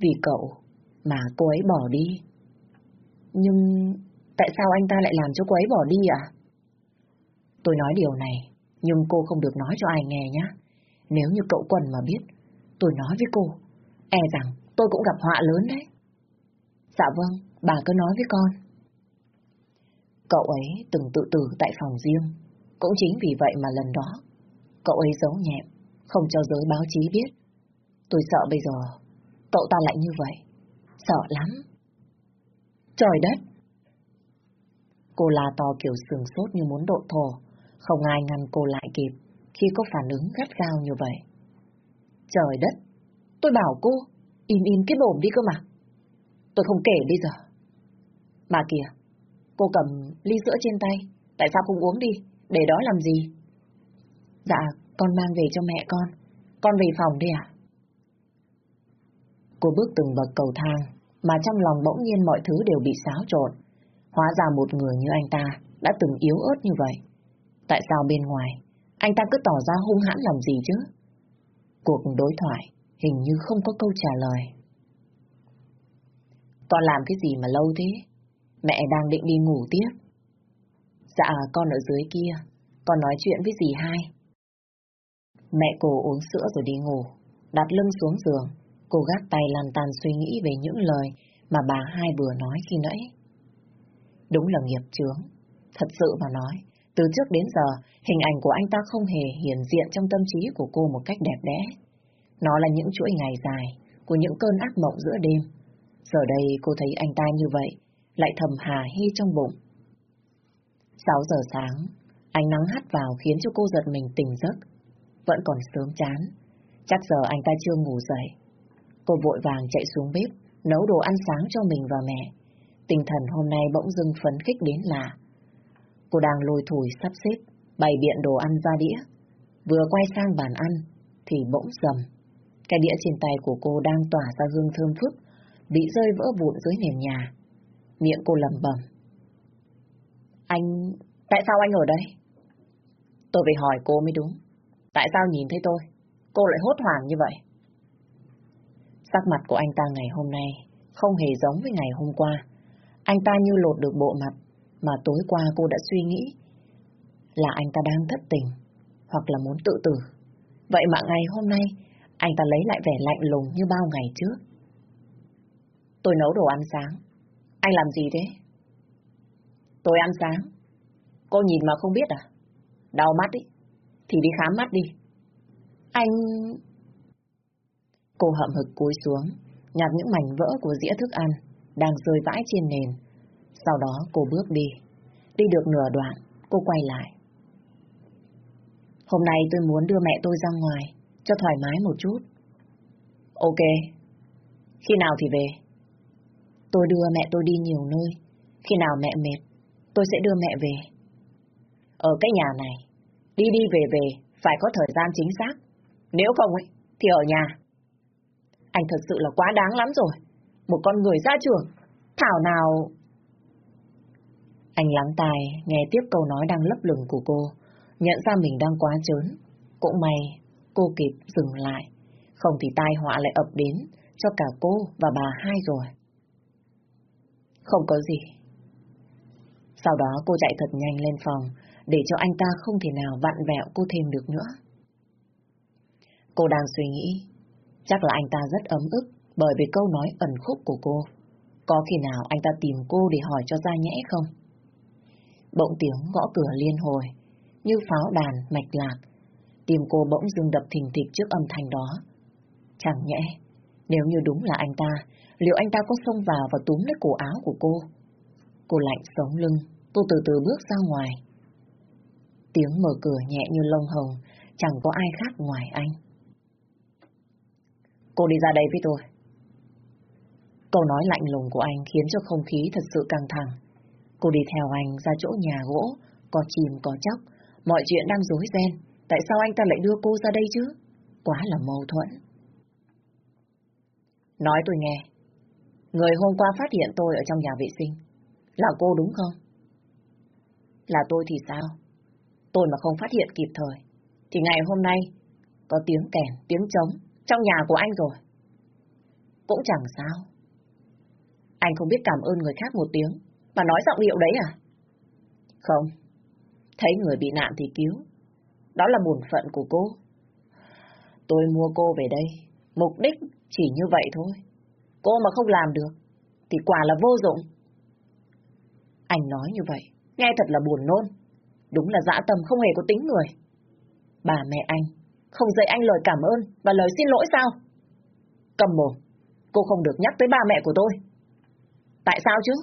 Speaker 1: vì cậu mà cô ấy bỏ đi. Nhưng tại sao anh ta lại làm cho cô ấy bỏ đi ạ? Tôi nói điều này, nhưng cô không được nói cho ai nghe nhé. Nếu như cậu Quần mà biết, tôi nói với cô, e rằng tôi cũng gặp họa lớn đấy. Dạ vâng, bà cứ nói với con. Cậu ấy từng tự tử tại phòng riêng, cũng chính vì vậy mà lần đó, cậu ấy giấu nhẹm, không cho giới báo chí biết. Tôi sợ bây giờ, cậu ta lại như vậy. Sợ lắm. Trời đất! Cô la to kiểu sừng sốt như muốn độ thổ, không ai ngăn cô lại kịp khi có phản ứng gắt gao như vậy. Trời đất! Tôi bảo cô, im im cái bồm đi cơ mà. Tôi không kể bây giờ. Mà kìa, cô cầm ly sữa trên tay, tại sao không uống đi, để đó làm gì? Dạ, con mang về cho mẹ con, con về phòng đi ạ. Cô bước từng bậc cầu thang, mà trong lòng bỗng nhiên mọi thứ đều bị xáo trộn. Hóa ra một người như anh ta đã từng yếu ớt như vậy. Tại sao bên ngoài, anh ta cứ tỏ ra hung hãn làm gì chứ? Cuộc đối thoại hình như không có câu trả lời. Con làm cái gì mà lâu thế? Mẹ đang định đi ngủ tiếp. Dạ, con ở dưới kia. Con nói chuyện với dì hai. Mẹ cô uống sữa rồi đi ngủ, đặt lưng xuống giường. Cô gác tay làm tàn suy nghĩ về những lời mà bà hai vừa nói khi nãy. Đúng là nghiệp chướng. Thật sự mà nói, từ trước đến giờ, hình ảnh của anh ta không hề hiển diện trong tâm trí của cô một cách đẹp đẽ. Nó là những chuỗi ngày dài của những cơn ác mộng giữa đêm. Giờ đây cô thấy anh ta như vậy, lại thầm hà hy trong bụng. 6 giờ sáng, ánh nắng hắt vào khiến cho cô giật mình tỉnh giấc. Vẫn còn sớm chán, chắc giờ anh ta chưa ngủ dậy. Cô vội vàng chạy xuống bếp, nấu đồ ăn sáng cho mình và mẹ. Tinh thần hôm nay bỗng dưng phấn khích đến lạ. Cô đang lôi thủi sắp xếp, bày biện đồ ăn ra đĩa. Vừa quay sang bàn ăn, thì bỗng dầm. Cái đĩa trên tay của cô đang tỏa ra hương thơm phức, bị rơi vỡ vụn dưới nền nhà. Miệng cô lầm bầm. Anh... tại sao anh ở đây? Tôi phải hỏi cô mới đúng. Tại sao nhìn thấy tôi, cô lại hốt hoảng như vậy? Sắc mặt của anh ta ngày hôm nay không hề giống với ngày hôm qua. Anh ta như lột được bộ mặt mà tối qua cô đã suy nghĩ là anh ta đang thất tình hoặc là muốn tự tử. Vậy mà ngày hôm nay, anh ta lấy lại vẻ lạnh lùng như bao ngày trước. Tôi nấu đồ ăn sáng. Anh làm gì thế? Tôi ăn sáng. Cô nhìn mà không biết à? Đau mắt ý. Thì đi khám mắt đi. Anh... Cô hậm hực cúi xuống, nhặt những mảnh vỡ của dĩa thức ăn đang rơi vãi trên nền. Sau đó cô bước đi. Đi được nửa đoạn, cô quay lại. Hôm nay tôi muốn đưa mẹ tôi ra ngoài, cho thoải mái một chút. Ok. Khi nào thì về? Tôi đưa mẹ tôi đi nhiều nơi. Khi nào mẹ mệt, tôi sẽ đưa mẹ về. Ở cái nhà này, đi đi về về, phải có thời gian chính xác. Nếu không ấy, thì ở nhà. Anh thật sự là quá đáng lắm rồi. Một con người ra trường, thảo nào... Anh lắng tai, nghe tiếp câu nói đang lấp lửng của cô, nhận ra mình đang quá chớn. Cũng may, cô kịp dừng lại, không thì tai họa lại ập đến cho cả cô và bà hai rồi. Không có gì. Sau đó cô chạy thật nhanh lên phòng, để cho anh ta không thể nào vặn vẹo cô thêm được nữa. Cô đang suy nghĩ, chắc là anh ta rất ấm ức bởi vì câu nói ẩn khúc của cô. Có khi nào anh ta tìm cô để hỏi cho ra nhẽ không? Bỗng tiếng gõ cửa liên hồi, như pháo đàn mạch lạc. Tim cô bỗng dưng đập thình thịch trước âm thanh đó. Chẳng nhẽ, nếu như đúng là anh ta, liệu anh ta có xông vào và túm lấy cổ áo của cô? Cô lạnh sống lưng, cô từ từ bước ra ngoài. Tiếng mở cửa nhẹ như lông hồng, chẳng có ai khác ngoài anh. Cô đi ra đây với tôi. Câu nói lạnh lùng của anh khiến cho không khí thật sự căng thẳng. Cô đi theo anh ra chỗ nhà gỗ, có chìm có chóc, mọi chuyện đang rối ren. Tại sao anh ta lại đưa cô ra đây chứ? Quá là mâu thuẫn. Nói tôi nghe. Người hôm qua phát hiện tôi ở trong nhà vệ sinh. Là cô đúng không? Là tôi thì sao? Tôi mà không phát hiện kịp thời. Thì ngày hôm nay có tiếng kèn, tiếng trống trong nhà của anh rồi. Cũng chẳng sao. Anh không biết cảm ơn người khác một tiếng, mà nói giọng điệu đấy à? Không. Thấy người bị nạn thì cứu. Đó là bổn phận của cô. Tôi mua cô về đây, mục đích chỉ như vậy thôi. Cô mà không làm được, thì quả là vô dụng. Anh nói như vậy, nghe thật là buồn nôn. Đúng là dã tâm không hề có tính người. Bà mẹ anh không dạy anh lời cảm ơn và lời xin lỗi sao? Cầm mồm, cô không được nhắc tới ba mẹ của tôi. Tại sao chứ?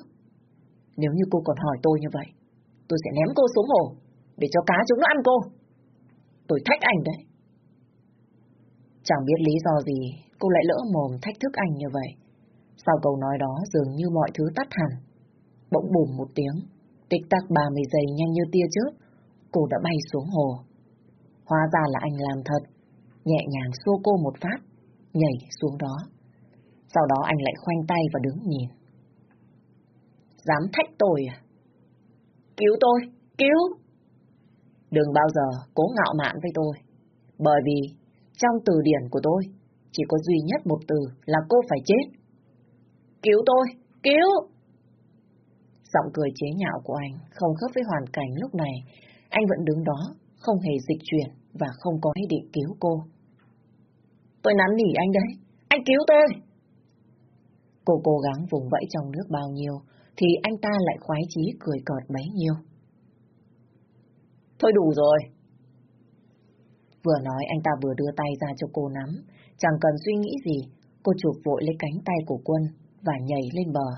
Speaker 1: Nếu như cô còn hỏi tôi như vậy, tôi sẽ ném cô xuống hồ, để cho cá chúng nó ăn cô. Tôi thách anh đấy. Chẳng biết lý do gì, cô lại lỡ mồm thách thức anh như vậy. Sau câu nói đó dường như mọi thứ tắt hẳn. Bỗng bùm một tiếng, tích tắc 30 giây nhanh như tia chớp, cô đã bay xuống hồ. Hóa ra là anh làm thật, nhẹ nhàng xô cô một phát, nhảy xuống đó. Sau đó anh lại khoanh tay và đứng nhìn. Dám thách tôi à? Cứu tôi, cứu! Đừng bao giờ cố ngạo mạn với tôi, bởi vì trong từ điển của tôi chỉ có duy nhất một từ là cô phải chết. Cứu tôi, cứu! Giọng cười chế nhạo của anh không khớp với hoàn cảnh lúc này, anh vẫn đứng đó, không hề dịch chuyển và không có ý định cứu cô. Tôi nắn nỉ anh đấy, anh cứu tôi! Cô cố gắng vùng vẫy trong nước bao nhiêu, thì anh ta lại khoái chí cười cợt bấy nhiêu. Thôi đủ rồi. Vừa nói anh ta vừa đưa tay ra cho cô nắm, chẳng cần suy nghĩ gì, cô chụp vội lấy cánh tay của quân và nhảy lên bờ.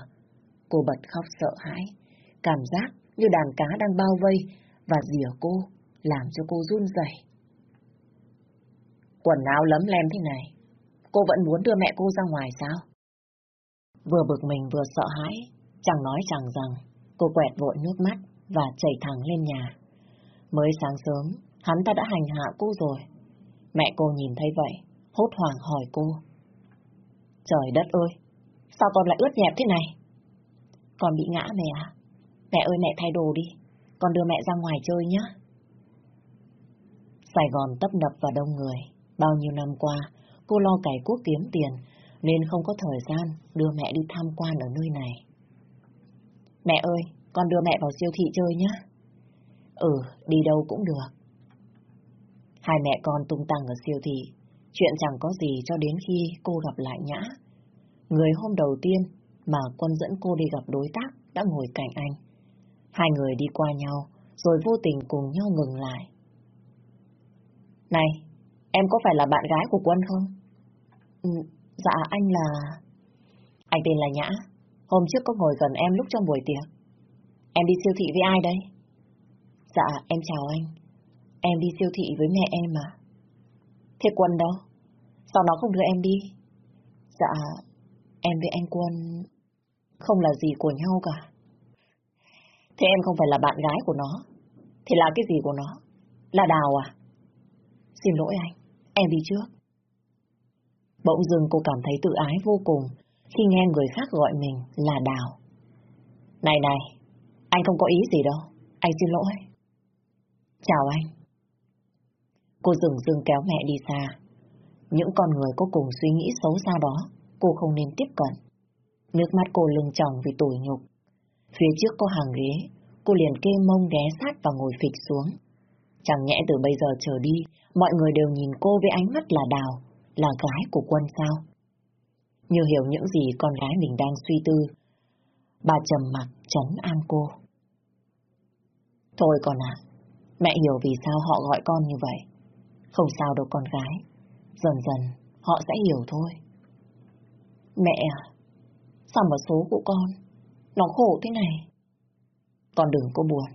Speaker 1: Cô bật khóc sợ hãi, cảm giác như đàn cá đang bao vây và dìa cô, làm cho cô run rẩy. Quần áo lấm lem thế này, cô vẫn muốn đưa mẹ cô ra ngoài sao? Vừa bực mình vừa sợ hãi, chẳng nói chẳng rằng, cô quẹt vội nước mắt và chảy thẳng lên nhà. Mới sáng sớm, hắn ta đã hành hạ cô rồi. Mẹ cô nhìn thấy vậy, hốt hoảng hỏi cô. Trời đất ơi, sao con lại ướt nhẹp thế này? Con bị ngã mẹ à? Mẹ ơi mẹ thay đồ đi, con đưa mẹ ra ngoài chơi nhá. Sài Gòn tấp nập và đông người. Bao nhiêu năm qua, cô lo cải quốc kiếm tiền, nên không có thời gian đưa mẹ đi tham quan ở nơi này. Mẹ ơi, con đưa mẹ vào siêu thị chơi nhé. Ừ, đi đâu cũng được. Hai mẹ con tung tăng ở siêu thị, chuyện chẳng có gì cho đến khi cô gặp lại Nhã. Người hôm đầu tiên mà quân dẫn cô đi gặp đối tác đã ngồi cạnh anh. Hai người đi qua nhau, rồi vô tình cùng nhau ngừng lại. Này, em có phải là bạn gái của quân không? Ừ, dạ anh là... Anh tên là Nhã, hôm trước có ngồi gần em lúc trong buổi tiệc. Em đi siêu thị với ai đây? Dạ, em chào anh. Em đi siêu thị với mẹ em mà. Thế Quân đâu? Sao nó không đưa em đi? Dạ, em với anh Quân không là gì của nhau cả. Thế em không phải là bạn gái của nó. Thì là cái gì của nó? Là Đào à? Xin lỗi anh, em đi trước. Bỗng dưng cô cảm thấy tự ái vô cùng khi nghe người khác gọi mình là Đào. Này này, anh không có ý gì đâu, anh xin lỗi. Chào anh. Cô dừng dừng kéo mẹ đi xa. Những con người có cùng suy nghĩ xấu xa đó, cô không nên tiếp cận. Nước mắt cô lưng tròng vì tủi nhục. Phía trước có hàng ghế, cô liền kê mông ghé sát và ngồi phịch xuống. Chẳng nhẽ từ bây giờ trở đi, mọi người đều nhìn cô với ánh mắt là đào, là gái của quân sao. Như hiểu những gì con gái mình đang suy tư, Bà trầm mặc chấn an cô. Thôi con ạ, mẹ hiểu vì sao họ gọi con như vậy. Không sao đâu con gái, dần dần họ sẽ hiểu thôi. Mẹ à, sao mà số của con, nó khổ thế này. Con đừng có buồn,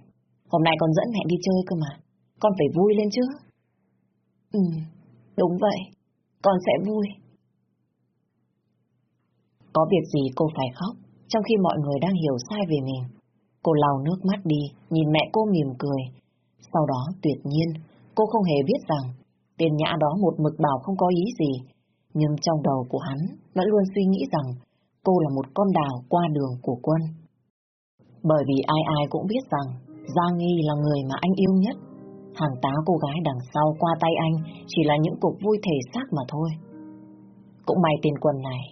Speaker 1: hôm nay con dẫn mẹ đi chơi cơ mà, con phải vui lên chứ. Ừ, đúng vậy, con sẽ vui. Có việc gì cô phải khóc, trong khi mọi người đang hiểu sai về mình. Cô lau nước mắt đi, nhìn mẹ cô mỉm cười. Sau đó tuyệt nhiên, cô không hề biết rằng tên nhã đó một mực bảo không có ý gì. Nhưng trong đầu của hắn vẫn luôn suy nghĩ rằng cô là một con đào qua đường của quân. Bởi vì ai ai cũng biết rằng Gia Nghi là người mà anh yêu nhất. Hàng tá cô gái đằng sau qua tay anh chỉ là những cuộc vui thể xác mà thôi. Cũng may tiền quân này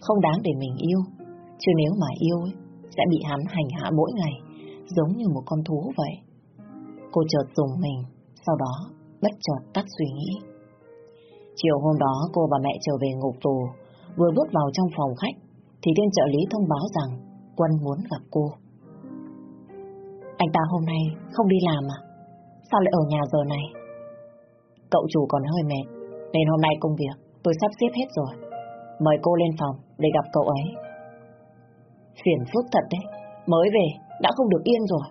Speaker 1: không đáng để mình yêu. Chứ nếu mà yêu ấy, sẽ bị hắn hành hạ mỗi ngày, giống như một con thú vậy. Cô chợt dùng mình, sau đó bất chợt tắt suy nghĩ. Chiều hôm đó cô và mẹ trở về ngục tù, vừa bước vào trong phòng khách, thì tên trợ lý thông báo rằng Quân muốn gặp cô. Anh ta hôm nay không đi làm à? Sao lại ở nhà giờ này? Cậu chủ còn hơi mệt, nên hôm nay công việc tôi sắp xếp hết rồi. Mời cô lên phòng để gặp cậu ấy. Phiền phức thật đấy, mới về, đã không được yên rồi.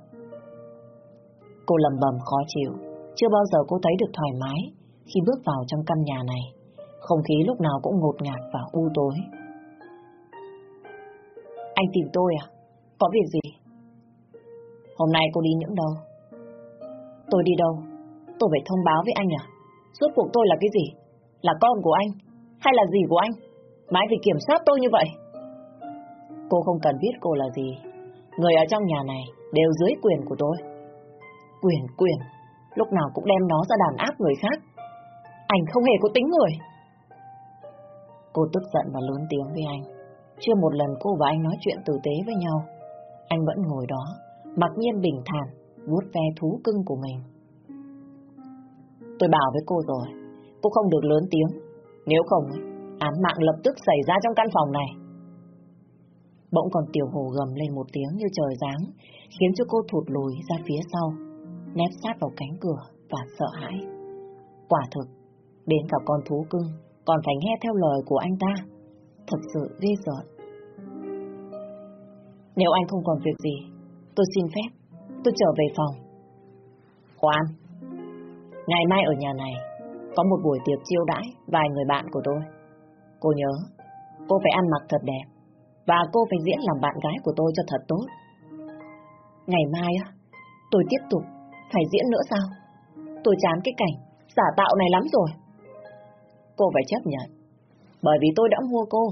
Speaker 1: Cô lầm bầm khó chịu, chưa bao giờ cô thấy được thoải mái khi bước vào trong căn nhà này. Không khí lúc nào cũng ngột ngạt và u tối. Anh tìm tôi à? Có việc gì? Hôm nay cô đi những đâu? Tôi đi đâu? Tôi phải thông báo với anh à? Suốt cuộc tôi là cái gì? Là con của anh? Hay là gì của anh? Mãi vì kiểm soát tôi như vậy? Cô không cần biết cô là gì. Người ở trong nhà này đều dưới quyền của tôi. Quyền, quyền. Lúc nào cũng đem nó ra đàn áp người khác. Anh không hề có tính người. Cô tức giận và lớn tiếng với anh. Chưa một lần cô và anh nói chuyện tử tế với nhau. Anh vẫn ngồi đó, mặc nhiên bình thản, vuốt ve thú cưng của mình. Tôi bảo với cô rồi, cô không được lớn tiếng. Nếu không, án mạng lập tức xảy ra trong căn phòng này. Bỗng còn tiểu hồ gầm lên một tiếng như trời giáng, khiến cho cô thụt lùi ra phía sau, nép sát vào cánh cửa và sợ hãi. Quả thực, đến cả con thú cưng còn phải nghe theo lời của anh ta. Thật sự ghê rợn. Nếu anh không còn việc gì, tôi xin phép, tôi trở về phòng. Khoan, ngày mai ở nhà này có một buổi tiệc chiêu đãi vài người bạn của tôi. Cô nhớ, cô phải ăn mặc thật đẹp và cô phải diễn làm bạn gái của tôi cho thật tốt. Ngày mai á, tôi tiếp tục phải diễn nữa sao? Tôi chán cái cảnh giả tạo này lắm rồi. Cô phải chấp nhận, bởi vì tôi đã mua cô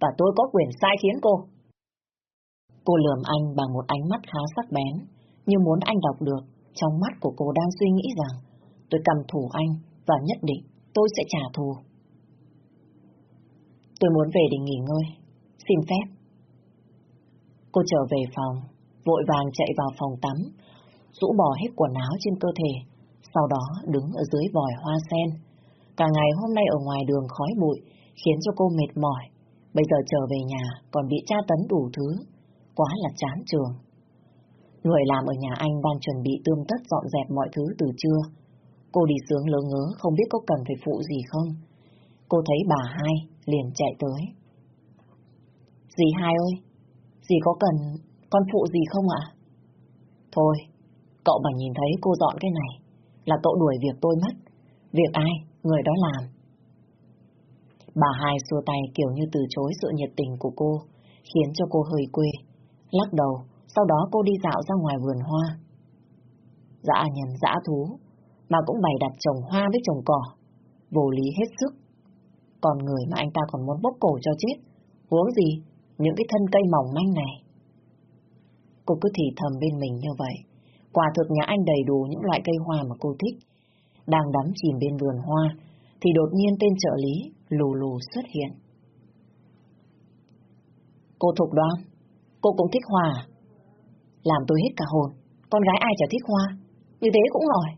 Speaker 1: và tôi có quyền sai khiến cô. Cô lườm anh bằng một ánh mắt khá sắc bén, như muốn anh đọc được trong mắt của cô đang suy nghĩ rằng tôi cầm thủ anh và nhất định tôi sẽ trả thù. Tôi muốn về để nghỉ ngơi. Xin phép. Cô trở về phòng, vội vàng chạy vào phòng tắm, rũ bỏ hết quần áo trên cơ thể, sau đó đứng ở dưới vòi hoa sen. Cả ngày hôm nay ở ngoài đường khói bụi, khiến cho cô mệt mỏi. Bây giờ trở về nhà còn bị tra tấn đủ thứ, quá là chán trường. Người làm ở nhà anh đang chuẩn bị tươm tất dọn dẹp mọi thứ từ trưa. Cô đi sướng lỡ ngớ không biết có cần phải phụ gì không. Cô thấy bà hai liền chạy tới. Dì hai ơi, dì có cần con phụ gì không ạ? Thôi, cậu mà nhìn thấy cô dọn cái này, là cậu đuổi việc tôi mất. Việc ai, người đó làm. Bà hai xua tay kiểu như từ chối sự nhiệt tình của cô, khiến cho cô hơi quê. Lắc đầu, sau đó cô đi dạo ra ngoài vườn hoa. Dã nhân dã thú, mà cũng bày đặt trồng hoa với trồng cỏ. Vô lý hết sức. Còn người mà anh ta còn muốn bốc cổ cho chết. Huống gì, những cái thân cây mỏng manh này. Cô cứ thì thầm bên mình như vậy. Quả thực nhà anh đầy đủ những loại cây hoa mà cô thích. Đang đắm chìm bên vườn hoa, thì đột nhiên tên trợ lý lù lù xuất hiện. Cô Thục Đoan, cô cũng thích hoa à? Làm tôi hết cả hồn, con gái ai chả thích hoa, như thế cũng rồi.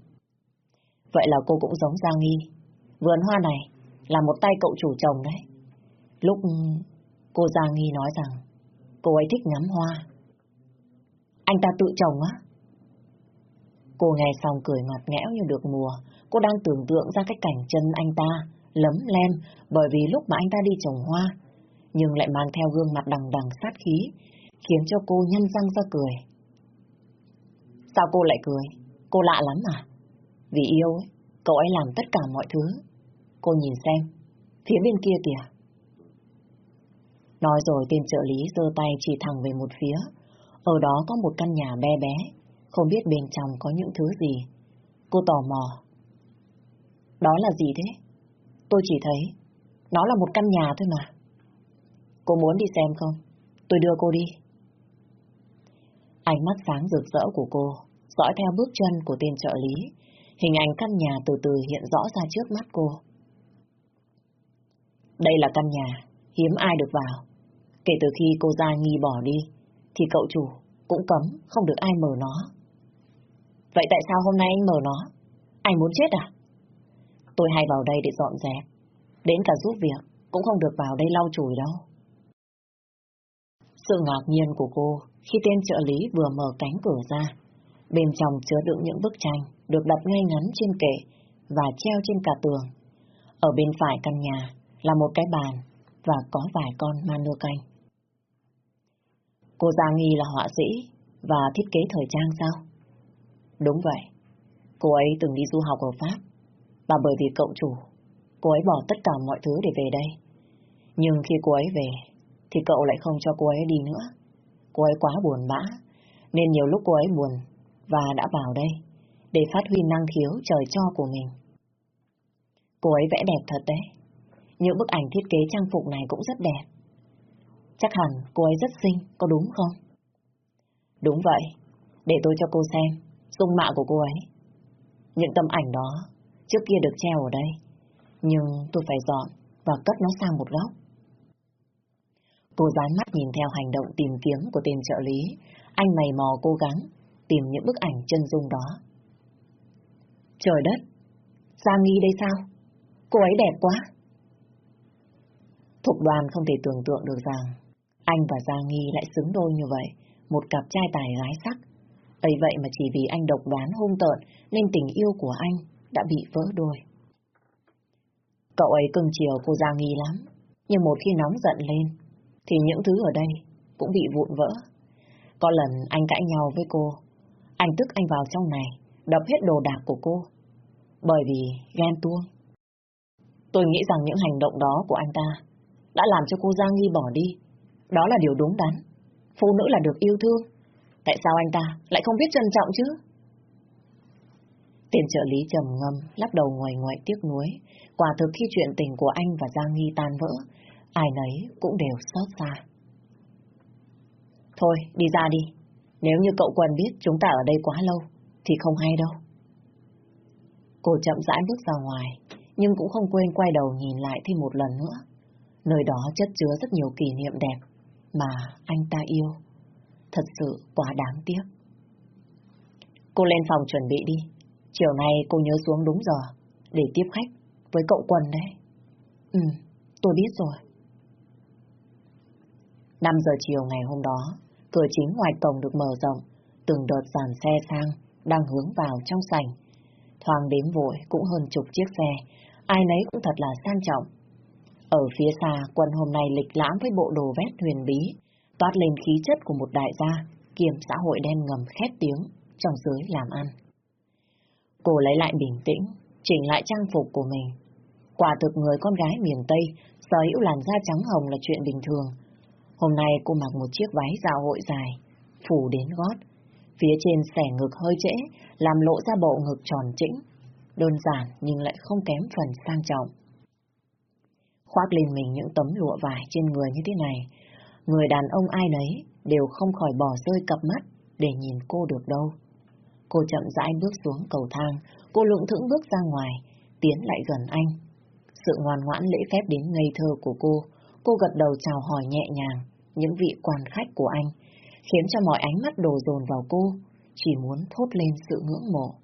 Speaker 1: Vậy là cô cũng giống Giang Nghi. Vườn hoa này là một tay cậu chủ chồng đấy. Lúc cô Giang Nghi nói rằng cô ấy thích ngắm hoa, Anh ta tự chồng á? Cô nghe xong cười ngọt nghẽo như được mùa. Cô đang tưởng tượng ra cái cảnh chân anh ta lấm lem bởi vì lúc mà anh ta đi trồng hoa, nhưng lại mang theo gương mặt đằng đằng sát khí, khiến cho cô nhăn răng ra cười. Sao cô lại cười? Cô lạ lắm à? Vì yêu ấy, cậu ấy làm tất cả mọi thứ. Cô nhìn xem, phía bên kia kìa. Nói rồi tên trợ lý giơ tay chỉ thẳng về một phía. Ở đó có một căn nhà bé bé, không biết bên trong có những thứ gì. Cô tò mò. Đó là gì thế? Tôi chỉ thấy, nó là một căn nhà thôi mà. Cô muốn đi xem không? Tôi đưa cô đi. Ánh mắt sáng rực rỡ của cô, dõi theo bước chân của tên trợ lý, hình ảnh căn nhà từ từ hiện rõ ra trước mắt cô. Đây là căn nhà, hiếm ai được vào. Kể từ khi cô Gia nghi bỏ đi, thì cậu chủ cũng cấm không được ai mở nó. Vậy tại sao hôm nay anh mở nó? Anh muốn chết à? Tôi hay vào đây để dọn dẹp. Đến cả giúp việc, cũng không được vào đây lau chùi đâu. Sự ngạc nhiên của cô khi tên trợ lý vừa mở cánh cửa ra. Bên trong chứa đựng những bức tranh được đặt ngay ngắn trên kệ và treo trên cả tường. Ở bên phải căn nhà là một cái bàn và có vài con ma canh. Cô Giang Nghi là họa sĩ và thiết kế thời trang sao? Đúng vậy. Cô ấy từng đi du học ở Pháp và bởi vì cậu chủ, cô ấy bỏ tất cả mọi thứ để về đây. Nhưng khi cô ấy về, thì cậu lại không cho cô ấy đi nữa. Cô ấy quá buồn bã, nên nhiều lúc cô ấy buồn và đã vào đây để phát huy năng khiếu trời cho của mình. Cô ấy vẽ đẹp thật đấy. Những bức ảnh thiết kế trang phục này cũng rất đẹp. Chắc hẳn cô ấy rất xinh, có đúng không? Đúng vậy, để tôi cho cô xem dung mạo của cô ấy. Những tấm ảnh đó trước kia được treo ở đây, nhưng tôi phải dọn và cất nó sang một góc. Cô dán mắt nhìn theo hành động tìm kiếm của tên trợ lý, anh mày mò cố gắng tìm những bức ảnh chân dung đó. Trời đất, Giang Nghi đây sao? Cô ấy đẹp quá. Thục đoàn không thể tưởng tượng được rằng anh và Giang Nghi lại xứng đôi như vậy, một cặp trai tài gái sắc. ấy vậy mà chỉ vì anh độc đoán hung tợn nên tình yêu của anh đã bị vỡ đôi. Cậu ấy cưng chiều cô Giang Nghi lắm, nhưng một khi nóng giận lên, thì những thứ ở đây cũng bị vụn vỡ. Có lần anh cãi nhau với cô, anh tức anh vào trong này, đập hết đồ đạc của cô, bởi vì ghen tuông. Tôi nghĩ rằng những hành động đó của anh ta đã làm cho cô Giang Nghi bỏ đi. Đó là điều đúng đắn. Phụ nữ là được yêu thương. Tại sao anh ta lại không biết trân trọng chứ? Tiền trợ lý trầm ngâm, lắc đầu ngoài ngoại tiếc nuối. Quả thực khi chuyện tình của anh và Giang Nghi tan vỡ, ai nấy cũng đều xót xa. Thôi, đi ra đi. Nếu như cậu quần biết chúng ta ở đây quá lâu, thì không hay đâu. Cô chậm rãi bước ra ngoài, nhưng cũng không quên quay đầu nhìn lại thêm một lần nữa. Nơi đó chất chứa rất nhiều kỷ niệm đẹp mà anh ta yêu. Thật sự quá đáng tiếc. Cô lên phòng chuẩn bị đi. Chiều nay cô nhớ xuống đúng giờ để tiếp khách với cậu Quân đấy. Ừ, tôi biết rồi. 5 giờ chiều ngày hôm đó, cửa chính ngoài cổng được mở rộng, từng đợt dàn xe sang, đang hướng vào trong sảnh. Thoáng đếm vội cũng hơn chục chiếc xe, ai nấy cũng thật là sang trọng. Ở phía xa, quân hôm nay lịch lãm với bộ đồ vét huyền bí, toát lên khí chất của một đại gia, kiềm xã hội đen ngầm khét tiếng trong giới làm ăn. Cô lấy lại bình tĩnh, chỉnh lại trang phục của mình. Quả thực người con gái miền Tây, sở hữu làn da trắng hồng là chuyện bình thường. Hôm nay cô mặc một chiếc váy dạo hội dài, phủ đến gót. Phía trên xẻ ngực hơi trễ, làm lộ ra bộ ngực tròn trĩnh. Đơn giản nhưng lại không kém phần sang trọng. Khoác lên mình những tấm lụa vải trên người như thế này, người đàn ông ai nấy đều không khỏi bỏ rơi cặp mắt để nhìn cô được đâu. Cô chậm rãi bước xuống cầu thang, cô lụng thững bước ra ngoài, tiến lại gần anh. Sự ngoan ngoãn lễ phép đến ngây thơ của cô, cô gật đầu chào hỏi nhẹ nhàng những vị quan khách của anh, khiến cho mọi ánh mắt đổ dồn vào cô, chỉ muốn thốt lên sự ngưỡng mộ.